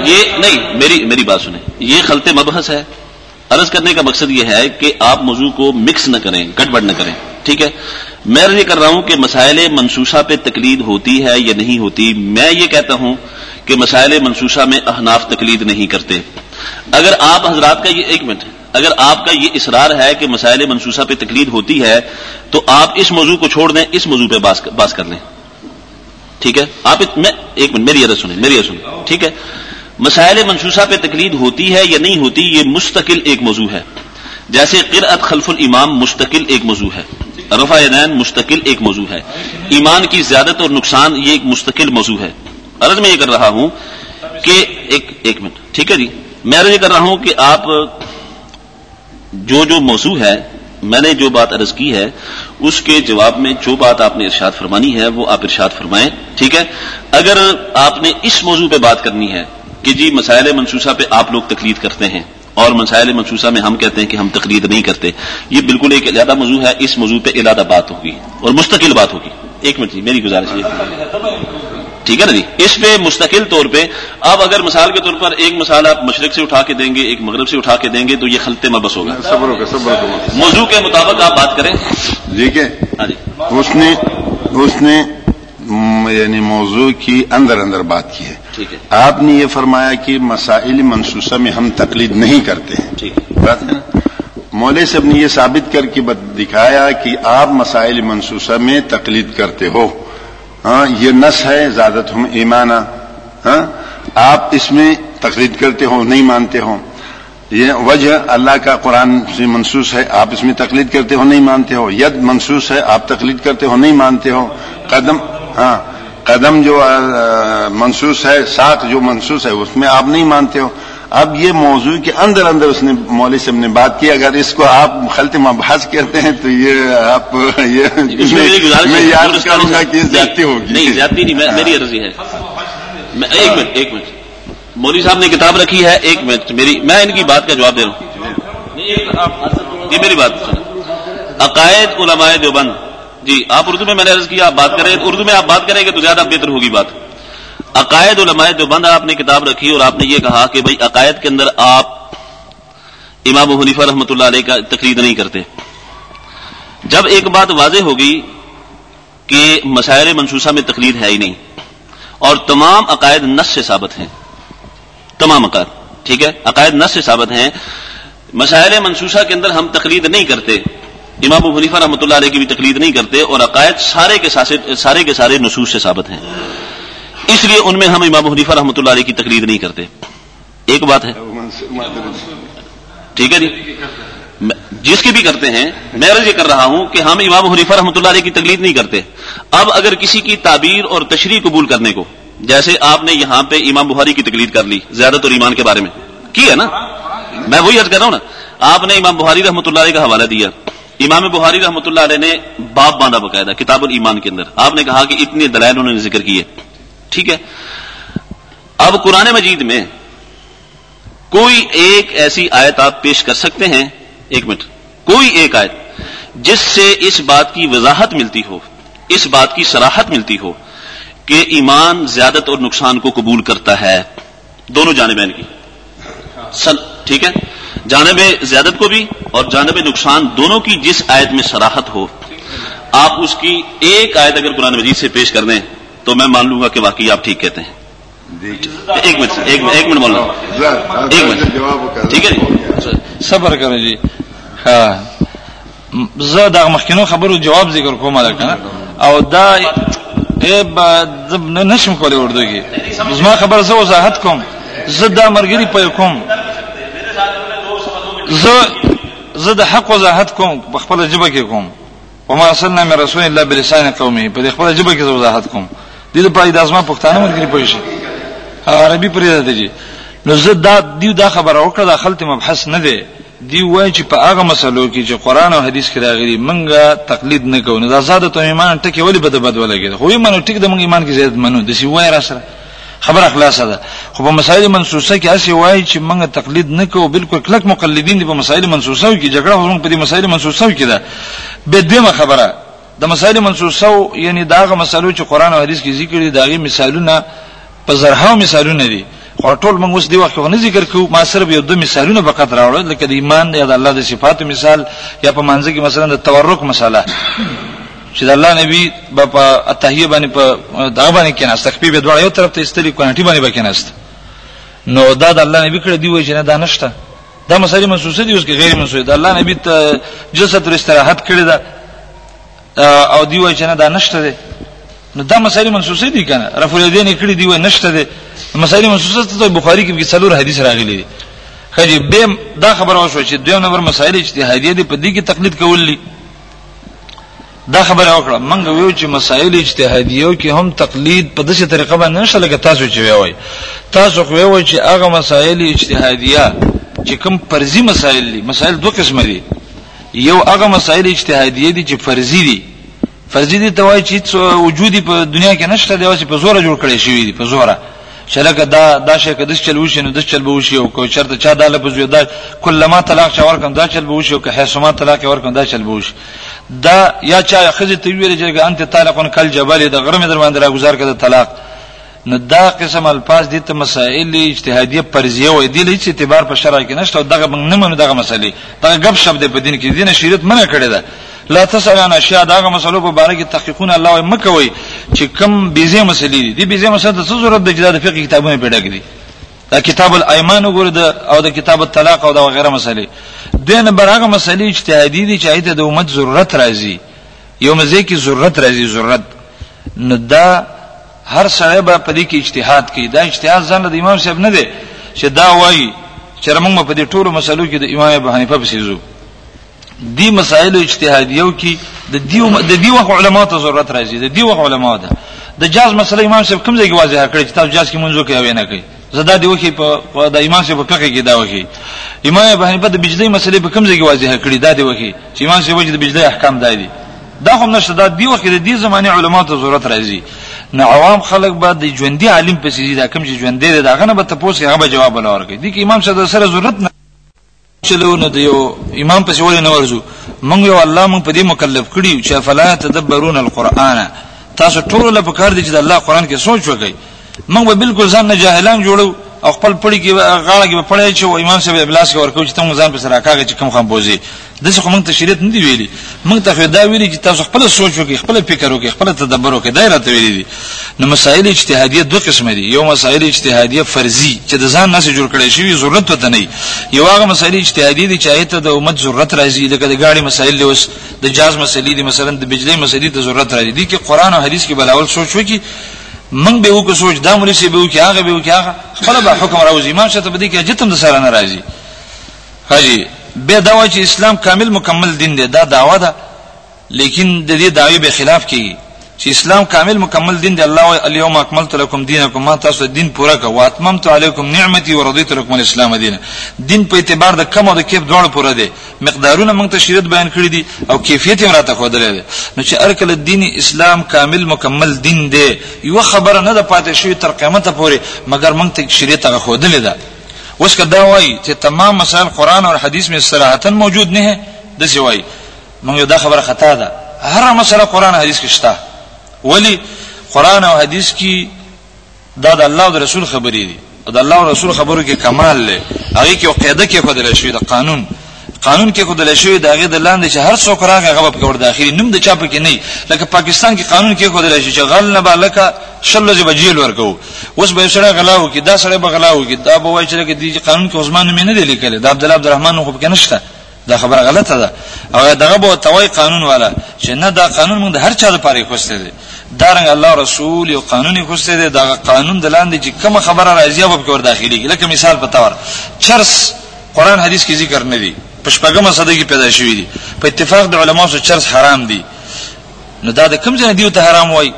Speaker 2: یہ نہیں، میری میری بات سنیں۔ یہ خلط مبحث ہے۔ عرض کرنے کا مقصد یہ ہے کہ آپ موضوع کو مکس نہ کریں، گڑبڑ نہ کریں، ٹھیک ہے؟ میں یہ کر رہا ہوں کہ مسائل منصوصہ پہ تقلید ہوتی ہے یا نہیں ہوتی، میں یہ کہتا ہوں کہ مسائل منصوصہ میں احناف تقلید نہیں کرتے۔ اگر آپ، حضرات کا یہ ایک منٹ، اگر آپ کا یہ اصرار ہے کہ مسائل منصوصہ پہ تقلید ہوتی ہے، تو آپ اس موضوع کو چھوڑ دیں، اس موضوع پہ باس کر لیں۔ ٹھیک ہے؟ آپ میں ایک منٹ، میری عرض سنیں، میری عرض سنیں۔ ٹھیک ہے؟ مسائل منصوصہ پہ تقلید ہوتی ہے یا نہیں ہوتی، یہ مستقل ایک موضوع ہے۔ جیسے قرأت خلف الامام مستقل ایک موضوع ہے۔ رفع دین مستقل ایک موضوع ہے۔ ایمان کی زیادت اور نقصان یہ ایک مستقل موضوع ہے۔ عرض میں یہ کر رہا ہوں کہ ایک ایک منٹ، ٹھیک ہے جی؟ میں عرض یہ کر رہا ہوں کہ آپ جو جو موضوع ہے، میں نے جو بات عرض کی ہے، اس کے جواب میں جو بات آپ نے ارشاد فرمانی ہے، وہ آپ ارشاد فرمائیں، ٹھیک ہے؟ اگر آپ نے اس موضوع پہ بات کرنی ہے کہ جی مسائل منصوصہ پہ آپ لوگ تقلید کرتے ہیں اور مسائل منصوصہ میں ہم کہتے ہیں کہ ہم تقلید نہیں کرتے یہ بالکل ایک علیحدہ موضوع ہے اس موضوع پہ علادہ بات ہوگی اور مستقل بات ہوگی۔ ایک منٹ جی میری گزارش یہ ٹھیک ہے نا جی؟ اس پہ مستقل طور پہ اب اگر مثال کے طور پر ایک مثال آپ مشرق سے اٹھا کے دیں گے ایک مغرب سے اٹھا کے دیں گے تو یہ خلطے میں بس ہوگا موضوع کے مطابق آپ بات کریں۔
Speaker 3: ٹھیک ہے۔
Speaker 2: ہاں جی۔
Speaker 3: اس نے اس نے م- یعنی موضوع کی اندر اندر بات کی ہے۔
Speaker 2: ٹھیک ہے۔
Speaker 3: آپ نے یہ فرمایا کہ مسائل منصوصہ میں ہم تقلید نہیں کرتے ہیں۔
Speaker 2: ٹھیک
Speaker 3: بات ہے نا؟ مولے صاحب نے یہ ثابت کر کے دکھایا کہ آپ مسائل منصوصہ میں تقلید کرتے ہو۔ ہاں یہ نس ہے زیادت ہم ایمانہ ہاں آپ اس میں تقلید کرتے ہو نہیں مانتے ہو۔ یہ وجہ اللہ کا قرآن سے منسوس ہے آپ اس میں تقلید کرتے ہو نہیں مانتے ہو۔ ید منسوس ہے آپ تقلید کرتے ہو نہیں مانتے ہو۔ قدم ہاں قدم جو منسوس ہے ساکھ جو منسوس ہے اس میں آپ نہیں مانتے ہو۔ اب یہ موضوع کے اندر اندر اس نے مولوی صاحب نے بات کی اگر اس کو آپ خلط مبحث کہتے ہیں تو یہ آپ یہ
Speaker 2: میں
Speaker 3: یاد کروں گا
Speaker 2: نہیں-
Speaker 3: کہ یہ زیادتی ہوگی۔
Speaker 2: نہیں زیادتی نہیں میں- میری عرضی ہے۔ میں ایک منٹ ایک منٹ۔ مولوی صاحب نے کتاب رکھی ہے ایک منٹ۔ میری میں ان کی بات کا جواب دے رہا ہوں۔ جی میری بات۔ عقائد علماء دیوبند۔ جی آپ اردو میں میں نے عرض کیا، آپ بات کریں، اردو میں آپ بات کریں گے تو زیادہ بہتر ہوگی بات۔ عقائد علماء دیوبند آپ نے کتاب رکھی اور آپ نے یہ کہا کہ بھائی، عقائد کے اندر آپ امام حنیفہ رحمۃ اللہ علیہ کا تقریر نہیں کرتے۔ جب ایک بات واضح ہوگی کہ مسائل منصوصہ میں تقریر ہے ہی نہیں، اور تمام عقائد نس سے ثابت ہیں۔ تمام عقائد، ٹھیک ہے؟ عقائد نس سے ثابت ہیں۔ مسائل منصوصہ کے اندر ہم تقلید نہیں کرتے۔ امام ابو حنیفہ رحمۃ اللہ علیہ کی بھی تقلید نہیں کرتے اور عقائد سارے کے سارے کے سارے نصوص سے ثابت ہیں۔ اس لیے ان میں ہم امام حنیفہ رحمۃ اللہ علیہ کی تقلید نہیں کرتے۔ ایک بات ہے۔ ٹھیک ہے جی۔ جس کی بھی کرتے ہیں، میں عرض یہ کر رہا ہوں کہ ہم امام حنیفہ رحمۃ اللہ علیہ کی تقلید نہیں کرتے۔ اب اگر کسی کی تعبیر اور تشریح قبول کرنے کو، جیسے آپ نے یہاں پہ امام بخاری کی تقلید کر لی زیادت اور ایمان کے بارے میں۔ کی ہے نا؟ میں وہی عرض کر رہا ہوں نا۔ آپ نے امام بخاری رحمۃ اللہ علیہ کا حوالہ دیا۔ امام بخاری رحمۃ اللہ علیہ نے باپ باندھا باقاعدہ، کتاب الایمان کے اندر۔ آپ نے کہا کہ اتنے دلائل انہوں نے ذکر کیے۔ ٹھیک ہے؟ اب قرآن مجید میں کوئی ایک ایسی آیت آپ پیش کر سکتے ہیں؟ ایک منٹ۔ کوئی ایک آیت جس سے اس بات کی وضاحت ملتی ہو، اس بات کی سراحت ملتی ہو کہ ایمان زیادت اور نقصان کو قبول کرتا ہے۔ دونوں جانبین کی۔ ٹھیک ہے؟ جانب زیادت کو بھی اور جانب نقصان دونوں کی جس آیت میں سراحت ہو۔ آپ اس کی ایک آیت اگر قرآن مجید سے پیش کر دیں تو میں مان لوں گا کہ واقعی آپ ٹھیک کہتے ہیں۔ ایک منٹ ایک منٹ بول رہا ایک منٹ۔ ٹھیک ہے جی؟
Speaker 5: صبر کریں جی۔ ها زه دا مخکینو خبرو جواب ذکر کوم لکه او دا ای با نشم کولی اردو کې زما خبر زه وضاحت کوم زه دا مرګري کوم۔ زه زه د حق وضاحت کوم په خپل جبه کې کوم. وما ارسلنا من رسول الله بلسان قومه. په خپل جبه کې وضاحت کوم. دې په پای د ازما پښتانه مرګري پوي شي. عربي پرې ده دي نو زه دا دیو دا خبره وکړه د خلط مبحث نه دی. دی وای چې په هغه مسلو کې چې قران او حدیث کې راغلي منګه تقلید نه کوو. نو دا زاده ته ایمان ټکی ولی بده بد ولګي خو ایمان ټیک د منګ ایمان کې زیات منو. د سی وای را سره خبر اخلاص ده. خو په مسائل منسوسه کې اسی وای چې منګه تقلید نه کوو بالکل کلک مقلدین دي په مسائل منسوسه کې. جګړه هم په دې مسائل منسوسه کې ده. به دې خبره. د مسائل منسوسه یعنی داغه مسلو چې قران او حدیث کې ذکر دي داغه مثالونه په زرها مثالونه دي. خو ټول موږ اوس دی وخت نه ذکر کوو. ما صرف یو دوه مثالونه فقط راوړل لکه د ایمان یا د الله د صفاتو مثال یا په منځ کې مثلا د تورک مسله چې د الله نبی په اتحیه باندې په دا باندې کې ناست تخفیف به دوړ یو طرف ته استلی کوانټی باندې به کې ناست نو دا د الله نبی کړه دی وای چې نه دا نشته. دا مسالې منسوسه دي اوس کې غیر منسوسه ده الله نبی ته جسد استراحت کړی ده او دی وای چې نه دا نشته ده نو دا مسالې منسوسه دي کنه. رفع الیدین کړی دی وای نشته ده مسائل منسوسه ته بخاری کې څلور حدیث راغلي دي. خجی به دا خبره وشو چې دویم نمبر مسائل اجتهادیه دي په دې کې تقلید کول دي دا خبره وکړه. منګ ویو چې مسائل اجتهادیو کې هم تقلید په دغه طریقه باندې نشه لکه تاسو چې ویوي تاسو خو ویوي چې هغه مسائل اجتهادیه چې کوم فرضي مسائل دي مسائل دوه قسم دي. یو هغه مسائل اجتهادیه دي چې فرضي دي. فرضي دي ته وایي چې وجودي په دنیا کې نشته دی او چې په زوره جوړ کړی شوی دی په زوره شلګه دا دا شي کده چل وشي نو د چل به وشي او کو چرته چا د لفظ یو دا کلمه طلاق چا ورکم دا چل به وشي او که حسما طلاق ورکم دا چل به وشي دا یا چا خزه ته ویل چې انت طالقون کل جبل د غرمه در باندې راګزار کړه طلاق نو دا قسم الفاظ دي ته مسائل اجتهادیه فرضیه وي دي هیڅ اعتبار په شرع کې نشته دغه نه منو دغه مسلې دا غب شپ د دین کې دین شریعت منع کړی ده لا تسال عن اشیاء داغه مسلو په باره کې تحقیقونه الله مکوي چې کم بيزه مسلې دي. دي بيزه مسله د ضرورت د جداد فقہ کتابونه پیدا کړي؟ دا کتاب الایمان وګوره د او د کتاب الطلاق او د وغیرہ مسلې. دین برغه مسلې اجتهادي دي چې ایته د امت ضرورت راځي. یو مزه کې ضرورت راځي ضرورت. نو دا هر سړی به په دې کې اجتهاد کوي دا اجتهاد ځان د امام صاحب نه دی چې دا وایي چې موږ په دې ټولو مسلو کې د امام ابو حنیفه په سيزو دی مسائل اجتهادیو کې د دیو د دیو علماء ته ضرورت راځي د دیو علماء ده د جاز مسله امام صاحب کوم ځای کې واضح کړی چې تاسو جاز کې منځو کې اوی نه کوي زدا دی وکي په د امام صاحب په کې دا وکي امام ابو حنیفه د بجلی مسلې په کوم ځای کې واضح کړی دا دی وکي چې امام صاحب د بجلی احکام دی دا هم نشته دا دی وخت د دې زمانه علما ته ضرورت راځي. نو عوام خلک به د ژوندۍ عالم په سيزي دا کوم چې ژوندۍ دی دا غنه به تاسو هغه جواب ولورګي دي کې امام صاحب سره ضرورت نه چلونه دی یو امام پس ولې نه ورزو مونږ یو الله مونږ په دې مکلف کړی چې فلا تدبرون القرآن. تاسو ټول له پکار دي چې د الله قرآن کې سوچ وکړئ. مونږ به بالکل ځان نه جاهلان جوړو او خپل پړی کې غاړه کې پړی چې امام صاحب ابلاس کې ورکو چې تم ځان په سره کاږي چې کوم خام بوزي د څه کوم ته شریعت نه دی ویلي. موږ ته دا ویلي چې تاسو خپل سوچ وکړئ خپل فکر وکړئ خپل تدبر وکړئ دایره ته ویلي دي. نو مسائل اجتهادیه دوه قسم دي. یو مسائل اجتهادیه فرضي چې د ځان نه جوړ کړي شوی ضرورت وته نه یو هغه مسائل اجتهادیه دي چې ایته د امت ضرورت راځي. لکه د گاڑی مسائل له اوس د جاز مسلې دي مثلا د بجلی مسلې ته ضرورت راځي. دي چې قران او حدیث کې بلاول سوچ وکړي من به وک سوچ، دا مولوی سی به وک هغه به وک هغه. خپل به حکم راوځي امام شته بده دي کې جتم د سره ناراضي حاجی به دا چې اسلام کامل مکمل دین دی. دا داوا ده. لیکن د دې دعوی به خلاف کیږي. چې اسلام کامل مکمل دین دی الله الیوم اکملت لکم دینکم ما تاسو دین پورا کا واتممت علیکم نعمتي ورضیت لکم الاسلام دین دین په اعتبار د کم او د کیف دواړو پورا دی. مقدارونه موږ ته شریعت بیان کړی دي او کیفیت هم راته خودلې ده نو چې ارکل دین اسلام کامل مکمل دین دی یو خبره نه ده پاتې شوی تر قیامت پورې مګر موږ ته شریعت هغه خودلې ده. اوس کدا وایي چې تمام مسائل قران او حدیث میں صراحتا موجود نه ہے د څه وایي. موږ دا خبره خطا ده. هر مسله قران حدیث کې شته ولی قران او حدیث کې دا د الله او رسول خبرې دي. او د الله او رسول خبرو کې کمال لري هغه کې قاعده کې خدای شوی د قانون. قانون کې خدای شوی دا غي د لاندې چې هر څوک راغی هغه په ور داخلي. نوم د چا په کې نه لکه پاکستان کې قانون کې خدای شوی چې غل نه بالکه شل جب جیل ورکو اوس به سره غلاو کې دا سره به غلاو کې دا به وای چې د قانون کې عثمان مې نه دی لیکل دا عبد الله عبدالرحمن خو کې نشته. دا خبره غلطه ده. او دغه به توای قانون والا چې نه دا قانون موږ د هر چا لپاره خوسته دي دارنګ الله رسول یو قانوني خوسته دي دا قانون دلاندې چې کوم خبره راځي او په داخلي لکه مثال په تور چرس قران حدیث کې ذکر نه دي په شپږمه صده کې پیدا شوی دي. په اتفاق د علماو سره چرس حرام دي نو دا د کوم ځای دی ته حرام وای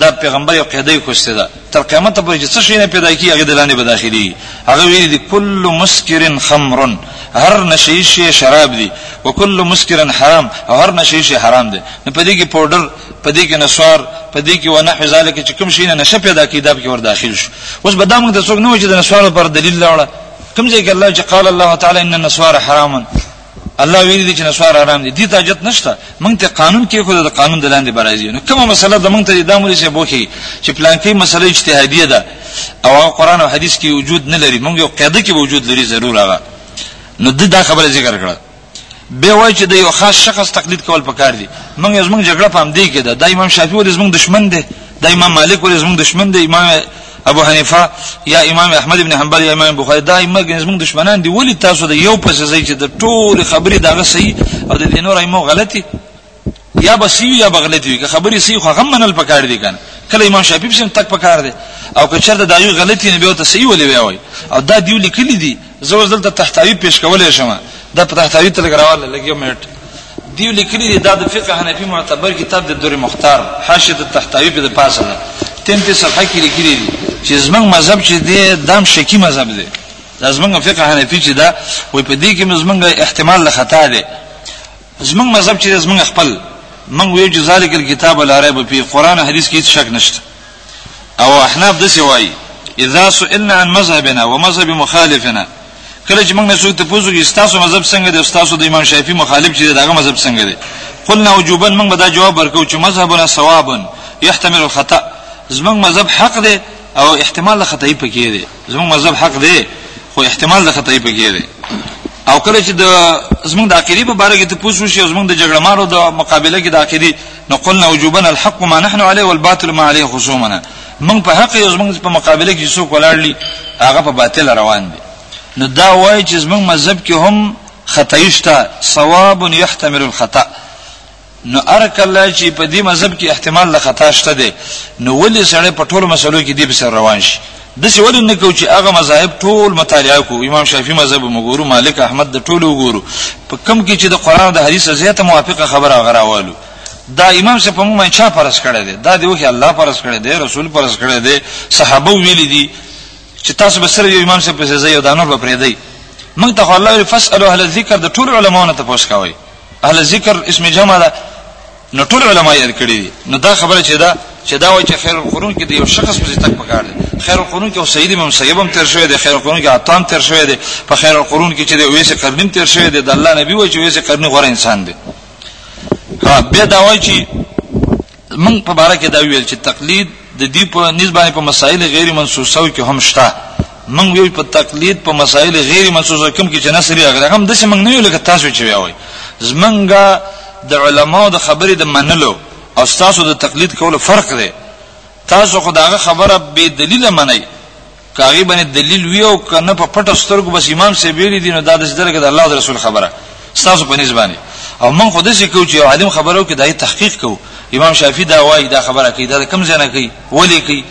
Speaker 5: دا پیغمبر یو قاعده خوسته ده. تر قیامت پورې چې څه شي نه پیدا کی هغه دلانه به داخلي هغه ویل دي کل مسکر خمر هر نشیشی شراب دي وکل مسکر حرام. او هر نشیشی حرام دي نو پدې کې پاوډر پدې کې نسوار پدې کې ونحو ذالک چې کوم شي نه نشه پیدا کی دا به ور داخل شو. اوس به دا موږ د څوک نه و چې د نسوار پر دلیل لاړه کوم ځای کې الله چې قال الله تعالی ان النسوار حرام الله ویلي چې نسوار حرام دي دي ته اجت نشته. موږ ته قانون کې خو د قانون د لاندې برازي نو کومه مسله د موږ ته د امر شه بوخي چې پلان کې مسله اجتهادیه ده. او قرآن او حدیث کې وجود نه لري. موږ یو قاعده کې وجود لري ضرور هغه. نو د دا خبره ذکر کړه. به وای چې د یو خاص شخص تقلید کول پکار دي موږ زموږ جګړه پام دی کې ده. د امام شافعي ولې زموږ دشمن دی؟ د امام مالک ولې زموږ دشمن دی؟ امام ابو حنیفه یا امام احمد ابن حنبل یا امام بخاری دا ایمه زموږ دشمنان دي. ولی تاسو د یو پس ځای چې د ټول خبرې دغه صحیح او د دینور ایمو غلطي یا بسی یا بغلطي وي. که خبرې صحیح خو غم منل پکار دي کنه کله امام شافعي هم تک پکار دي او که چرته دا یو غلطي نه به ته صحیح ولې وای او دا دیو لیکلي دي. زه دلته تحتاوی پیش کولای شم. دا په تحتاوی تلګراواله لګیو منټ دیو لیکلي دي دا د فقه حنفي معتبر کتاب د دور مختار حاشیه التحتاوی په پاسه ده. تین په صفحه کې لیکلي دي چې زمنګ مذهب چې دی دام شکی مذهب دی. زمنګ فقه حنفي چې دا وای په دې کې زمنګ احتمال له خطا دی. زمنګ مذهب چې زمنګ خپل. من ویل چې ذالک الكتاب ريب فيه قران حدیث کې شک نشته. او احناف دسی وایي اذا سئلنا عن مذهبنا ومذهب مخالفنا. کله چې موږ نه ته پوښتنه کوي تاسو مذهب څنګه دی تاسو د امام شافعي مخالف چې دغه مذهب څنګه دی. قلنا وجوبا موږ به دا جواب ورکو چې مذهبنا صواب يحتمل الخطا زموږ مذهب حق دی او احتمال د خطای پکې دی. زموږ مذهب حق دی خو احتمال د خطای پکې دی. او کله چې د زموږ د عقیدې په اړه کې ته پوښتنه شي زموږ د جګړه مارو د مقابله کې د عقیدې نو قلنا وجوبا الحق ما نحن عليه والباطل ما عليه خصومنا. موږ په حق یو زموږ په مقابله کې څوک ولاړلی هغه په باطل روان دي. نو دا وایي چې زموږ مذهب کې هم خطایشته ثواب يحتمل الخطا نو ارکل چې په دې مذهب کې احتمال له خطا شته دي نو ولې سره په ټولو مسلو کې دې به روان شي؟ د څه ولې نه کو چې هغه مذاهب ټول مطالعه کو امام شافعي مذهب وګورو مالک احمد د ټولو وګورو. په کم کې چې د قران د حدیث زیاته موافقه خبره غراوالو دا امام سے په موږ چا پرس کړی دی؟ دا دی وکي الله پرس کړی دی رسول پرس کړی دی صحابه ویل دي. چې تاسو به سره یو امام سے په ځای یو دانور به پرې دی. موږ ته الله ویل فاسالو اهل الذکر د ټول علماونو ته پوښ کوي اهل الذکر اسم جمع ده نو ټول علما یې کړی دي. نو دا خبره چې دا چې دا وایي چې خیر القرون کې د یو شخص په تک پکار دی. خیر القرون کې سید امام سیب هم تر شوی دی خیر القرون کې عطان تر شوی دی. په خیر القرون کې چې د ویسه قرنین تر شوی دی د الله نبی وایي چې ویسه قرنی غوړ انسان دی. ها به دا وایي چې موږ په باره کې دا ویل چې تقلید د دې په نسبت په مسائل غیر منسوسه کې هم شته. موږ ویل په تقلید په مسائل غیر منسوسه کوم کې چې نصری هغه هم د څه موږ نه ویل که تاسو چې وایي زمونږه د علماو د خبرې د منلو او تاسو د تقلید کولو فرق دی. تاسو خداغه خبره به دلیل منئ. کاغي باندې دلیل ویو کنه په پټه سترګو بس امام سی ویلی نو دا د درګه د الله او رسول خبره. تاسو په نسبانه او من خو دې کو چې عالم خبرو کې دای تحقیق کو امام شافعي دا وایي دا خبره کوي دا کم ځنه کوي ولی کوي؟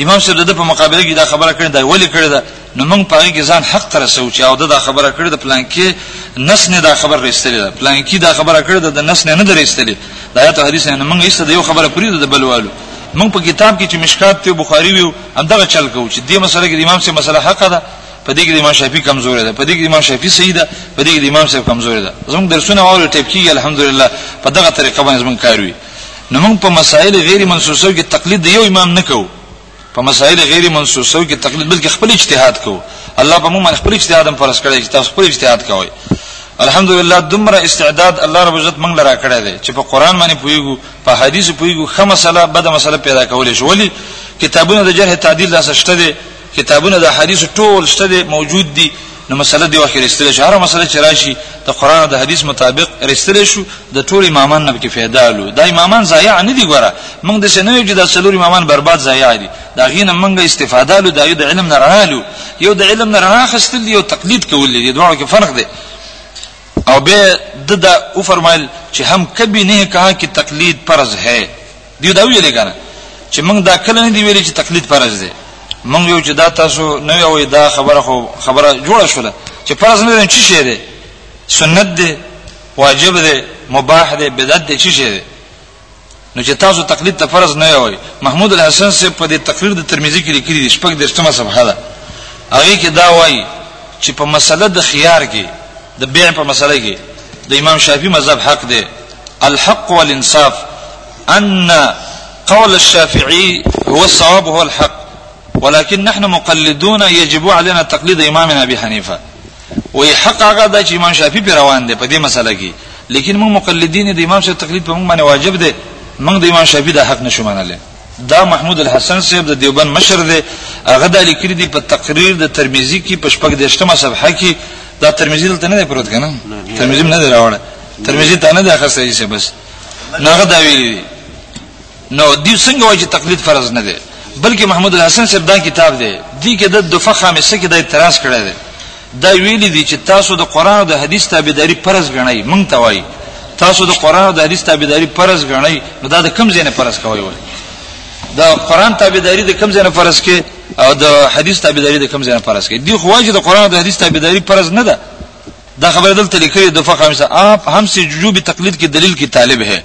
Speaker 5: امام صاحب د په مقابله کې دا خبره کړې دا ولی کړې دا نو موږ پای کې ځان حق تر سوچ او دا خبره کړې د پلان کې نس نه دا خبر رسېدلې ده. پلان کې دا خبره کړې ده د نس نه نه درېستلې دا آیت حدیث نه. موږ ایسته یو خبره پرې د بلوالو موږ په کتاب کې چې مشکات ته بخاری ویو همدغه چل کوو چې دې مسله کې د امام سے مسله حق ده په دې کې د امام شافعي کمزوري ده په دې کې د امام شافعي صحیح ده په دې کې د امام صاحب کمزوري ده. زموږ درسونه اورو ټیپ کیږي الحمدلله په دغه طریقه باندې زموږ کار وي. نو موږ په مسائل غیر منسوسو کې تقلید د یو امام نه کوو په مسائل غیر منسوسو کې تقلید بلکې خپل اجتهاد کوو. الله په موږ خپل اجتهاد هم فرض کړی چې تاسو خپل اجتهاد کوئ. الحمدلله دومره استعداد الله رب عزت موږ لرا کړی دی چې په قران باندې پویګو په حدیث پویګو خه مسله بده مسله پیدا کولې شو. ولی کتابونه د جرح تعدیل لاس شته دي کتابونه د حدیث ټول شته دي موجود دي نو مسله دی واخیر استل شو هر مسله چې راشي د قران او د حدیث مطابق رستل شو د ټول امامان نه کې فایده الو دا امامان ضایع نه دي ګوره. موږ د سنوي چې د څلور امامان برباد ضایع دي. دا غینه موږ استفاده الو د علم نه رالو یو د علم نه راخستل یو تقلید کول دي. دوه کې فرق دی. او به د دا او فرمایل چې هم کبي نه کہا کہ تقلید فرض ہے. دیو دا ویل کنه چې موږ دا کله نه دی ویل چې تقلید فرض دی موږ یو چې دا تاسو نه یو دا خبره خو خبره جوړه شوله چې فرض نه دی چی شی دی سنت دی واجب دی مباح دی بدعت دی چی شی دی نو چې تاسو تقلید ته فرض نه وي محمود الحسن سے په دې تقریر د ترمذی کې لیکلي دي شپږ درشتمه صفحه ده هغه کې دا وایي چې په مسله د خيار کې د بیع په مسله کې د امام شافعي مذهب حق دی الحق والانصاف ان قول الشافعي هو الصواب هو الحق ولكن نحن مقلدون يجب علينا تقليد امامنا ابي حنيفه وي حق هغه د امام شافعي پر روان دي په دې مسله کې لیکن موږ مقلدین د امام شافعي تقلید په موږ باندې واجب دي موږ د امام شافعي د حق نشو منل دا محمود الحسن صاحب د دیوبند مشر دی هغه د لیکلي دی په تقریر د ترمذی کې په شپږ دشتمه صفحه کې دا ترمذی دلته نه دی پروت کنه ترمذی نه دی راوړل ترمذی ته نه دی اخر صحیح شه بس ناغه دا ویلی نو دی څنګه وایي تقلید فرض نه دی بلکې محمود الحسن صاحب دا کتاب دی. دی کې د دفعه خامسه کې د اعتراض کړی دی. دا ویلی دی چې تاسو د قران او د حدیث تابعداري فرض غنئ مونږ ته وایي. تاسو د قران او د حدیث تابعداري فرض غنئ نو دا د کم ځای نه فرض کوي وایي د قران تابعداري د کم ځای نه فرض کې او د حدیث تابعداري د کم ځای نه فرض کې دی خو واجب د قران او د حدیث تابعداري فرض نه ده دا خبر دلته لیکلي د فقہ خامسه آپ ہم سے وجوب تقلید کی دلیل کی طالب ہے۔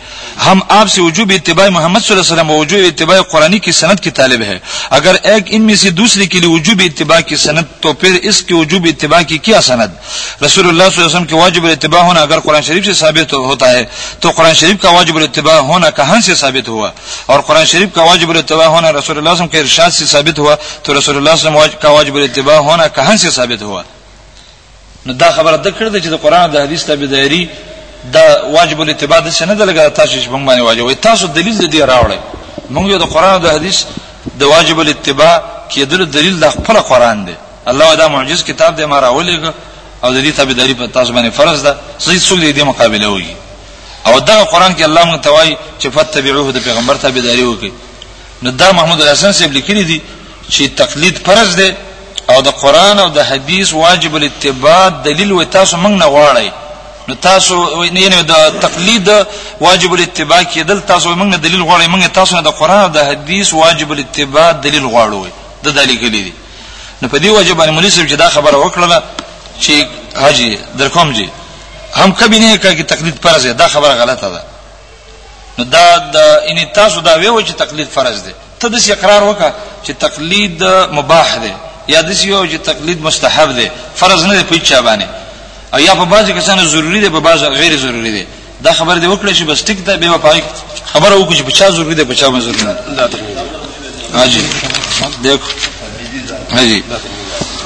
Speaker 5: ہم آپ سے وجوب اتباع محمد صلی اللہ علیہ وسلم وجوب اتباع قرآنی کی سند کی طالب ہے۔ اگر ایک ان میں سے دوسرے کے لیے وجوب اتباع کی سند، تو پھر اس کے وجوب اتباع کی کیا سند؟ رسول اللہ صلی اللہ علیہ وسلم کے واجب الاتباع ہونا اگر قرآن شریف سے ثابت ہوتا ہے، تو قرآن شریف کا واجب الاتباع ہونا کہاں سے ثابت ہوا؟ اور قرآن شریف کا واجب الاتباع ہونا رسول اللہ صلی اللہ علیہ وسلم کے ارشاد سے ثابت ہوا، تو رسول اللہ صلی اللہ علیہ وسلم کا واجب الاتباع ہونا کہاں سے ثابت ہوا؟ نو دا خبره د کړل چې د قران د حدیث تابعداري دا واجب الاتباع د سند لګا تاسو چې موږ باندې واجب. وي تاسو دلیل دې راوړی موږ یو د قران د حدیث د واجب الاتباع کېدل دلیل د خپل قران دی. الله دا معجز کتاب دې ما راولېګ او د دې تابعداري په تاسو باندې فرض ده. صحیح څوک دې مقابله وي او دا قران کې الله موږ توای چې فتبعوه د پیغمبر تابعداري وکړي نو دا محمود الحسن صاحب لیکلي دي چې تقلید فرض ده او د قران او د حدیث واجب الاتباع دلیل و تاسو موږ نه غواړی نو تاسو نه د تقلید واجب الاتباع کېدل تاسو موږ نه دلیل غواړی موږ تاسو نه د قران او د حدیث واجب الاتباع دلیل غواړو د دلیل کلی دي. نو په دې واجب باندې مولوی صاحب چې دا خبره وکړه چې حاجی در کوم جی هم کبي نه کوي تقلید فرض ده خبره غلطه ده. نو دا د ان تاسو دا ویو چې تقلید فرض ده ته د اقرار وکړه چې تقلید مباح ده یا د یو چې تقلید مستحب دی فرض نه دی په چا باندې. او یا په بعضی کسانو ضروری دی په بعض غیر ضروری دی. دا خبر دی وکړه چې بس ټیک ته به پای خبر وکړي چې په چا ضروری دی په چا ضروری نه حاجی دیکھو. حاجی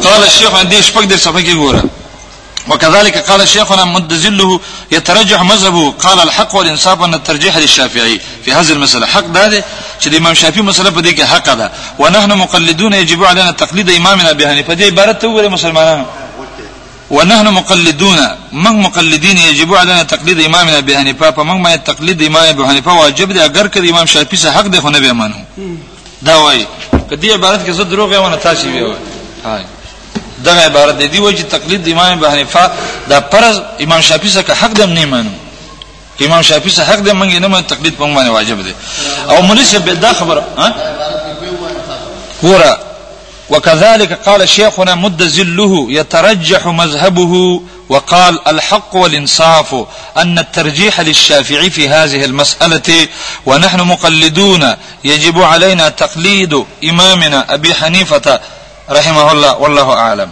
Speaker 5: قال الشيخ عندي شپږ د صفحه کې ګوره. وكذلك قال شيخنا مدزله يترجح مذهبه قال الحق والانصاف ان الترجيح للشافعي في هذه المساله حق ده چې د امام شافعي مسله په دې کې حق ده. ونحن مقلدون يجب علينا تقليد امامنا ابي حنيفه دې عبارت ته وګورئ مسلمانانو. ونحن مقلدون. من مقلدين يجب علينا تقليد امامنا ابي حنيفه فمن ما تقليد امام ابي حنيفه واجب دي اگر کړي امام شافعي څخه حق ده خو نه به منو. دا وایي. کدی عبارت کې زه دروغ یم نه تاسو ویو هاي دغه عبارت دی. وایي چې تقلید امام ابي حنیفه دا فرض امام شافعي څخه حق دم نه مانو امام شافعي څخه حق دم منګ نه مانو تقلید په باندې واجب دی. أو مولوی صاحب دا خبر ها؟ ګوره وكذلك قال شيخنا مد زله يترجح مذهبه وقال الحق والإنصاف أن الترجيح للشافعي في هذه المسألة ونحن مقلدون يجب علينا تقليد إمامنا أبي حنيفة رحمه الله والله أعلم.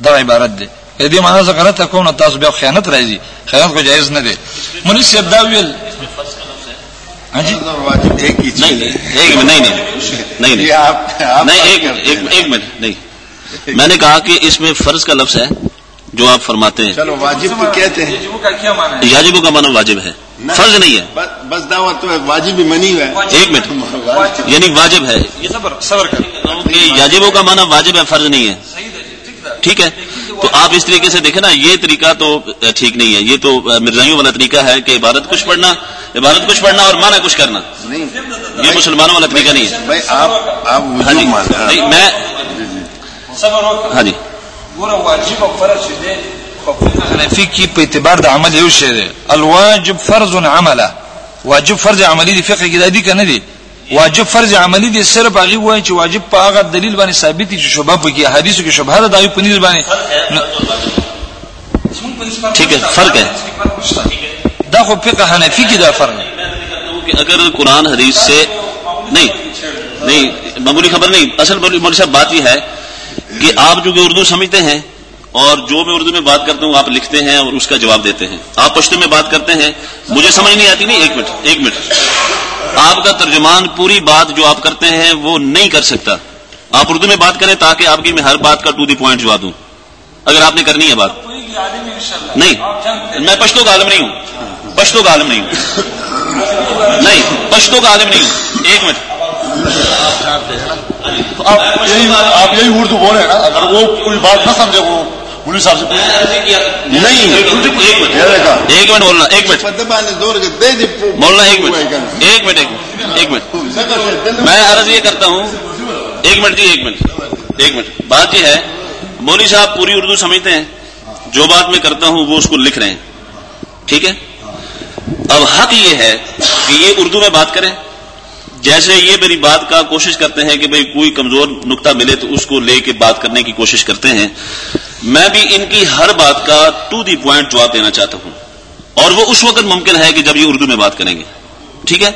Speaker 5: دا عبارت دی دې معنا زه غلطه کوم نو تاسو بیا خیانت راځي خیانت کو جایز نه دی مولوی صاحب دا ویل
Speaker 2: نہیں ایک منٹ نہیں نہیں نہیں نہیں ایک ایک منٹ نہیں میں نے کہا کہ اس میں فرض کا لفظ ہے جو آپ فرماتے ہیں
Speaker 3: چلو واجب تو کہتے ہیں
Speaker 2: یاجبوں کا مانا واجب ہے فرض نہیں ہے
Speaker 3: بس دعوت تو واجب منی ہے
Speaker 2: ایک منٹ یعنی واجب ہے یاجبوں کا مانا واجب ہے فرض نہیں ہے ٹھیک ہے تو آپ اس طریقے سے دیکھیں نا یہ طریقہ تو ٹھیک نہیں ہے۔ یہ تو مرزائیوں والا طریقہ ہے کہ عبارت کچھ پڑھنا عبارت کچھ پڑھنا اور مانا کچھ کرنا۔ یہ مسلمانوں والا طریقہ نہیں ہے۔ ہاں جی۔ نہیں میں ہاں جی۔
Speaker 5: حنفي کې په اعتبار د عمل یو شی دی الواجب فرض عمله واجب فرض عملی دی فقه کې د دې کنه دی۔ واجب فرض عملی دي صرف هغه وایي چې واجب په هغه دلیل باندې ثابت دي چې شوبه پکې حدیثو کې شوبه ده دایو په نسبت باندې
Speaker 2: ٹھیک ہے فرق ہے.
Speaker 5: دا خو فقه حنفي کې دا فرق
Speaker 2: کہ اگر قرآن حدیث سے نہیں نہیں معمولی خبر نہیں۔ اصل مولوی صاحب بات یہ ہے کہ آپ جو کہ اردو سمجھتے ہیں اور جو میں اردو میں بات کرتا ہوں آپ لکھتے ہیں اور اس کا جواب دیتے ہیں۔ آپ پشتو میں بات کرتے ہیں مجھے سمجھ نہیں آتی نہیں ایک منٹ ایک منٹ۔ آپ کا ترجمان پوری بات جو آپ کرتے ہیں وہ نہیں کر سکتا۔ آپ اردو میں بات کریں تاکہ آپ کی میں ہر بات کا ٹو دی پوائنٹ جواب دوں۔ اگر آپ نے کرنی ہے بات۔ نہیں، میں پشتو کا عالم نہیں ہوں۔ پشتو کا عالم نہیں ہوں۔ نہیں، پشتو کا عالم نہیں ہوں۔ ایک منٹ۔
Speaker 4: آپ یہی اردو بول رہے ہیں نا، اگر وہ کوئی بات نہ سمجھے وہ پولیس صاحب سے
Speaker 2: نہیں ایک منٹ بولنا ایک منٹ۔ بولنا ایک منٹ۔ ایک منٹ ایک منٹ میں عرض یہ کرتا ہوں ایک منٹ جی ایک منٹ ایک منٹ۔ بات یہ ہے مولوی صاحب پوری اردو سمجھتے ہیں۔ جو بات میں کرتا ہوں وہ اس کو لکھ رہے ہیں۔ ٹھیک ہے؟ اب حق یہ ہے کہ یہ اردو میں بات کریں۔ جیسے یہ میری بات کا کوشش کرتے ہیں کہ بھئی کوئی کمزور نقطہ ملے تو اس کو لے کے بات کرنے کی کوشش کرتے ہیں میں بھی ان کی ہر بات کا ٹو دی پوائنٹ جواب دینا چاہتا ہوں۔ اور وہ اس وقت ممکن ہے کہ جب یہ اردو میں بات کریں گے۔ ٹھیک ہے؟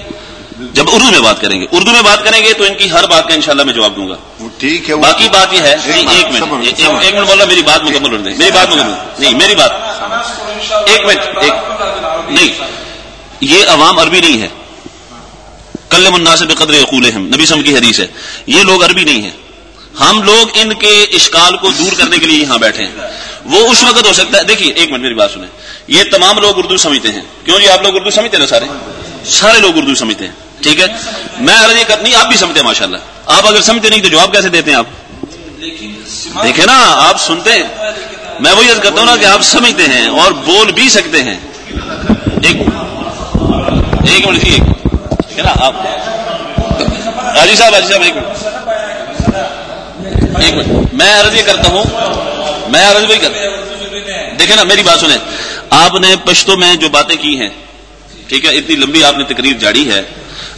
Speaker 2: جب اردو میں بات کریں گے۔ اردو میں بات کریں گے تو ان کی ہر بات کا انشاءاللہ میں جواب دوں گا۔
Speaker 3: ٹھیک ہے
Speaker 2: باقی بات یہ ہے۔ ایک منٹ ایک منٹ بول رہا میری بات مکمل ہونے دیں میری بات مکمل نہیں میری بات۔ ایک منٹ ایک۔ نہیں یہ عوام عربی نہیں ہے۔ کل مناسب قدر یقول نبی سم کی حدیث ہے۔ یہ لوگ عربی نہیں ہیں۔ ہم لوگ ان کے اشکال کو دور کرنے کے لیے یہاں بیٹھے ہیں۔ وہ اس وقت ہو سکتا ہے دیکھیے، ایک منٹ میری بات سنیں۔ یہ تمام لوگ اردو سمجھتے ہیں۔ کیوں جی؟ آپ لوگ اردو سمجھتے ہیں نا سارے؟ سارے لوگ اردو سمجھتے ہیں۔ ٹھیک ہے؟ میں عرض یہ کرنی آپ بھی سمجھتے ہیں ماشاء اللہ آپ اگر سمجھتے نہیں تو جواب کیسے دیتے ہیں آپ؟ دیکھیں نا، آپ سنتے ہیں۔ میں وہی عرض کرتا ہوں نا کہ آپ سمجھتے ہیں اور بول بھی سکتے ہیں۔ ایک ایک منٹ ایک نا آپ حاجی صاحب حاجی صاحب ایک منٹ۔ ایک منٹ۔ میں عرض یہ کرتا ہوں میں عرض وہی کرتا ہوں۔ دیکھیں نا میری بات سنیں۔ آپ نے پشتوں میں جو باتیں کی ہیں ٹھیک ہے اتنی لمبی آپ نے تقریر جاڑی ہے۔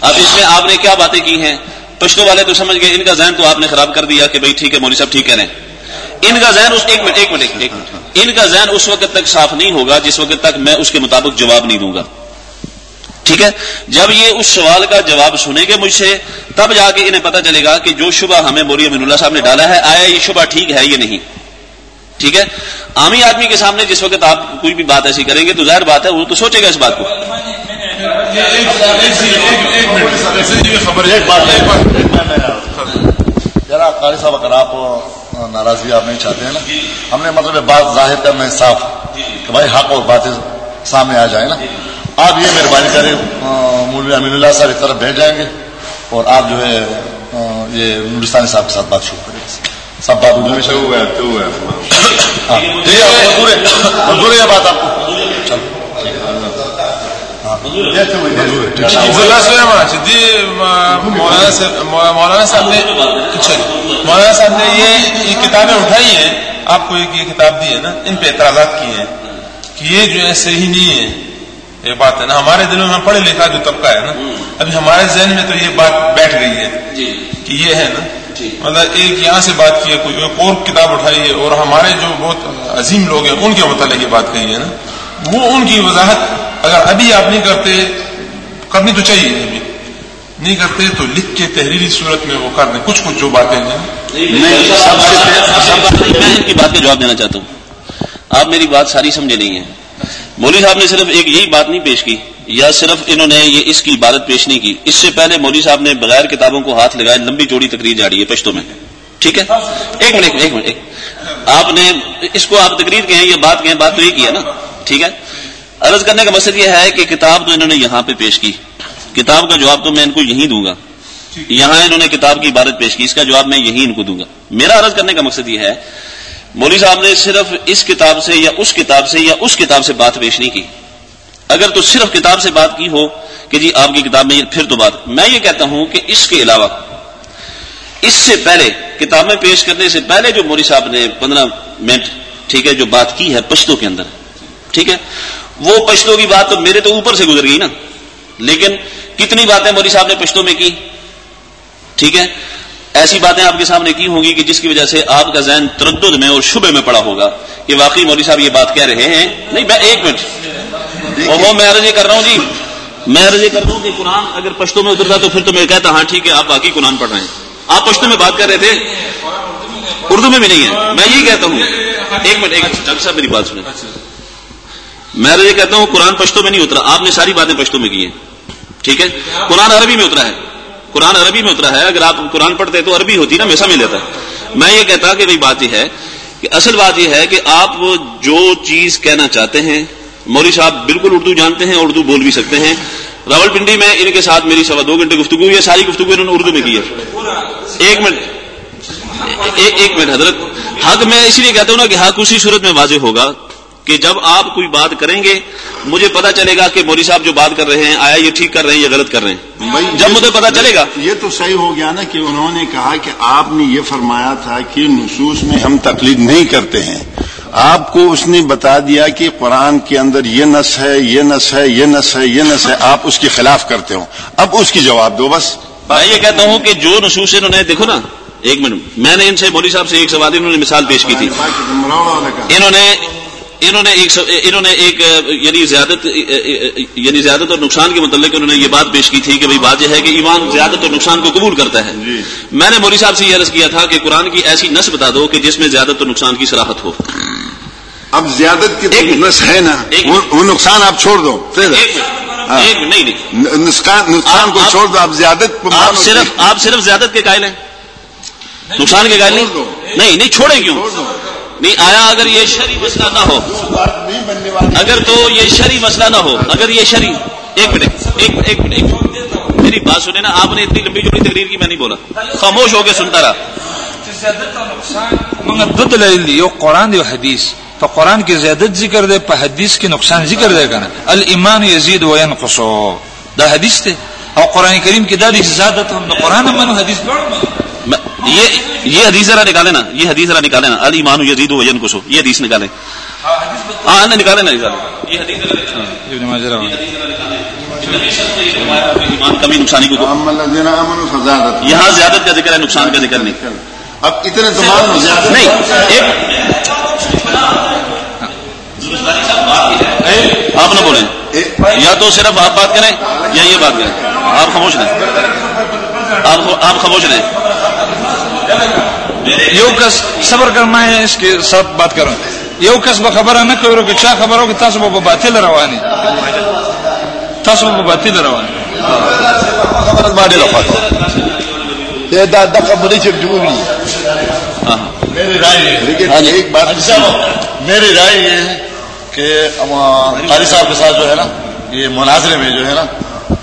Speaker 2: اب اس میں آپ نے کیا باتیں کی ہیں؟ پشتوں والے تو سمجھ گئے ان کا ذہن تو آپ نے خراب کر دیا کہ بھائی ٹھیک ہے مولوی صاحب ٹھیک کہہ رہے ہیں۔ ان کا ذہن اس ایک منٹ ایک منٹ ایک منٹ۔ ان کا ذہن اس وقت تک صاف نہیں ہوگا جس وقت تک میں اس کے مطابق جواب نہیں دوں گا۔ ٹھیک ہے؟ جب یہ اس سوال کا جواب سنیں گے مجھ سے، تب جا کے انہیں پتا چلے گا کہ جو شبہ ہمیں موری امین اللہ صاحب نے ڈالا ہے، آیا یہ شبہ ٹھیک ہے یہ نہیں؟ ٹھیک ہے؟ عامی آدمی کے سامنے جس وقت آپ کوئی بھی بات ایسی کریں گے تو ظاہر بات ہے، وہ تو سوچے گا اس بات کو۔
Speaker 4: ذرا قاری صاحب، اگر آپ ناراضگی آپ نہیں چاہتے ہیں نا، ہم نے مطلب بات ظاہر کرنا صاف کہ بھائی حق اور باتیں سامنے آ جائیں نا۔ آپ یہ مہربانی کریں مولوی امین اللہ صاحب کی طرف بھیج جائیں گے اور آپ جو ہے یہ نورستانی صاحب کے ساتھ بات شروع کریں سب بات منظور ہے یہ بات آپ کو۔
Speaker 6: مولانا صاحب نے مولانا صاحب نے یہ کتابیں اٹھائی ہیں۔ آپ کو ایک یہ کتاب دی ہے نا ان پہ اعتراضات کیے ہیں کہ یہ جو ہے صحیح نہیں ہے۔ یہ بات ہے نا ہمارے دلوں میں پڑھے لکھا جو طبقہ ہے نا ابھی ہمارے ذہن میں تو یہ بات بیٹھ گئی ہے کہ یہ ہے نا مطلب ایک یہاں سے بات کی ہے کوئی ایک اور کتاب اٹھائی ہے اور ہمارے جو بہت عظیم لوگ ہیں ان کے متعلق یہ بات کہی ہے نا۔ وہ ان کی وضاحت اگر ابھی آپ نہیں کرتے کرنی تو چاہیے ابھی۔ نہیں کرتے تو لکھ کے تحریری صورت میں وہ کر دیں۔ کچھ کچھ جو باتیں ہیں۔
Speaker 2: میں ان کی بات کا جواب دینا چاہتا ہوں۔ آپ میری بات ساری سمجھے نہیں ہیں۔ مولوی صاحب نے صرف ایک یہی بات نہیں پیش کی، یا صرف انہوں نے یہ اس کی عبادت پیش نہیں کی۔ اس سے پہلے مولوی صاحب نے بغیر کتابوں کو ہاتھ لگائے لمبی چوڑی تقریر جاڑی ہے پشتوں میں۔ ٹھیک ہے؟ ایک منٹ ایک منٹ آپ نے اس کو آپ تقریر کہیں یا بات کہیں، بات تو یہ کی ہے نا۔ ٹھیک ہے؟ عرض کرنے کا مقصد یہ ہے کہ کتاب تو انہوں نے یہاں پہ پیش کی۔ کتاب کا جواب تو میں ان کو یہی دوں گا۔ یہاں انہوں نے کتاب کی عبادت پیش کی، اس کا جواب میں یہی ان کو دوں گا۔ میرا عرض کرنے کا مقصد یہ ہے مولوی صاحب نے صرف اس کتاب سے یا اس کتاب سے یا اس کتاب سے بات پیش نہیں کی۔ اگر تو صرف کتاب سے بات کی ہو کہ جی آپ کی کتاب میں پھر تو بات۔ میں یہ کہتا ہوں کہ اس کے علاوہ اس سے پہلے کتاب میں پیش کرنے سے پہلے جو مولوی صاحب نے پندرہ منٹ ٹھیک ہے جو بات کی ہے پشتوں کے اندر، ٹھیک ہے؟ وہ پشتوں کی بات تو میرے تو اوپر سے گزر گئی نا، لیکن کتنی باتیں مولوی صاحب نے پشتوں میں کی، ٹھیک ہے؟ ایسی باتیں آپ کے سامنے کی ہوں گی کہ جس کی وجہ سے آپ کا ذہن تردد میں اور شبے میں پڑا ہوگا کہ واقعی مولوی صاحب یہ بات کہہ رہے ہیں۔ نہیں، میں ایک منٹ۔ وہ میں عرض یہ کر رہا ہوں جی میں عرض یہ کر رہا ہوں کہ قرآن اگر پشتوں میں اترتا تو پھر تو میں کہتا ہاں ٹھیک ہے، آپ باقی قرآن پڑھ رہے ہیں۔ آپ پشتوں میں بات کر رہے تھے؟ اردو میں بھی نہیں ہے۔ میں یہی کہتا ہوں۔ ایک منٹ، ایک ڈاکٹر صاحب میری بات سنیں۔ میں یہ کہتا ہوں، قرآن پشتوں میں نہیں اترا۔ آپ نے ساری باتیں پشتوں میں کی ہیں۔ ٹھیک ہے؟ قرآن عربی میں اترا ہے۔ قرآن عربی میں اترا ہے، اگر آپ قرآن پڑھتے تو عربی ہوتی نا میں سمجھ لیتا میں یہ کہتا کہ بھائی بات یہ ہے کہ اصل بات یہ ہے کہ آپ جو چیز کہنا چاہتے ہیں، مولوی صاحب بالکل اردو جانتے ہیں، اردو بول بھی سکتے ہیں۔ راول پنڈی میں ان کے ساتھ میری سوا دو گھنٹے گفتگو یہ ساری گفتگو انہوں نے اردو میں کی ہے۔ ایک منٹ۔ ایک منٹ، حضرت۔ حق میں اسی لیے کہتا ہوں نا کہ حق اسی صورت میں واضح ہوگا۔ کہ جب آپ کوئی بات کریں گے مجھے پتا چلے گا کہ مودی صاحب جو بات کر رہے ہیں آیا یہ ٹھیک کر رہے ہیں یا غلط کر رہے ہیں؟ جب مجھے پتا چلے گا۔
Speaker 3: یہ تو صحیح ہو گیا نا کہ انہوں نے کہا کہ آپ نے یہ فرمایا تھا کہ نصوص میں ہم تقلید نہیں کرتے ہیں۔ آپ کو اس نے بتا دیا کہ قرآن کے اندر یہ نس ہے یہ نس ہے یہ نس ہے یہ نس ہے آپ اس کے خلاف کرتے ہو اب اس کی جواب دو بس۔
Speaker 2: میں یہ کہتا ہوں کہ جو نصوص انہوں نے دیکھو نا ایک منٹ میں نے ان سے مودی صاحب سے ایک سوال انہوں نے مثال پیش کی تھی۔ انہوں نے انہوں نے ایک انہوں نے ایک یعنی زیادت یعنی زیادت اور نقصان کے متعلق انہوں نے یہ بات پیش کی تھی کہ بھائی بات یہ ہے کہ ایمان زیادت اور نقصان کو قبول کرتا ہے۔
Speaker 3: جی۔
Speaker 2: میں نے مولوی صاحب سے یہ عرض کیا تھا کہ قرآن کی ایسی نس بتا دو کہ جس میں زیادت اور نقصان کی سراحت ہو۔
Speaker 3: اب زیادت کی۔ نس ہے نا؟ وہ نقصان آپ چھوڑ دو ہاں۔
Speaker 2: نہیں
Speaker 3: نقصان کو چھوڑ دو آپ زیادت
Speaker 2: صرف آپ صرف زیادت کے قائل ہیں۔ نقصان کے قائل نہیں۔ نہیں چھوڑیں کیوں۔ نہیں آیا اگر یہ شری مسئلہ نہ ہو۔
Speaker 3: نہیں بننے والی۔
Speaker 2: اگر تو یہ شری مسئلہ نہ ہو اگر یہ شری ایک منٹ ایک منٹ ایک میری بات سنیں نا آپ نے اتنی لمبی چوڑی تقریر کی میں نہیں بولا۔ خاموش ہو کے سنتا رہا۔
Speaker 5: دو دلایل دي یو قران دی حدیث۔ په قران کې زیادت ذکر دی په حدیث کې نقصان ذکر دی کنه الايمان يزيد وينقص دا حدیث دی او قران کریم کې دا دی زیادت قران منو حدیث۔
Speaker 2: میں- یہ یہ حدیث ذرا نکالے نا یہ حدیث ذرا نکالے نا۔ علی مانو یزید و ین کسو یہ حدیث نکالے ہاں نکالے نا نکالے یہ حدیث
Speaker 5: رواه
Speaker 2: ایمان کمی نقصانی کو یہاں زیادت کا ذکر ہے نقصان کا ذکر نہیں۔
Speaker 3: اب اتنے زیادت
Speaker 2: نہیں ایک آپ نہ بولیں۔ یا تو صرف آپ بات کریں یا یہ بات کریں۔ آپ خاموش رہیں۔ آپ آپ خاموش رہیں۔
Speaker 5: یو کس صبر کر ما اس کې سب بات کرو یو کس به خبره نه کوي ورکه چا خبره وکړي تاسو به باطل رواني تاسو به باطل رواني
Speaker 4: باندې لفظ دا دا خبرې چې جوړي
Speaker 2: ہاں۔
Speaker 4: میری رائے ہے۔
Speaker 3: لیکن
Speaker 2: ہاں جی۔
Speaker 3: ایک بات
Speaker 4: صاحب۔ میری رائے یہ ہے کہ قاری صاحب کے ساتھ جو ہے نا یہ مناظرے میں جو ہے نا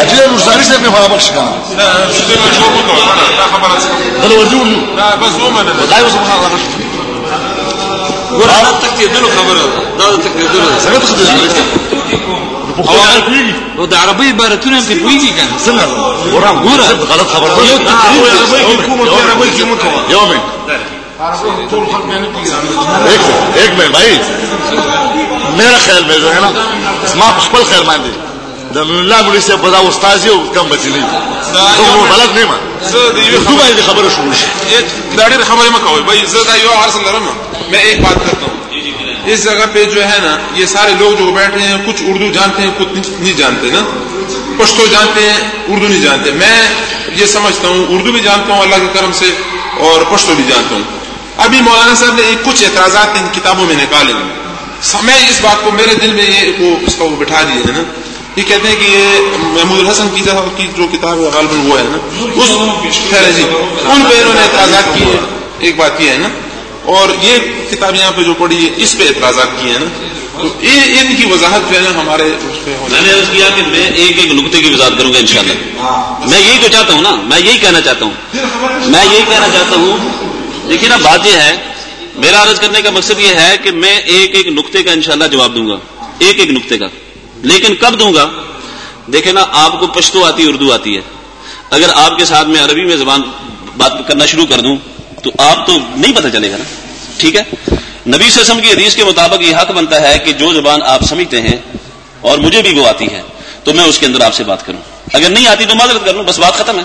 Speaker 4: اجل روزاری سے موافق شکا نه شته مشور وکړه دا خبره ده نو ورجو نو دا
Speaker 6: بس ومنه
Speaker 4: دا یو سبحان الله
Speaker 5: ګور دا تکیدلو خبره دا تکیدلو
Speaker 4: څنګه
Speaker 5: تکیدلو نو د عربي عبارتونه په پويږي کنه
Speaker 4: څنګه ورا ګوره غلط خبر دی
Speaker 5: یو حکومت عربي کې مو کوه
Speaker 4: یو من ټول خلک نه دي ایک ایک من بھائی میرا خیال میں جو ہے نا اسما خپل خیال باندې د الله مولوی صاحب استاد یو کم بلد نه ما
Speaker 6: زه د یوې
Speaker 4: اردو باندې خبره شروع شي
Speaker 6: ایک- دا ډېر خبرې مه کوئ بھائی زه دا یو عرض لرم میں ایک بات کرتا ہوں اس جگہ پہ جو ہے نا یہ سارے لوگ جو بیٹھے ہیں کچھ اردو جانتے ہیں کچھ نہیں جانتے نا پشتو جانتے ہیں اردو نہیں جانتے میں یہ سمجھتا ہوں اردو بھی جانتا ہوں اللہ کے کرم سے اور پشتو بھی جانتا ہوں ابھی مولانا صاحب نے ایک کچھ اعتراضات ان کتابوں میں نکالے ہیں میں اس بات کو میرے دل میں یہ اس کا وہ بٹھا دیے ہے نا یہ کہتے ہیں کہ یہ محمود الحسن کی طرح کی جو کتاب ہے غالباً وہ ہے نا۔ اس خیر جی۔ ان پہ انہوں نے اعتراضات کیے ہیں۔ ایک بات یہ ہے نا۔ اور یہ کتاب یہاں پہ جو پڑھی ہے اس پہ اعتراضات کیے ہیں نا۔ تو یہ ان کی وضاحت جو ہے نا ہمارے
Speaker 2: میں نے عرض کیا کہ میں ایک ایک نقطے کی وضاحت کروں گا انشاءاللہ۔ میں یہی تو چاہتا ہوں نا۔ میں یہی کہنا چاہتا ہوں۔ میں یہی کہنا چاہتا ہوں۔ دیکھیے نا بات یہ ہے میرا عرض کرنے کا مقصد یہ ہے کہ میں ایک ایک نقطے کا انشاءاللہ جواب دوں گا۔ ایک ایک نقطے کا۔ لیکن کب دوں گا؟ دیکھیں نا، آپ کو پشتو آتی ہے اردو آتی ہے۔ اگر آپ کے ساتھ میں عربی میں زبان بات کرنا شروع کر دوں، تو آپ تو نہیں پتہ چلے گا نا۔ ٹھیک ہے؟ نبی سے کی حدیث کے مطابق یہ حق بنتا ہے کہ جو زبان آپ سمجھتے ہیں اور مجھے بھی وہ آتی ہے، تو میں اس کے اندر آپ سے بات کروں۔ اگر نہیں آتی تو معذرت کر لوں، بس بات ختم ہے۔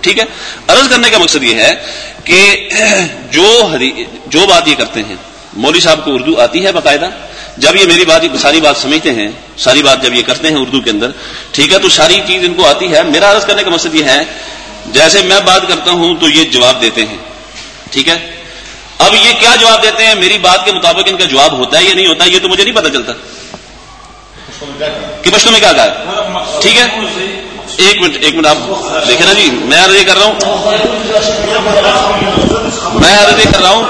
Speaker 2: ٹھیک ہے؟ عرض کرنے کا مقصد یہ ہے کہ جو جو بات یہ کرتے ہیں، مولوی صاحب کو اردو آتی ہے باقاعدہ۔ جب یہ میری بات ساری بات سمجھتے ہیں، ساری بات جب یہ کرتے ہیں اردو کے اندر، ٹھیک ہے، تو ساری چیز ان کو آتی ہے۔ میرا عرض کرنے کا مقصد یہ ہے، جیسے میں بات کرتا ہوں تو یہ جواب دیتے ہیں۔ ٹھیک ہے؟ اب یہ کیا جواب دیتے ہیں؟ میری بات کے مطابق ان کا جواب ہوتا ہے یا نہیں ہوتا یہ تو مجھے نہیں پتا چلتا۔ کہ پشتوں میں کیا کہا ٹھیک ہے؟ ایک منٹ ایک منٹ، آپ دیکھیں نا جی میں عرض یہ کر رہا ہوں۔ میں عرض یہ کر رہا ہوں۔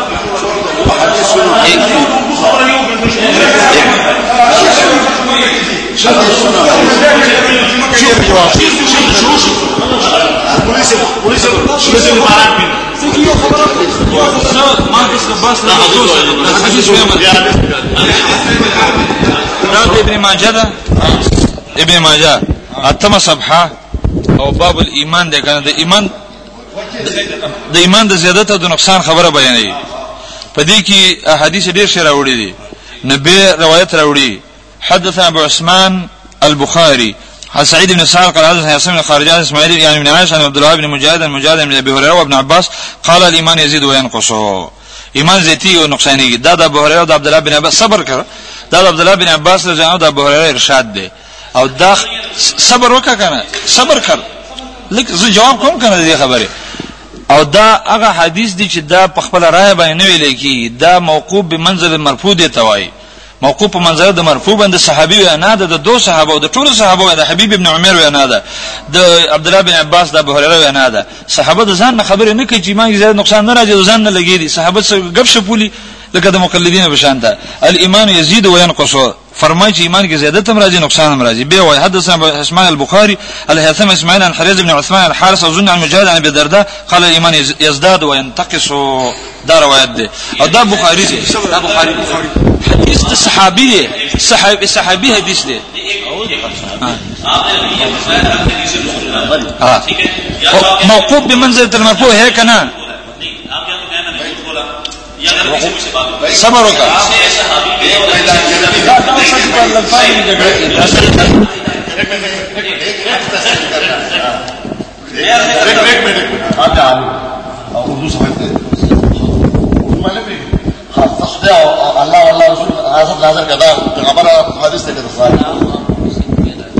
Speaker 5: ابن ماجه ده ابن ماجه اتمه صفحه او باب الايمان ده کنه د ایمان د ایمان د زیادت او د نقصان خبره بیانوي په دې کې احادیث ډېر شي راوړي دي نبی روایت راوړي حدثنا ابو عثمان البخاري عن سعيد بن سعد قال حدثنا ياسين بن خارجة عن اسماعيل يعني بن عائشة عن عبد الله بن مجاهد، عن مجاهد بن ابي هريره وابن عباس قال الايمان يزيد وينقص. ایمان زیتی او نقصانی دا د ابو هريره او د عبد الله بن عباس صبر کړ دا د عبد الله بن عباس رضی الله عنه د ابو هريره ارشاد دی. او دا صبر وکړه کنه؟ صبر کړ. لکه زه جواب کوم کنه دې خبره او دا هغه حدیث دی چې دا په خپل رائے باندې ویل کی دا موقوف به منزل مرفوع دی توای موقوف په منزله د مرفوع باندې صحابي و نه ده د دو صحابه او د ټولو صحابه د حبیب ابن عمر و نه ده د عبد الله بن عباس د ابو هريره و نه ده. صحابه د ځان خبره نه کوي چې ما زیات نقصان نه راځي ځان نه لګي دي صحابه څخه غب شپولي لکه د مقلدین بشان ده. الايمان يزيد وينقص فرمای چې ایمان کې زیادت هم راځي نقصان هم راځي. به وای حدثنا اسماعیل البخاري الهيثم اسماعيل عن حريز بن عثمان الحارث اظن عن مجاهد عن ابي الدرداء قال الايمان يزداد وينتقص دا روایت ده أو دا بخاری دی. دا بخاری حدیث د صحابي دی. صحابي حدیث دی. ها موقوف بمنزلة المرفوع ہے کنا صبر وکړه
Speaker 4: اردو سمجھتے اردو میں نہیں۔ خدا اللہ اللہ رسول حضرت نازل کدا پیغمبر حدیث ته کړه
Speaker 5: صبر وکړه زه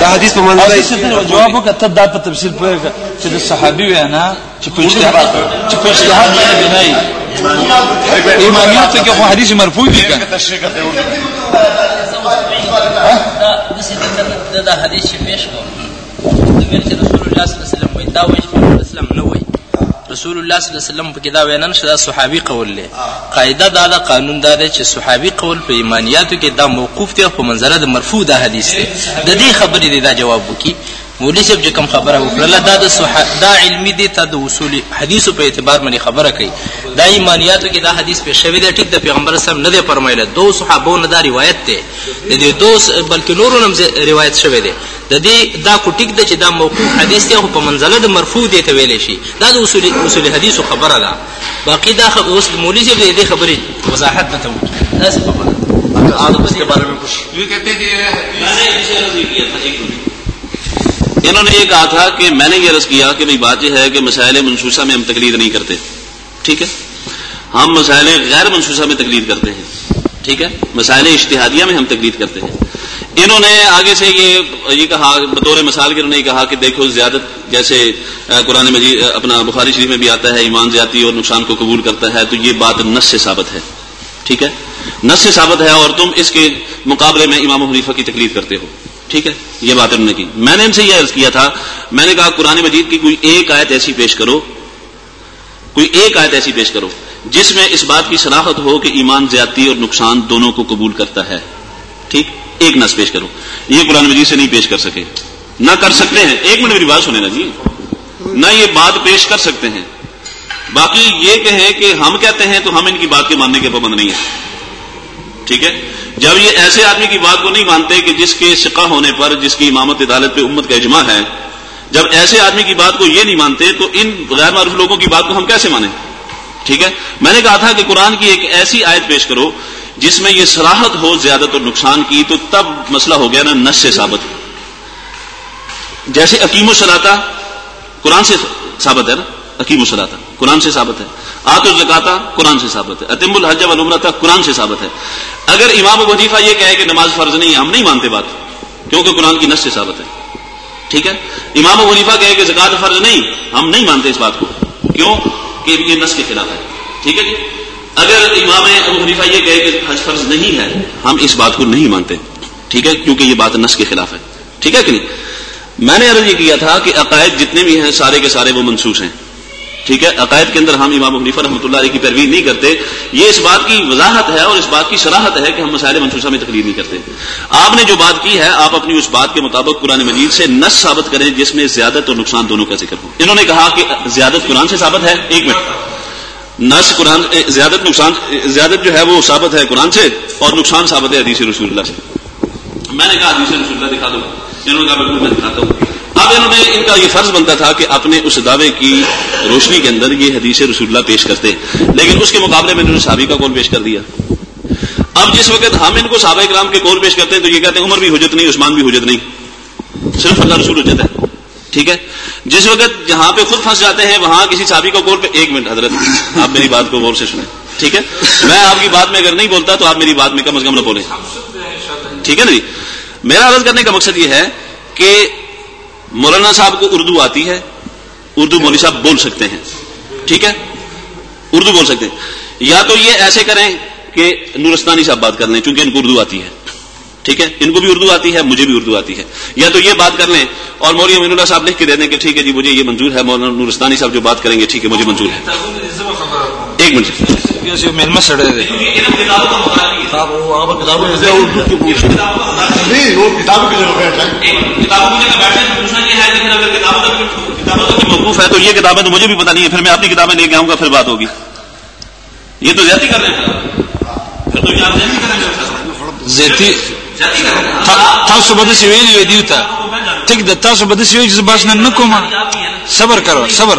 Speaker 7: دا حدیث په منځ
Speaker 5: کې جواب وکړه دا په تفصیل پوهه چې د صحابي وینا چې په اجتهاد چې په اجتهاد باندې بنای امامیت کې حدیث مرفوع دی کنه
Speaker 8: دا حدیث پیش کوم د رسول الله صلی الله علیه وسلم دا وایي رسول الله نه وایي رسول الله صلی الله علیه وسلم په کې دا وینا نشته دا صحابي قول له قاعده دا دا قانون دا دی چې صحابي قول په ایمانیاتو کې دا موقوف دی په منظره د مرفوع دا حدیث دی. د دې خبرې دا جواب وکي مولوی صاحب چې کوم خبره وکړه دا د. دا علمي دي ته د اصول حدیثو په اعتبار باندې خبره کوي. دا ایمانیاتو کې دا حدیث پیش شوی دی ټیک د پیغمبر اسلام نه دی فرمایله دو صحابو نه دا روایت دی. د دې دو بلکې نورو هم روایت شوی دی. د دې دا کو ټیک د چې دا موقوف حدیث دی خو په منزله د مرفوع دی ته ویل شي. دا د اصول اصول حدیثو خبره ده. باقی دا خبر اوس مولوی صاحب دې خبرې وضاحت نه ته وکړي. دا څه خبره
Speaker 4: آپ اس کے بارے میں کچھ
Speaker 6: یہ کہتے ہیں کہ
Speaker 2: انہوں نے یہ کہا تھا کہ میں نے یہ عرض کیا کہ بھئی بات یہ ہے کہ مسائل منصوصہ میں ہم تقلید نہیں کرتے، ٹھیک ہے؟ ہم مسائل غیر منصوصہ میں تقلید کرتے ہیں، ٹھیک ہے؟ مسائل اشتہادیہ میں ہم تقلید کرتے ہیں۔ انہوں نے آگے سے یہ یہ کہا، بطور مثال کے انہوں نے کہا کہ دیکھو زیادت، جیسے قرآن مجید اپنا بخاری شریف میں بھی آتا ہے، ایمان زیادتی اور نقصان کو قبول کرتا ہے، تو یہ بات نس سے ثابت ہے، ٹھیک ہے؟ نس سے ثابت ہے اور تم اس کے مقابلے میں امام حنیفہ کی تقلید کرتے ہو۔ ٹھیک ہے، یہ بات انہوں نے کی۔ میں نے ان سے یہ عرض کیا تھا، میں نے کہا قرآن مجید کی کوئی ایک آیت ایسی پیش کرو، کوئی ایک آیت ایسی پیش کرو، جس میں اس بات کی صلاحت ہو کہ ایمان زیادتی اور نقصان دونوں کو قبول کرتا ہے۔ ٹھیک، ایک نس پیش کرو۔ یہ قرآن مجید سے نہیں پیش کر سکے۔ نہ کر سکتے ہیں۔ ایک منٹ میری بات سنیں نا جی۔ نہ یہ بات پیش کر سکتے ہیں۔ باقی یہ کہیں کہ ہم کہتے ہیں تو ہم ان کی بات کے ماننے کے پابند نہیں ہیں۔ ٹھیک ہے؟ جب یہ ایسے آدمی کی بات کو نہیں مانتے کہ جس کے سکہ ہونے پر جس کی امامت عدالت پہ امت کا اجماع ہے، جب ایسے آدمی کی بات کو یہ نہیں مانتے تو ان غیر معروف لوگوں کی بات کو ہم کیسے مانیں؟ ٹھیک ہے؟ میں نے کہا تھا کہ قرآن کی ایک ایسی آیت پیش کرو جس میں یہ سراہت ہو زیادت اور نقصان کی تو تب مسئلہ ہو گیا نا نس سے ثابت۔ جیسے عکیم و سلاتا قرآن سے ثابت ہے نا عکیم و سلاتا قرآن سے ثابت ہے۔ آت و زکاتا قرآن سے ثابت ہے۔ اتم الحج والعمرہ قرآن سے ثابت ہے۔ اگر امام وظیفہ یہ کہے کہ نماز فرض نہیں ہم نہیں مانتے بات، کیونکہ قرآن کی نس سے ثابت ہے۔ ٹھیک ہے؟ امام وظیفہ کہے کہ زکات فرض نہیں، ہم نہیں مانتے اس بات کو۔ کیوں؟ کہ یہ نس کے خلاف ہے۔ ٹھیک ہے جی؟ اگر امام ابو حنیفہ یہ کہے کہ حج فرض نہیں ہے، ہم اس بات کو نہیں مانتے۔ ٹھیک ہے؟ کیونکہ یہ بات نس کے خلاف ہے۔ ٹھیک ہے کہ نہیں؟ میں نے عرض یہ کیا تھا کہ عقائد جتنے بھی ہیں، سارے کے سارے وہ منسوخ ہیں۔ ٹھیک ہے؟ عقائد کے اندر ہم امام حنیفہ رحمۃ اللہ علیہ کی پیروی نہیں کرتے۔ یہ اس بات کی وضاحت ہے اور اس بات کی صلاحت ہے کہ ہم مسائل منصوصہ میں تقریر نہیں کرتے۔ آپ نے جو بات کی ہے، آپ اپنی اس بات کے مطابق قرآن مجید سے نس ثابت کریں جس میں زیادت اور نقصان دونوں کا ذکر ہو۔ انہوں نے کہا کہ زیادت قرآن سے ثابت ہے۔ ایک منٹ۔ نس قرآن زیادت نقصان زیادت جو ہے وہ ثابت ہے قرآن سے اور نقصان ثابت ہے حدیث رسول اللہ سے۔ میں نے کہا حدیث رسول اللہ دکھا دو۔ انہوں نے کہا بالکل میں دکھاتا ہوں۔ اب انہوں نے ان کا یہ فرض بنتا تھا کہ اپنے اس دعوے کی روشنی کے اندر یہ حدیث رسول اللہ پیش کرتے لیکن اس کے مقابلے میں انہوں نے صحابی کا کون پیش کر دیا؟ اب جس وقت ہم ان کو صحابہ کرام کے کون پیش کرتے ہیں تو یہ کہتے ہیں عمر بھی حجت نہیں، عثمان بھی حجت نہیں۔ صرف اللہ رسول حجت ہے۔ ٹھیک ہے؟ جس وقت جہاں پہ خود پھنس جاتے ہیں، وہاں کسی صحابی کا کول پہ ایک منٹ حضرت، آپ میری بات کو غور سے سنیں۔ ٹھیک ہے؟ میں آپ کی بات میں اگر نہیں بولتا تو آپ میری بات میں کم از کم نہ بولیں۔ ٹھیک ہے نا جی؟ میرا عرض کرنے کا مقصد یہ ہے کہ مولانا صاحب کو اردو آتی ہے، اردو مولوی صاحب بول سکتے ہیں۔ ٹھیک ہے؟ اردو بول سکتے ہیں۔ یا تو یہ ایسے کریں کہ نورستانی صاحب بات کر لیں، چونکہ ان کو اردو آتی ہے۔ ٹھیک ہے؟ ان کو بھی اردو آتی ہے، مجھے بھی اردو آتی ہے۔ یا تو یہ بات کر لیں۔ اور مولوی امین اللہ صاحب لکھ کے دے دیں کہ ٹھیک ہے جی مجھے یہ منظور ہے، مولانا نورستانی صاحب جو بات کریں گے، ٹھیک ہے، مجھے منظور ہے۔ ایک منٹ موقوف ہے تو یہ کتابیں تو مجھے بھی پتا نہیں ہے۔ پھر میں اپنی کتابیں لے کے آؤں گا پھر بات ہوگی۔ یہ تو زیادتی کر رہے ہیں۔ پھر تو یہ آپ زیادتی کر رہے ہیں۔
Speaker 5: زیتی
Speaker 2: زیادتی کر رہے ہیں۔
Speaker 5: تا- تاسو به داسې ویلي وي دیو ته ټیک ده تاسو به داسې ویلي چې زه بحث نن نه کوم صبر کرو صبر۔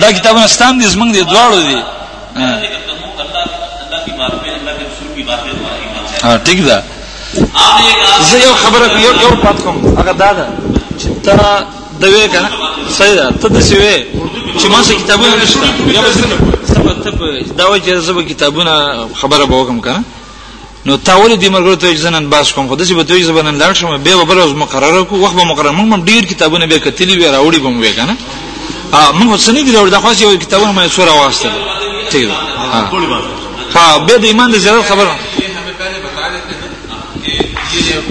Speaker 5: دا کتابونه ستاند دي زمنګ دي دواړو دي ها ٹھیک ده زه یو خبره یو یو پات کوم هغه دا ده چې ترا دوي کنه صحیح ده ته د سیوې چې ما څه کتابونه نشته یا به زه نه کوم سبا ته دا وایي چې زه به کتابونه خبره به وکم کنه نو تاول دې مرګرو ته ځنن باس کوم؟ خو دې به دوی زبنن لاړ شم به به بروز مقرره کو وخت به مقرره مم ډیر کتابونه به کتلی وی راوړي بم وی کنه ا موږ څه نه دی راوړ دا خاص یو کتابونه مې سورا واسطه ٹھیک ده. ها به د ایمان د زیارت خبر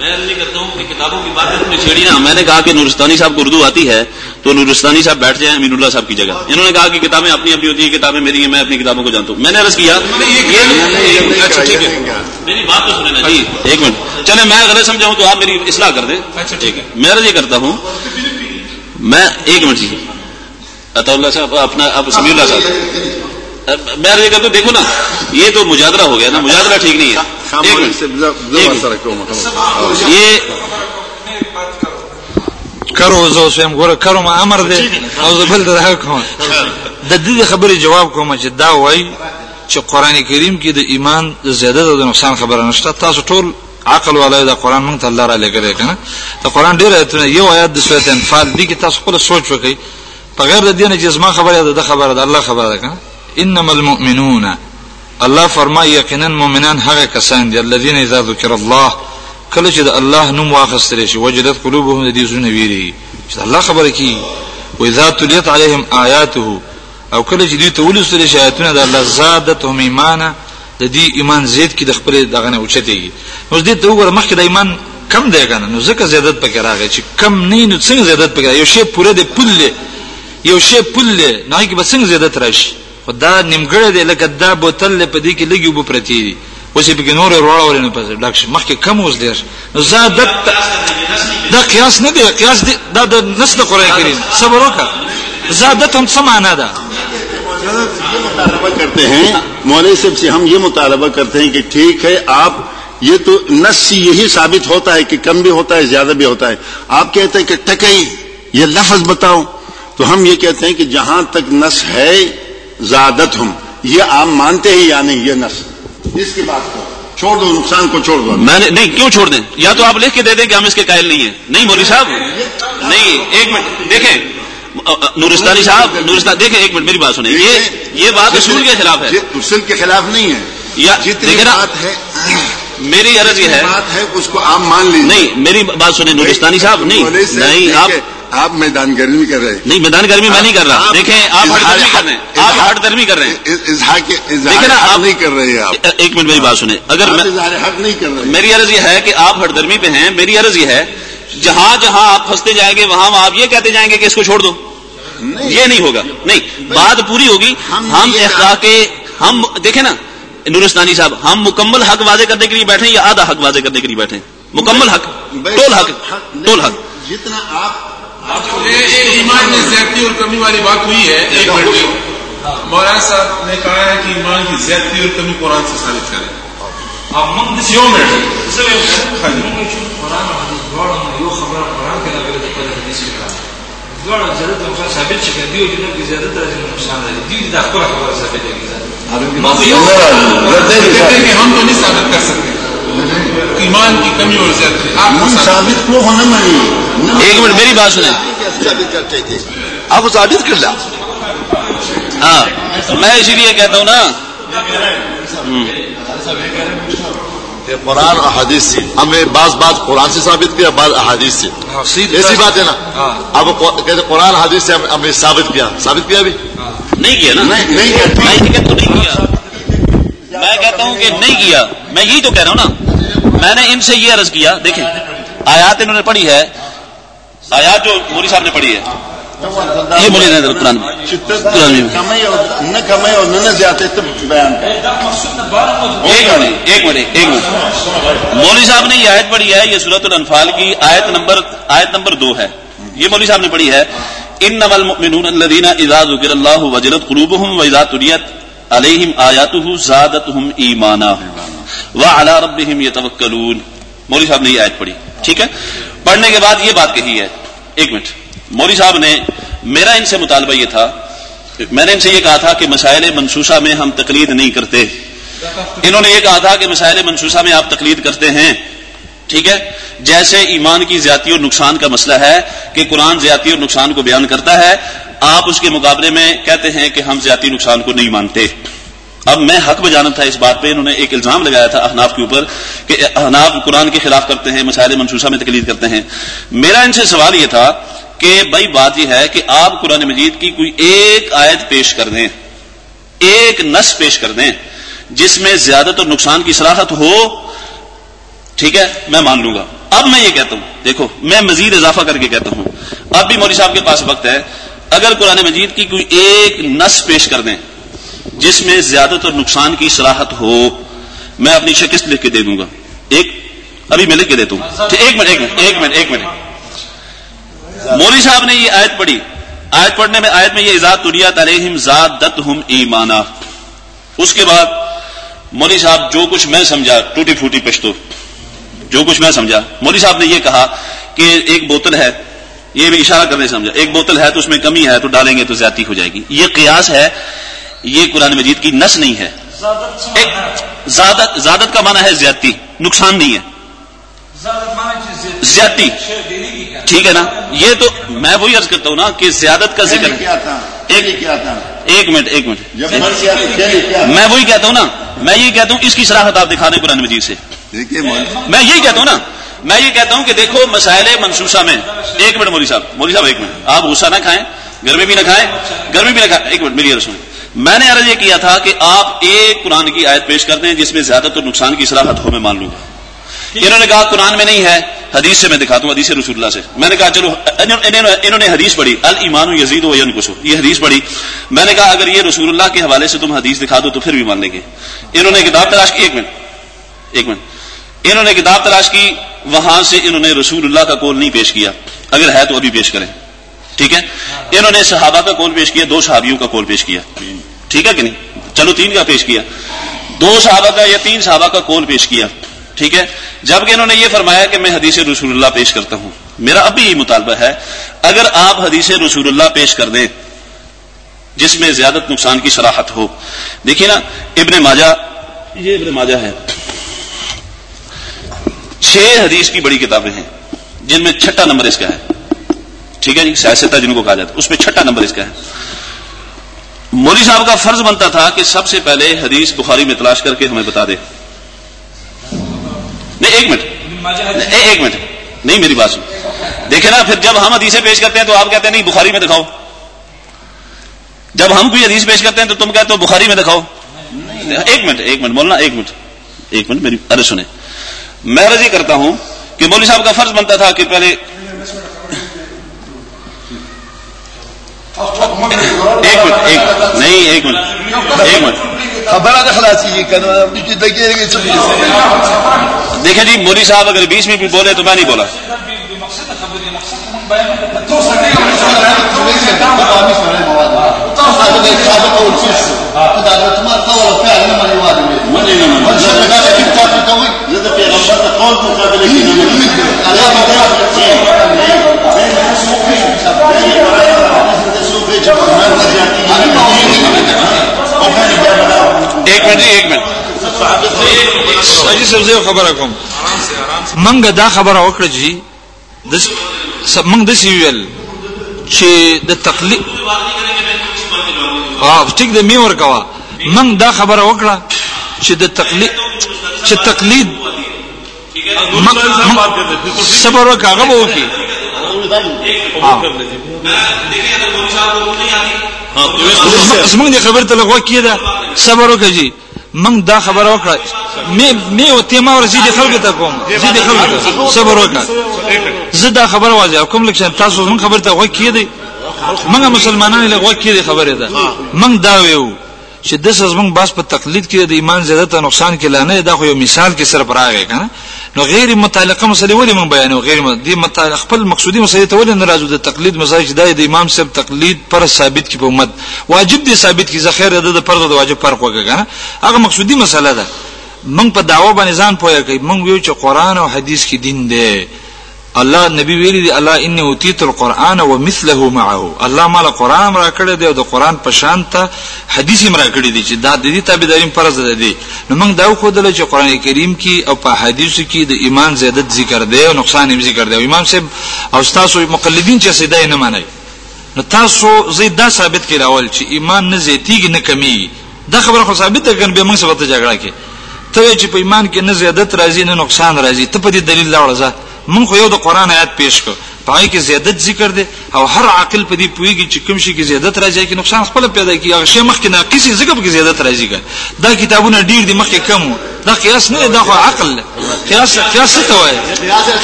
Speaker 2: میں نہیں کرتا ہوں کہ کتابوں کی بات تم نے چھیڑی نا میں نے کہا کہ نورستانی صاحب کو اردو آتی ہے تو نورستانی صاحب بیٹھ جائیں امین اللہ صاحب کی جگہ۔ انہوں نے کہا کہ کتابیں اپنی اپنی ہوتی ہیں کتابیں میری ہیں میں اپنی کتابوں کو جانتا ہوں۔ میں نے عرض کیا یہ
Speaker 6: اچھا ٹھیک ہے۔
Speaker 2: میری بات تو سنیں نا جی ایک منٹ۔ چلے میں غلط سمجھاؤں تو آپ میری اصلاح کر دیں۔
Speaker 6: اچھا ٹھیک ہے۔
Speaker 2: میں عرض یہ کرتا ہوں میں ایک منٹ جی۔ عطا اللہ صاحب اپنا اب سمی اللہ صاحب۔ میں عرض یہ کرتا ہوں دیکھو نا یہ تو مجادلہ ہو گیا نا مجادلہ ٹھیک نہیں ہے۔
Speaker 5: کرو زو سم ګوره کرو ما امر دی او زه بل ته کوم د دې خبرې جواب کوم چې دا وای چې قران کریم کې د ایمان او د نقصان خبره نشته تاسو ټول عقل والای د قران مونږ ته الله را لګره کنه د قران ډیر ایتونه یو آیات د سورته انفال دي کې تاسو خپل سوچ وکړئ په غیر د دینه جسمه خبره ده د خبره ده الله خبره ده کنه انما المؤمنون الله فرمایي یقینا مؤمنان هغه کسان دي الذين اذا ذكر الله کله چې د الله نوم واخستل شي وجدت قلوبهم دې زونه ویری چې الله خبره کی و اذا تليت عليهم آیاته او کله چې دوی ته ولوستل شي آیاتونه د الله زادتهم ایمانا د دې ایمان زیات کی د خپل دغه نه اوچتېږي اوس دې ته وګوره مخکې د ایمان کم دی کنه نو ځکه زیادت پکې راغی چې کم نه نو څنګه زیادت پکې یو شی پوره دی پله یو شی پله نه کې به څنګه زیادت راشي خدا نیمګړی دی لکه دا بوتل په دې کې لګي وب پرتی دي. اوس په کې نور وروړول نه پځ ډاک مخکې کم اوس دی نو زادت دا قیاس نه دی قیاس دی دا د نس د قران کریم. صبر وکړه. زادت هم سمانا ده؟
Speaker 3: مطالبہ کرتے ہیں مولوی صاحب سے ہم یہ مطالبہ کرتے ہیں کہ ٹھیک ہے آپ یہ تو نس سے یہی ثابت ہوتا ہے کہ کم بھی ہوتا ہے زیادہ بھی ہوتا ہے۔ آپ کہتے ہیں کہ ٹکئی یہ لفظ بتاؤ تو ہم یہ کہتے ہیں کہ جہاں تک نس ہے زیادت ہم یہ آپ مانتے ہیں یا نہیں؟ یہ نس اس کی بات کو چھوڑ دو نقصان کو چھوڑ دو۔
Speaker 2: میں نے نہیں کیوں چھوڑ دیں؟ یا تو آپ لکھ کے دے دیں کہ ہم اس کے قائل نہیں ہیں۔ نہیں مولوی صاحب۔ نہیں ایک منٹ۔ دیکھیں نورستانی صاحب نورستان دیکھیں ایک منٹ میری بات سنیں۔ یہ یہ بات اصول کے خلاف ہے۔
Speaker 3: اصول کے خلاف نہیں ہے۔
Speaker 2: یا
Speaker 3: جتنی بات ہے
Speaker 2: میری عرض یہ ہے۔
Speaker 3: بات ہے اس کو آپ مان لیجیے
Speaker 2: نہیں میری بات سنیں نورستانی صاحب نہیں۔ نہیں آپ
Speaker 3: آپ میدان گرمی کر رہے ہیں۔
Speaker 2: نہیں میدان گرمی میں نہیں کر رہا۔ دیکھیں آپ ہٹ
Speaker 3: اظہار
Speaker 2: درمی کر رہے ہیں۔ آپ
Speaker 3: نہیں کر رہے ہیں آپ
Speaker 2: ایک منٹ میری بات سنیں۔ اگر
Speaker 3: حق نہیں کر رہے
Speaker 2: میری عرض یہ ہے کہ آپ ہٹ درمی پہ ہیں۔ میری عرض یہ ہے جہاں جہاں آپ پھنستے جائیں گے وہاں آپ یہ کہتے جائیں گے کہ اس کو چھوڑ دو۔ یہ نہیں ہوگا۔ نہیں بات پوری ہوگی۔
Speaker 3: ہم
Speaker 2: اخلاق ہم دیکھیں نا نورستانی صاحب ہم مکمل حق واضح کرنے کے لیے بیٹھے ہیں یا آدھا حق واضح کرنے کے لیے بیٹھے ہیں؟ مکمل حق ٹول حق ٹول حق۔
Speaker 3: جتنا آپ
Speaker 6: ایمان میں زیادتی اور کمی والی بات ہوئی ہے ایک منٹ میں مولانا صاحب نے کہا ہے کہ ایمان کی زیادتی اور کمی قرآن سے ثابت کریں۔ یو منٹ جی ہم تو نہیں ثابت کر سکتے۔ ایمان کی کمی اور ثابت
Speaker 3: کو ہونا مانی
Speaker 2: ایک منٹ میری بات سنیں.
Speaker 4: آپ ثابت کر لیا
Speaker 2: ہاں میں اسی لیے کہتا ہوں نا۔
Speaker 4: کہ قرآن اور حدیث سے ہمیں بعض بات قرآن سے ثابت کیا بعض احادیث سے۔ ایسی بات ہے نا؟ اب کہتے قرآن حدیث سے ہم- ہمیں ثابت کیا۔ ثابت کیا ابھی
Speaker 2: نہیں کیا نا۔
Speaker 3: نہیں نہیں
Speaker 2: نہیں کیا۔ میں کہتا ہوں کہ نہیں کیا۔ میں یہی تو کہہ رہا ہوں نا۔ میں نے ان سے یہ عرض کیا دیکھیں آیات انہوں نے پڑھی ہے آیات جو موری صاحب نے پڑھی ہے یہ مولی نے قرآن ایک منٹ ایک منٹ ایک منٹ۔ مولوی صاحب نے یہ آیت پڑھی ہے یہ سورت الانفال کی آیت نمبر آیت نمبر دو ہے۔ یہ مولوی صاحب نے پڑھی ہے انما المؤمنون الذين اذا ذكر الله وجلت قلوبهم واذا عليهم اياته زادتهم ایمانا وعلى ربهم يتوکلون مولوی صاحب نے یہ آیت پڑھی، ٹھیک ہے؟ پڑھنے کے بعد یہ بات کہی ہے، ایک منٹ۔ مولوی صاحب نے، میرا ان سے مطالبہ یہ تھا، میں نے ان سے یہ کہا تھا کہ مسائل منصوصہ میں ہم تقلید نہیں کرتے۔ انہوں نے یہ کہا تھا کہ مسائل منصوصہ میں آپ تقلید کرتے ہیں، ٹھیک ہے؟ جیسے ایمان کی زیادتی اور نقصان کا مسئلہ ہے کہ قرآن زیادتی اور نقصان کو بیان کرتا ہے آپ اس کے مقابلے میں کہتے ہیں کہ ہم زیادتی نقصان کو نہیں مانتے۔ اب میں حق بجانا تھا اس بات پہ، انہوں نے ایک الزام لگایا تھا احناف کے اوپر کہ احناف قرآن کے خلاف کرتے ہیں، مسائل منصوصہ میں تقلید کرتے ہیں۔ میرا ان سے سوال یہ تھا کہ بھائی بات یہ ہے کہ آپ قرآن مجید کی کوئی ایک آیت پیش کر دیں، ایک نس پیش کر دیں جس میں زیادت اور نقصان کی صلاحت ہو، ٹھیک ہے، میں مان لوں گا۔ اب میں یہ کہتا ہوں، دیکھو، میں مزید اضافہ کر کے کہتا ہوں۔ اب بھی مولوی صاحب کے پاس وقت ہے۔ اگر قرآن مجید کی کوئی ایک نس پیش کر دیں جس میں زیادت اور نقصان کی صلاحت ہو، میں اپنی شکست لکھ کے دے دوں گا۔ ایک، ابھی میں لکھ کے دیتا ہوں۔ ایک منٹ ایک منٹ ایک منٹ ایک منٹ۔ مولوی صاحب نے یہ آیت پڑھی۔ آیت پڑھنے میں، آیت میں یہ ایزاد تریات علیہم زاد دت ہم ایمانا۔ اس کے بعد مولوی صاحب جو کچھ میں سمجھا، ٹوٹی پھوٹی پشتو۔ جو کچھ میں سمجھا۔ مولوی صاحب نے یہ کہا کہ ایک بوتل ہے۔ یہ بھی اشارہ کرنے سمجھا ایک بوتل ہے تو اس میں کمی ہے تو ڈالیں گے تو زیادتی ہو جائے گی۔ یہ قیاس ہے یہ قرآن مجید کی نس نہیں ہے۔ زیادت زیادت کا معنی ہے زیادتی نقصان نہیں ہے۔ زیادتی۔ ٹھیک ہے نا؟ یہ تو میں وہی عرض کرتا ہوں نا کہ زیادت کا ذکر ایک منٹ ایک منٹ۔ میں وہی کہتا ہوں نا میں یہ کہتا ہوں اس کی صلاحت آپ دکھا دیں قرآن مجید سے۔ میں یہی کہتا ہوں نا میں یہ کہتا ہوں کہ دیکھو مسائل منصوصہ میں۔ ایک منٹ مولی صاحب مولی صاحب ایک منٹ۔ آپ غصہ نہ کھائیں، گرمی بھی نہ کھائیں، گرمی بھی نہ کھائیں۔ ایک منٹ، میری رسوم میں نے عرض یہ کیا تھا کہ آپ ایک قرآن کی آیت پیش کر دیں جس میں زیادہ تو نقصان کی صلاحت ہو، میں مان لوں۔ گا انہوں نے کہا قرآن میں نہیں ہے، حدیث سے میں دکھاتا ہوں، حدیث رسول اللہ سے۔ میں نے کہا چلو، انہوں نے حدیث پڑھی المان یزید و کسو یہ حدیث پڑھی۔ میں نے کہا اگر یہ رسول اللہ کے حوالے سے تم حدیث دکھا دو تو پھر بھی مان لیں گے۔ انہوں نے کتاب تلاش کی، ایک منٹ ایک منٹ۔ انہوں نے کتاب تلاش کی، وہاں سے انہوں نے رسول اللہ کا کول نہیں پیش کیا۔ اگر ہے تو ابھی پیش کریں۔ ٹھیک ہے؟ انہوں نے صحابہ کا کول پیش کیا، دو صحابیوں کا کول پیش کیا۔ ٹھیک ہے کہ نہیں؟ چلو تین کا پیش کیا۔ دو صحابہ کا یا تین صحابہ کا کول پیش کیا؟ ٹھیک ہے؟ جبکہ انہوں نے یہ فرمایا کہ میں حدیث رسول اللہ پیش کرتا ہوں۔ میرا اب بھی یہ مطالبہ ہے، اگر آپ حدیث رسول اللہ پیش کر دیں، جس میں زیادت نقصان کی صلاحت ہو۔ دیکھیے نا، ابن ماجہ، یہ ابن ماجہ ہے۔ چھ حدیث کی بڑی کتابیں ہیں، جن میں چھٹا نمبر اس کا ہے۔ ٹھیک ہے جی سیاستہ جن کو کہا جاتا ہے، اس میں چھٹا نمبر اس کا ہے۔ مولوی صاحب کا فرض بنتا تھا کہ سب سے پہلے حدیث بخاری میں تلاش کر کے ہمیں بتا دے۔ نہیں، ایک منٹ۔ ایک منٹ۔ نہیں، میری بات سن۔ دیکھیں نا، پھر جب ہم حدیثیں پیش کرتے ہیں تو آپ کہتے ہیں، نہیں، بخاری میں دکھاؤ۔ جب ہم کوئی حدیث پیش کرتے ہیں تو تم کہتے ہو، بخاری میں دکھاؤ۔ ایک منٹ ایک منٹ بولنا ایک منٹ۔ ایک منٹ، میری ارے سنیں۔ میں رضی کرتا ہوں کہ مولوی صاحب کا فرض بنتا تھا کہ پہلے ایک منٹ ایک نہیں ایک منٹ ایک منٹ۔ دیکھیں جی موری صاحب اگر بیچ میں بھی بولے تو میں نہیں بولا۔
Speaker 9: د پیغمبر د قول مقابله کې نه الله به دا کوي
Speaker 2: ایک منٹ ایک منٹ
Speaker 5: حاجی صاحب زه خبره کوم منګه دا خبره وکړه جی د منګ د سیویل چې د تقلید اه ټیک د می ورکوا منګ دا خبره وکړه چې د تقلید چې تقلید صبر وکړه هغه وکړي زمونږ د خبر ته لغوه کیده صبر وکړه جی من دا خبره وکړه می می او ته ما ورزيد خلکو ته کوم زید خلکو ته صبر وکړه زه دا خبره واځه کوم لکه تاسو من خبر ته وای کیده موږ مسلمانانو له وای کیده خبره ده من دا ویو چې د سزمن باس په تقلید کې د ایمان زیادت او نقصان کې لانه دا خو یو مثال کې صرف راغی کنه نو غیر متعلقه مسلې ولې مون بیانو غیر دي متعلق خپل مقصودی مسلې ته ولې ناراضو د تقلید مسایل چې د امام صاحب تقلید پر ثابت کی په امت. واجب دي ثابت کی ذخیره د فرض او واجب فرق وکړه کنه هغه مقصودی مسله ده. من په دعوه باندې ځان پوهه کوي. من ویو چې قران او حدیث کې دین دی الله نبی ویلی دی الله انی اوتیت القرآن ومثله معه. الله مال قرآن را کړی دی او د قرآن په شان ته حدیث را کړی دی چې دا د دې تابعدارین فرض ده دی. نو موږ دا خو دل چې قرآن کریم کې او په حدیثو کې د ایمان زیادت ذکر دی او نقصان یې ذکر دی. او امام صاحب او تاسو مقلدین چې سیدا نه مانای نو تاسو زید دا ثابت کړه اول چې ایمان نه زیاتیږي نه کمیږي. دا خبره خو ثابت ده کنه به موږ سره جګړه کې. ته چې په ایمان کې نه زیادت راځي نه نقصان راځي. ته په دې دلیل لاړه ځه مونږ خو یو د قران آیات پیش کړ. پای کې زیادت ذکر دی او هر عاقل په دې پويږي چې کوم شي کې زیادت راځي کې نقصان خپل پیدا کیږي. هغه شی مخکې ناقص ذکر کې زیادت راځي دا کتابونه ډیر دي مخکې کم دا قیاس نه دا خو عقل قیاس قیاس څه وای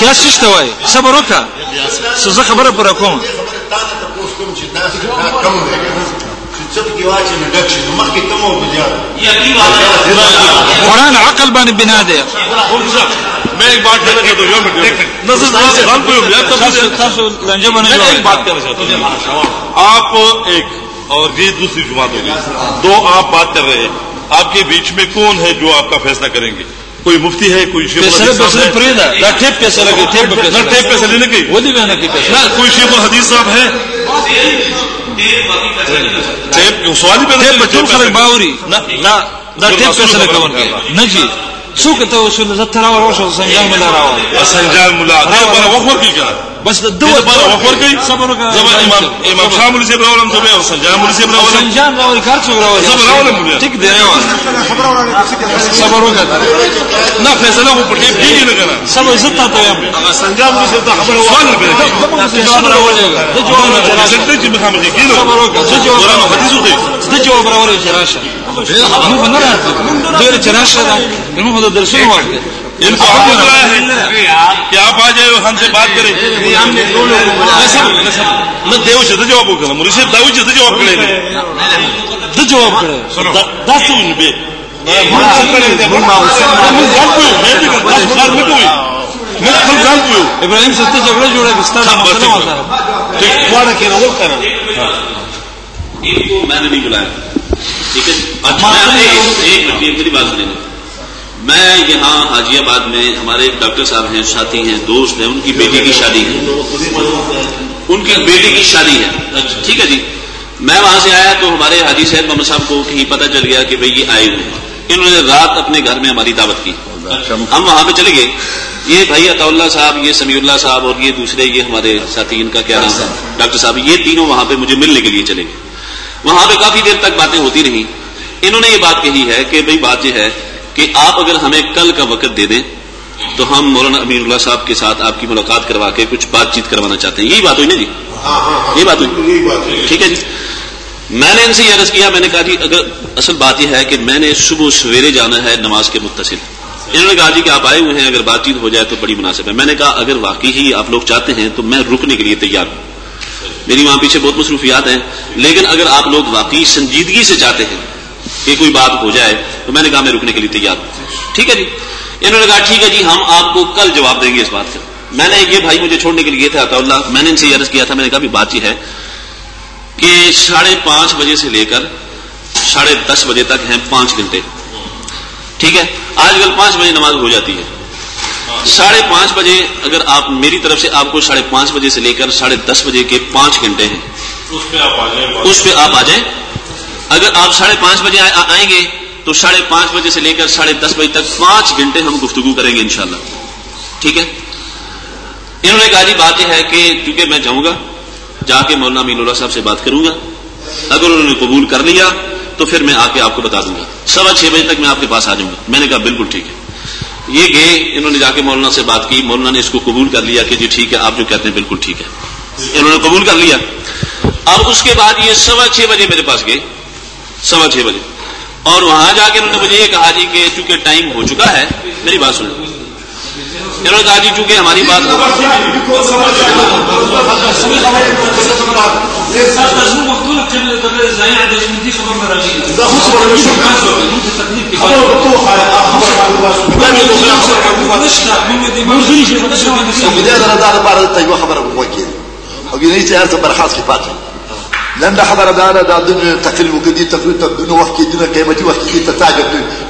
Speaker 5: قیاس څه وای صبر وکړه. څه خبره پر کوم. قرآن عقل باندې بنا دی
Speaker 10: میں ایک بات کہنا چاہتا ہوں ایک بات کہنا چاہتا ہوں آپ ایک اور یہ دوسری جماعت ہوگی۔ دو آپ بات کر رہے ہیں۔ آپ کے بیچ میں کون ہے جو آپ کا فیصلہ کریں گے؟ کوئی مفتی ہے کوئی شیخ کوئی شیخ الحدیث صاحب ہے۔ سوال ہی
Speaker 5: کې نه جی۔ څوک ته وسول زه تر اور وشو سنجال ملا راو
Speaker 10: سنجال ملا دې بل وخور کې کړه
Speaker 5: بس د دوه
Speaker 10: بل وخور کې
Speaker 5: صبر وکړه
Speaker 10: زما امام امام شامل زیب راولم زه او سنجال ملا زیب راولم
Speaker 5: سنجال راول کار څو راول
Speaker 10: زه راولم
Speaker 5: ټیک دی راول صبر وکړه
Speaker 10: نه فیصله مو پټې پیږي نه کړه
Speaker 5: صبر زه تا ته یم.
Speaker 10: هغه سنجال ملا زیب ته خبر
Speaker 5: وان به جواب راولې زه جواب
Speaker 10: راولم زه ته چې مخامخ کېږم
Speaker 5: صبر وکړه. زه جواب
Speaker 10: راولم حدیث وکړه
Speaker 5: زه جواب راولم چې راشه موږ نه راځو ډېر چې راشه دا موږ د درسونو وخت
Speaker 10: ان کو حق مل رہا ہے۔ کہ آپ آ جائے ہم سے بات کریں نہ دیو سے جواب کرنا مجھے سے داو سے جواب کرے
Speaker 5: د جواب کړه
Speaker 10: دا څه ونی به
Speaker 5: ابراهيم ستې جګړه جوړه کستانه مسله وځه
Speaker 10: ٹھیک واڑا کے نہ وہ کرنا
Speaker 2: ان کو میں نے نہیں بلایا۔ ٹھیک ہے ایک منٹ میری بات سنیں۔ میں یہاں حاجی آباد میں ہمارے ڈاکٹر صاحب ہیں ساتھی ہیں دوست ہیں ان کی بیٹی کی شادی ہے۔ ان کی بیٹی کی شادی ہے۔ ٹھیک ہے جی؟ میں وہاں سے آیا تو ہمارے حاجی صاحب محمد صاحب کو کہیں پتہ چل گیا کہ بھئی یہ آئے ہوئے ہیں۔ انہوں نے رات اپنے گھر میں ہماری دعوت کی۔ ہم وہاں پہ چلے گئے۔ یہ بھائی عطا اللہ صاحب یہ سمیع اللہ صاحب اور یہ دوسرے یہ ہمارے ساتھی ان کا کیا نام ہے؟ ڈاکٹر صاحب یہ تینوں وہاں پہ مجھے ملنے کے لیے چلے گئے۔ وہاں پہ کافی دیر تک باتیں ہوتی رہی انہوں نے یہ بات کہی ہے کہ بھئی بات یہ ہے کہ آپ اگر ہمیں کل کا وقت دے دیں تو ہم مولانا امین اللہ صاحب کے ساتھ آپ کی ملاقات کروا کے کچھ بات چیت کروانا چاہتے ہیں۔ یہی بات ہوئی نا جی؟ یہ بات ہوئی۔ ٹھیک ہے جی۔ میں نے ان سے یہ عرض کیا میں نے کہا جی اگر اصل بات یہ ہے کہ میں نے صبح سویرے جانا ہے نماز کے متصل۔ انہوں نے کہا جی کہ آپ آئے ہوئے ہیں اگر بات چیت ہو جائے تو بڑی مناسب ہے۔ میں نے کہا اگر واقعی ہی آپ لوگ چاہتے ہیں تو میں رکنے کے لیے تیار ہوں۔ میری وہاں پیچھے بہت مصروفیات ہیں۔ لیکن اگر آپ لوگ واقعی سنجیدگی سے چاہتے ہیں کہ کوئی بات ہو جائے، تو میں نے کہا میں رکنے کے لیے تیار ٹھیک ہے جی؟ انہوں نے کہا ٹھیک ہے جی ہم آپ کو کل جواب دیں گے اس بات کا میں نے یہ بھائی مجھے چھوڑنے کے لیے تھا اللہ، میں نے ان سے یہ عرض کیا تھا، میں نے کہا بھی بات یہ ہے کہ ساڑھے پانچ بجے سے لے کر ساڑھے دس بجے تک ہیں پانچ گھنٹے۔ ٹھیک ہے؟ آج کل پانچ بجے نماز ہو جاتی ہے۔ ساڑھے پانچ بجے اگر آپ میری طرف سے آپ کو ساڑھے پانچ بجے سے لے کر ساڑھے دس بجے کے پانچ گھنٹے ہیں۔ اس پہ آپ آ جائیں اگر آپ ساڑھے پانچ بجے آئیں گے تو ساڑھے پانچ بجے سے لے کر ساڑھے دس بجے تک پانچ گھنٹے ہم گفتگو کریں گے انشاءاللہ۔ ٹھیک ہے؟ انہوں نے کہا جی بات یہ ہے کہ کیونکہ میں جاؤں گا جا کے مولانا مین اللہ صاحب سے بات کروں گا۔ اگر انہوں نے قبول کر لیا تو پھر میں آ کے آپ کو بتا دوں گا۔ سوا چھ بجے تک میں آپ کے پاس آ جاؤں گا۔ میں نے کہا بالکل ٹھیک ہے۔ یہ گئے انہوں نے جا کے مولانا سے بات کی، مولانا نے اس کو قبول کر لیا کہ جی ٹھیک ہے، آپ جو کہتے ہیں بالکل ٹھیک ہے۔ انہوں نے قبول کر لیا۔ اب اس کے بعد یہ سوا چھ بجے میرے پاس گئے۔ سوا چھ بجے۔ اور وہاں جا کے انہوں نے مجھے یہ کہا جی کہ چونکہ ٹائم ہو چکا ہے، میری بات سنیں۔ انہوں نے کہا جی چونکہ ہماری بات صار مجموع بطولة قبل زيادة مدي
Speaker 4: خبر مراجيل إذا خص مراجيل ممكن تكليف أنا بطوخ على أخبر على الباس لم يدخل أخبر على الباس من خليش مدش من بداية أنا دار بعد الطيب خبر أبو وكيل وجيني أرت برخاص في فاتي لم حضر دار دار دون تقريب وجدي تقريب دون وقت دون كيمتي وقت دي تتعجب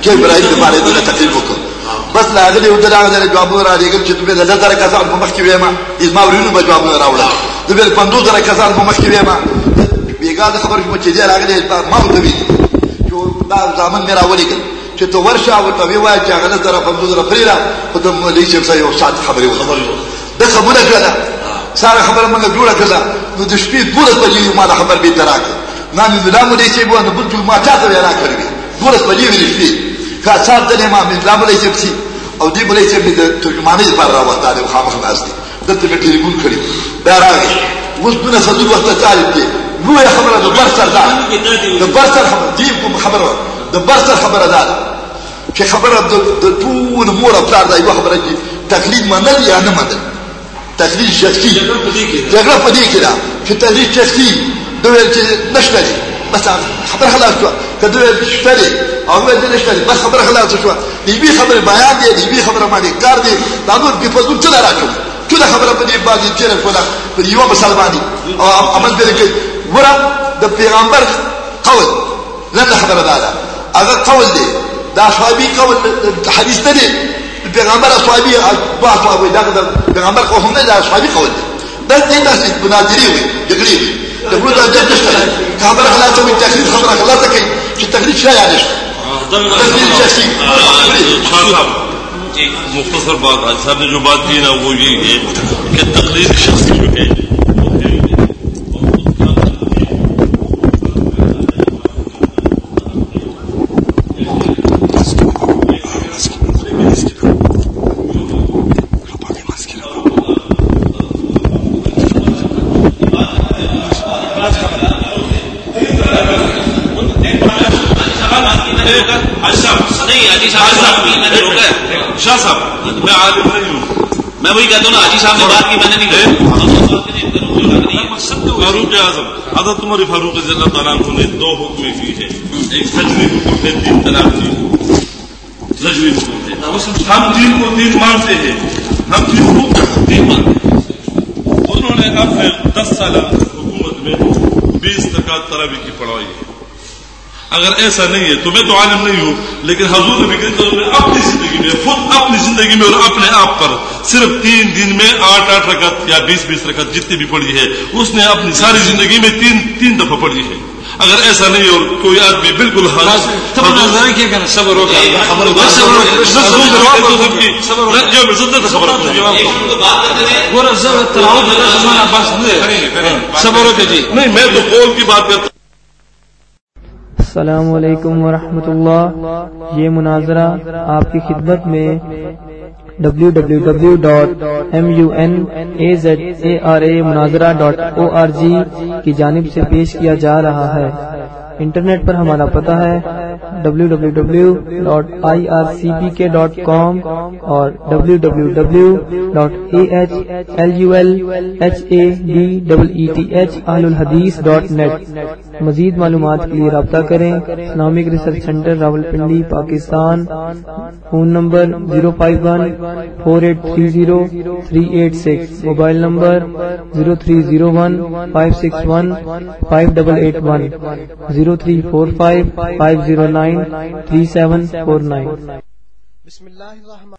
Speaker 4: كيف رأيت بعد دون تقريب وكيل بس لاغلی او دراغلی جوابونه را لګل چې دوی د زړه کسان په مخ کې وېما ازما ورونو به جوابونه راوړل. دوی په 50 کسان په مخ کې وېما بیګا د خبر چې دې راغلی ما ته وی چې دا ځامن میرا ولېګل چې تو ورشه او ته وای چې هغه سره 50 فریرا په دې مولوی چې څه یو سات خبرې وکړه. د خبره کړه ساره خبره موږ جوړه کړه نو د شپې دوله بجې ما خبر به تراک نه نو د مولوی چې بو نه بل ما چاته وینا کړی دوله بجې ویل شپې کا صاحب د ما د مولوی چې او دی مولوی چې د ترجمانۍ لپاره راوته د خامخ ناس دي دته په ټلیفون کړی دا راغی اوس دونه صدور وخت طالب دی نو یا خبره د برسر دا د برسر خبره دی کوم خبره د برسر خبره ده چې خبره د ټول مور دا یو خبره دي تقلید منل یا نه منل تقلید شخصي جګړه په دې کې ده چې تقلید شخصي دوی چې نشته بس خبر خلاص شو؟ كدر اشتري أو ما دير اشتري بس خبر خلاص شو؟ يبي خبر بيان دي يبي خبر ما دي كار دي لازم بيفضل تلا راكم كل خبر بدي بادي تيرن كلها بدي يوم بس البادي أو عمل ذلك ورا ده پیغمبر قول. لن خبر هذا هذا قول دي. ده صحابي قول حديث دي پیغمبر صحابي با صحابي ده پیغمبر قول نه ده صحابي قول دي. بس دي بس بنادري يقريب المفروض الدولة اشتغل تعبر لا تسوي التخريج حضرتك الله تكي. في التخريج لا يعني تخريج شخصي آه،
Speaker 10: مختصر بعض أسباب جبات دينا وجيه كالتقليد الشخصي. شو كاين یہ صاحب، میں عالم نہیں ہوں
Speaker 2: میں وہی کہتا ہوں نا، حاجی صاحب نے بات کی میں نے نہیں
Speaker 10: فاروق اعظم، حضرت عمر فاروق رضی اللہ تعالیٰ عنہ نے دو حکم کی ہے ایک زجوی حکم ہے، تین طلاق کی۔ زجوی حکم ہے۔ ہم دین کو دین مانتے ہیں۔ ہم دین کو دین مانتے ہیں۔ انہوں نے اپنے دس سالہ حکومت میں بیس تک ترابی کی پڑھائی ہے۔ اگر ایسا نہیں ہے تو میں تو عالم نہیں ہوں لیکن حضور نبی کریم صلی اللہ علیہ وسلم نے اپنی زندگی میں خود اپنی زندگی میں اور اپنے آپ پر صرف تین دن میں آٹھ آٹھ رکعت یا بیس بیس رکعت جتنی بھی پڑھی ہے اس نے اپنی ساری زندگی میں تین تین دفعہ پڑھی ہے اگر ایسا نہیں اور کوئی آدمی بالکل صبر
Speaker 5: جی
Speaker 10: نہیں میں تو قول کی بات کرتا
Speaker 1: السلام علیکم ورحمۃ اللہ یہ مناظرہ آپ کی خدمت میں W W W dot M U N A Z A R A Munazara dot O R G کی جانب سے پیش کیا جا رہا ہے۔ انٹرنیٹ پر ہمارا پتہ ہے W W W dot I R C P K dot com اور W W W dot A H L U L H A D double E T H آل الحدیث ڈاٹ نیٹ مزید معلومات کے لیے رابطہ کریں۔ Islamic research centre Rawal Pindi Pakistan, phone number zero five one, four eight three zero, three eight six. Mobile number zero three zero one, five six one, five double eight one. Zero three four five five zero nine three seven four nine